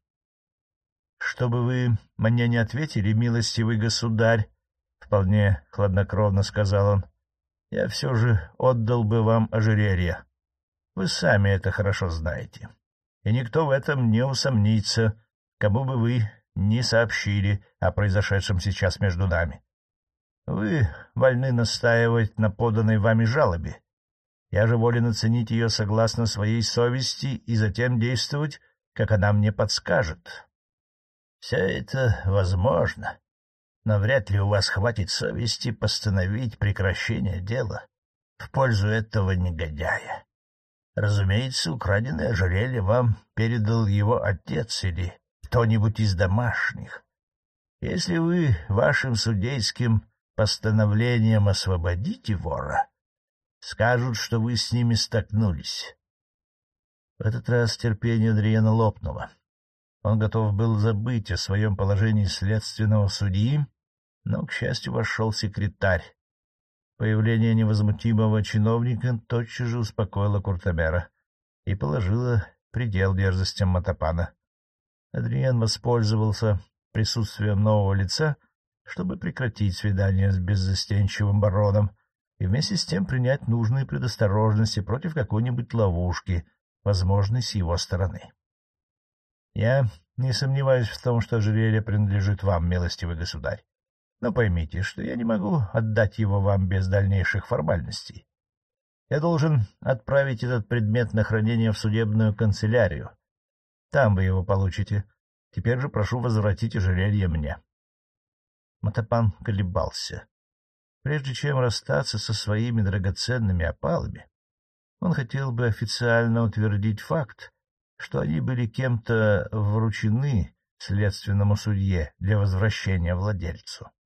— Чтобы вы мне не ответили, милостивый государь, — вполне хладнокровно сказал он, — я все же отдал бы вам ожерелье. Вы сами это хорошо знаете. — и никто в этом не усомнится, кому бы вы не сообщили о произошедшем сейчас между нами. Вы вольны настаивать на поданной вами жалобе. Я же волен оценить ее согласно своей совести и затем действовать, как она мне подскажет. Все это возможно, но вряд ли у вас хватит совести постановить прекращение дела в пользу этого негодяя. Разумеется, украденное ожерелье вам передал его отец или кто-нибудь из домашних. Если вы вашим судейским постановлением освободите вора, скажут, что вы с ними столкнулись. В этот раз терпение Адриена лопнуло. Он готов был забыть о своем положении следственного судьи, но, к счастью, вошел секретарь, Появление невозмутимого чиновника тотчас же успокоило Куртамера и положило предел дерзостям Матапана. Адриен воспользовался присутствием нового лица, чтобы прекратить свидание с беззастенчивым бароном и вместе с тем принять нужные предосторожности против какой-нибудь ловушки, возможной с его стороны. — Я не сомневаюсь в том, что ожерелье принадлежит вам, милостивый государь. Но поймите, что я не могу отдать его вам без дальнейших формальностей. Я должен отправить этот предмет на хранение в судебную канцелярию. Там вы его получите. Теперь же прошу возвратить ожерелье мне. Матапан колебался. Прежде чем расстаться со своими драгоценными опалами, он хотел бы официально утвердить факт, что они были кем-то вручены следственному судье для возвращения владельцу. —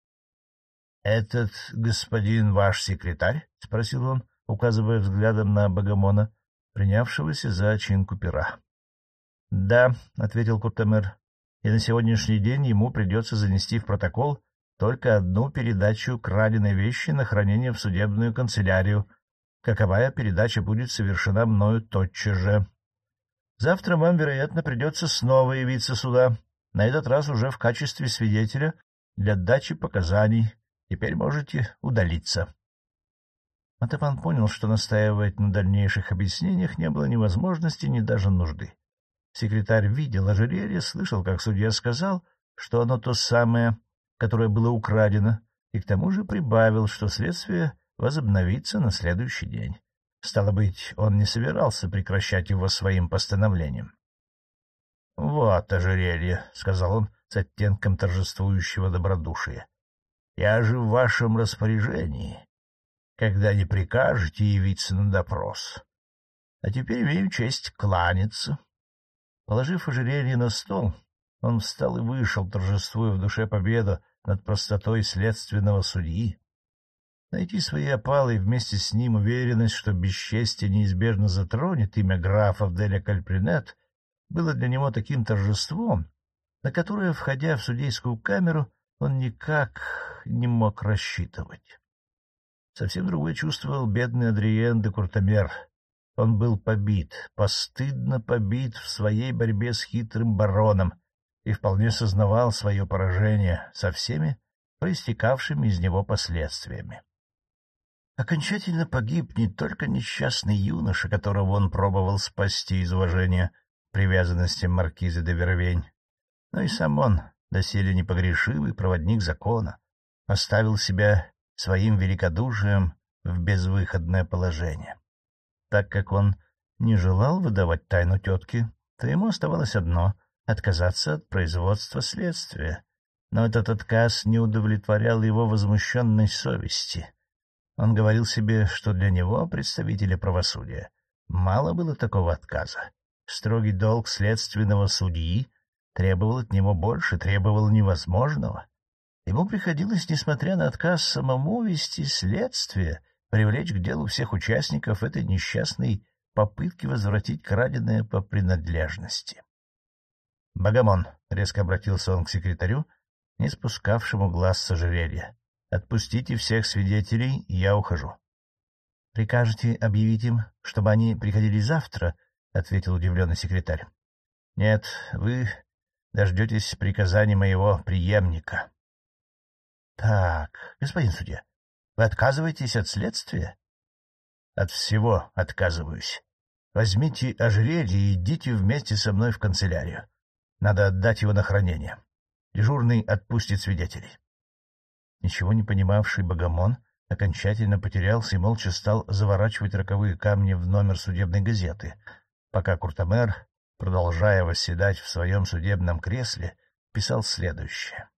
Этот господин ваш секретарь? — спросил он, указывая взглядом на Богомона, принявшегося за чинку пера. — Да, — ответил Куртемер, — и на сегодняшний день ему придется занести в протокол только одну передачу краденой вещи на хранение в судебную канцелярию. Каковая передача будет совершена мною тотчас же. Завтра вам, вероятно, придется снова явиться сюда, на этот раз уже в качестве свидетеля для дачи показаний. Теперь можете удалиться. Матапан понял, что настаивать на дальнейших объяснениях не было ни возможности, ни даже нужды. Секретарь видел ожерелье, слышал, как судья сказал, что оно то самое, которое было украдено, и к тому же прибавил, что следствие возобновится на следующий день. Стало быть, он не собирался прекращать его своим постановлением. — Вот ожерелье, — сказал он с оттенком торжествующего добродушия. — Я же в вашем распоряжении, когда не прикажете явиться на допрос. А теперь имею честь кланяться. Положив ожерелье на стол, он встал и вышел, торжествуя в душе победу над простотой следственного судьи. Найти свои опалы и вместе с ним уверенность, что бесчестие неизбежно затронет имя графа Деля Кальпринет, было для него таким торжеством, на которое, входя в судейскую камеру, он никак не мог рассчитывать. Совсем другое чувствовал бедный Адриен де Куртамер. Он был побит, постыдно побит в своей борьбе с хитрым бароном, и вполне сознавал свое поражение со всеми проистекавшими из него последствиями. Окончательно погиб не только несчастный юноша, которого он пробовал спасти из уважения привязанности маркиза де Вервень, но и сам он, доселе непогрешивый проводник закона, оставил себя своим великодушием в безвыходное положение. Так как он не желал выдавать тайну тетки, то ему оставалось одно отказаться от производства следствия, но этот отказ не удовлетворял его возмущенной совести. Он говорил себе, что для него, представителя правосудия, мало было такого отказа. Строгий долг следственного судьи требовал от него больше, требовал невозможного. Ему приходилось, несмотря на отказ самому вести следствие, привлечь к делу всех участников этой несчастной попытки возвратить краденое по принадлежности. — Богомон, — резко обратился он к секретарю, не спускавшему глаз с ожерелья, — отпустите всех свидетелей, я ухожу. — Прикажете объявить им, чтобы они приходили завтра? — ответил удивленный секретарь. — Нет, вы дождетесь приказаний моего преемника. — Так, господин судья, вы отказываетесь от следствия? — От всего отказываюсь. Возьмите ожерелье и идите вместе со мной в канцелярию. Надо отдать его на хранение. Дежурный отпустит свидетелей. Ничего не понимавший Богомон окончательно потерялся и молча стал заворачивать роковые камни в номер судебной газеты, пока Куртамер, продолжая восседать в своем судебном кресле, писал следующее.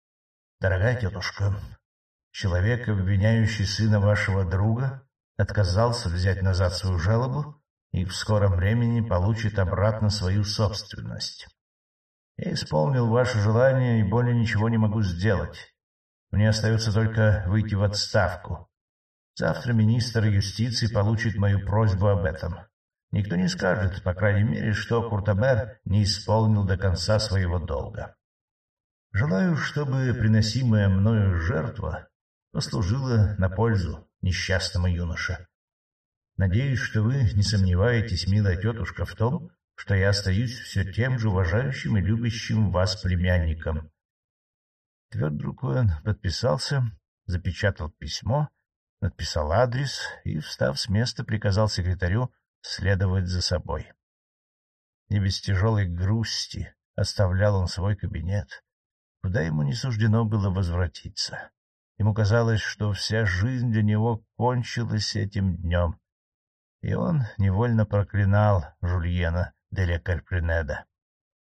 — Дорогая тетушка, человек, обвиняющий сына вашего друга, отказался взять назад свою жалобу и в скором времени получит обратно свою собственность. Я исполнил ваше желание и более ничего не могу сделать. Мне остается только выйти в отставку. Завтра министр юстиции получит мою просьбу об этом. Никто не скажет, по крайней мере, что Куртабер не исполнил до конца своего долга. Желаю, чтобы приносимая мною жертва послужила на пользу несчастному юноше. Надеюсь, что вы не сомневаетесь, милая тетушка, в том, что я остаюсь все тем же уважающим и любящим вас племянником. Твердой рукой он подписался, запечатал письмо, надписал адрес и, встав с места, приказал секретарю следовать за собой. Не без тяжелой грусти оставлял он свой кабинет, куда ему не суждено было возвратиться. Ему казалось, что вся жизнь для него кончилась этим днем, и он невольно проклинал Жульена, Деля Кальпринеда.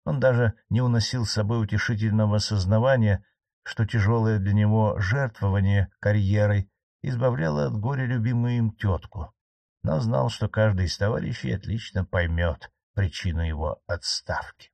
Он даже не уносил с собой утешительного сознавания, что тяжелое для него жертвование карьерой избавляло от горя любимую им тетку, но знал, что каждый из товарищей отлично поймет причину его отставки.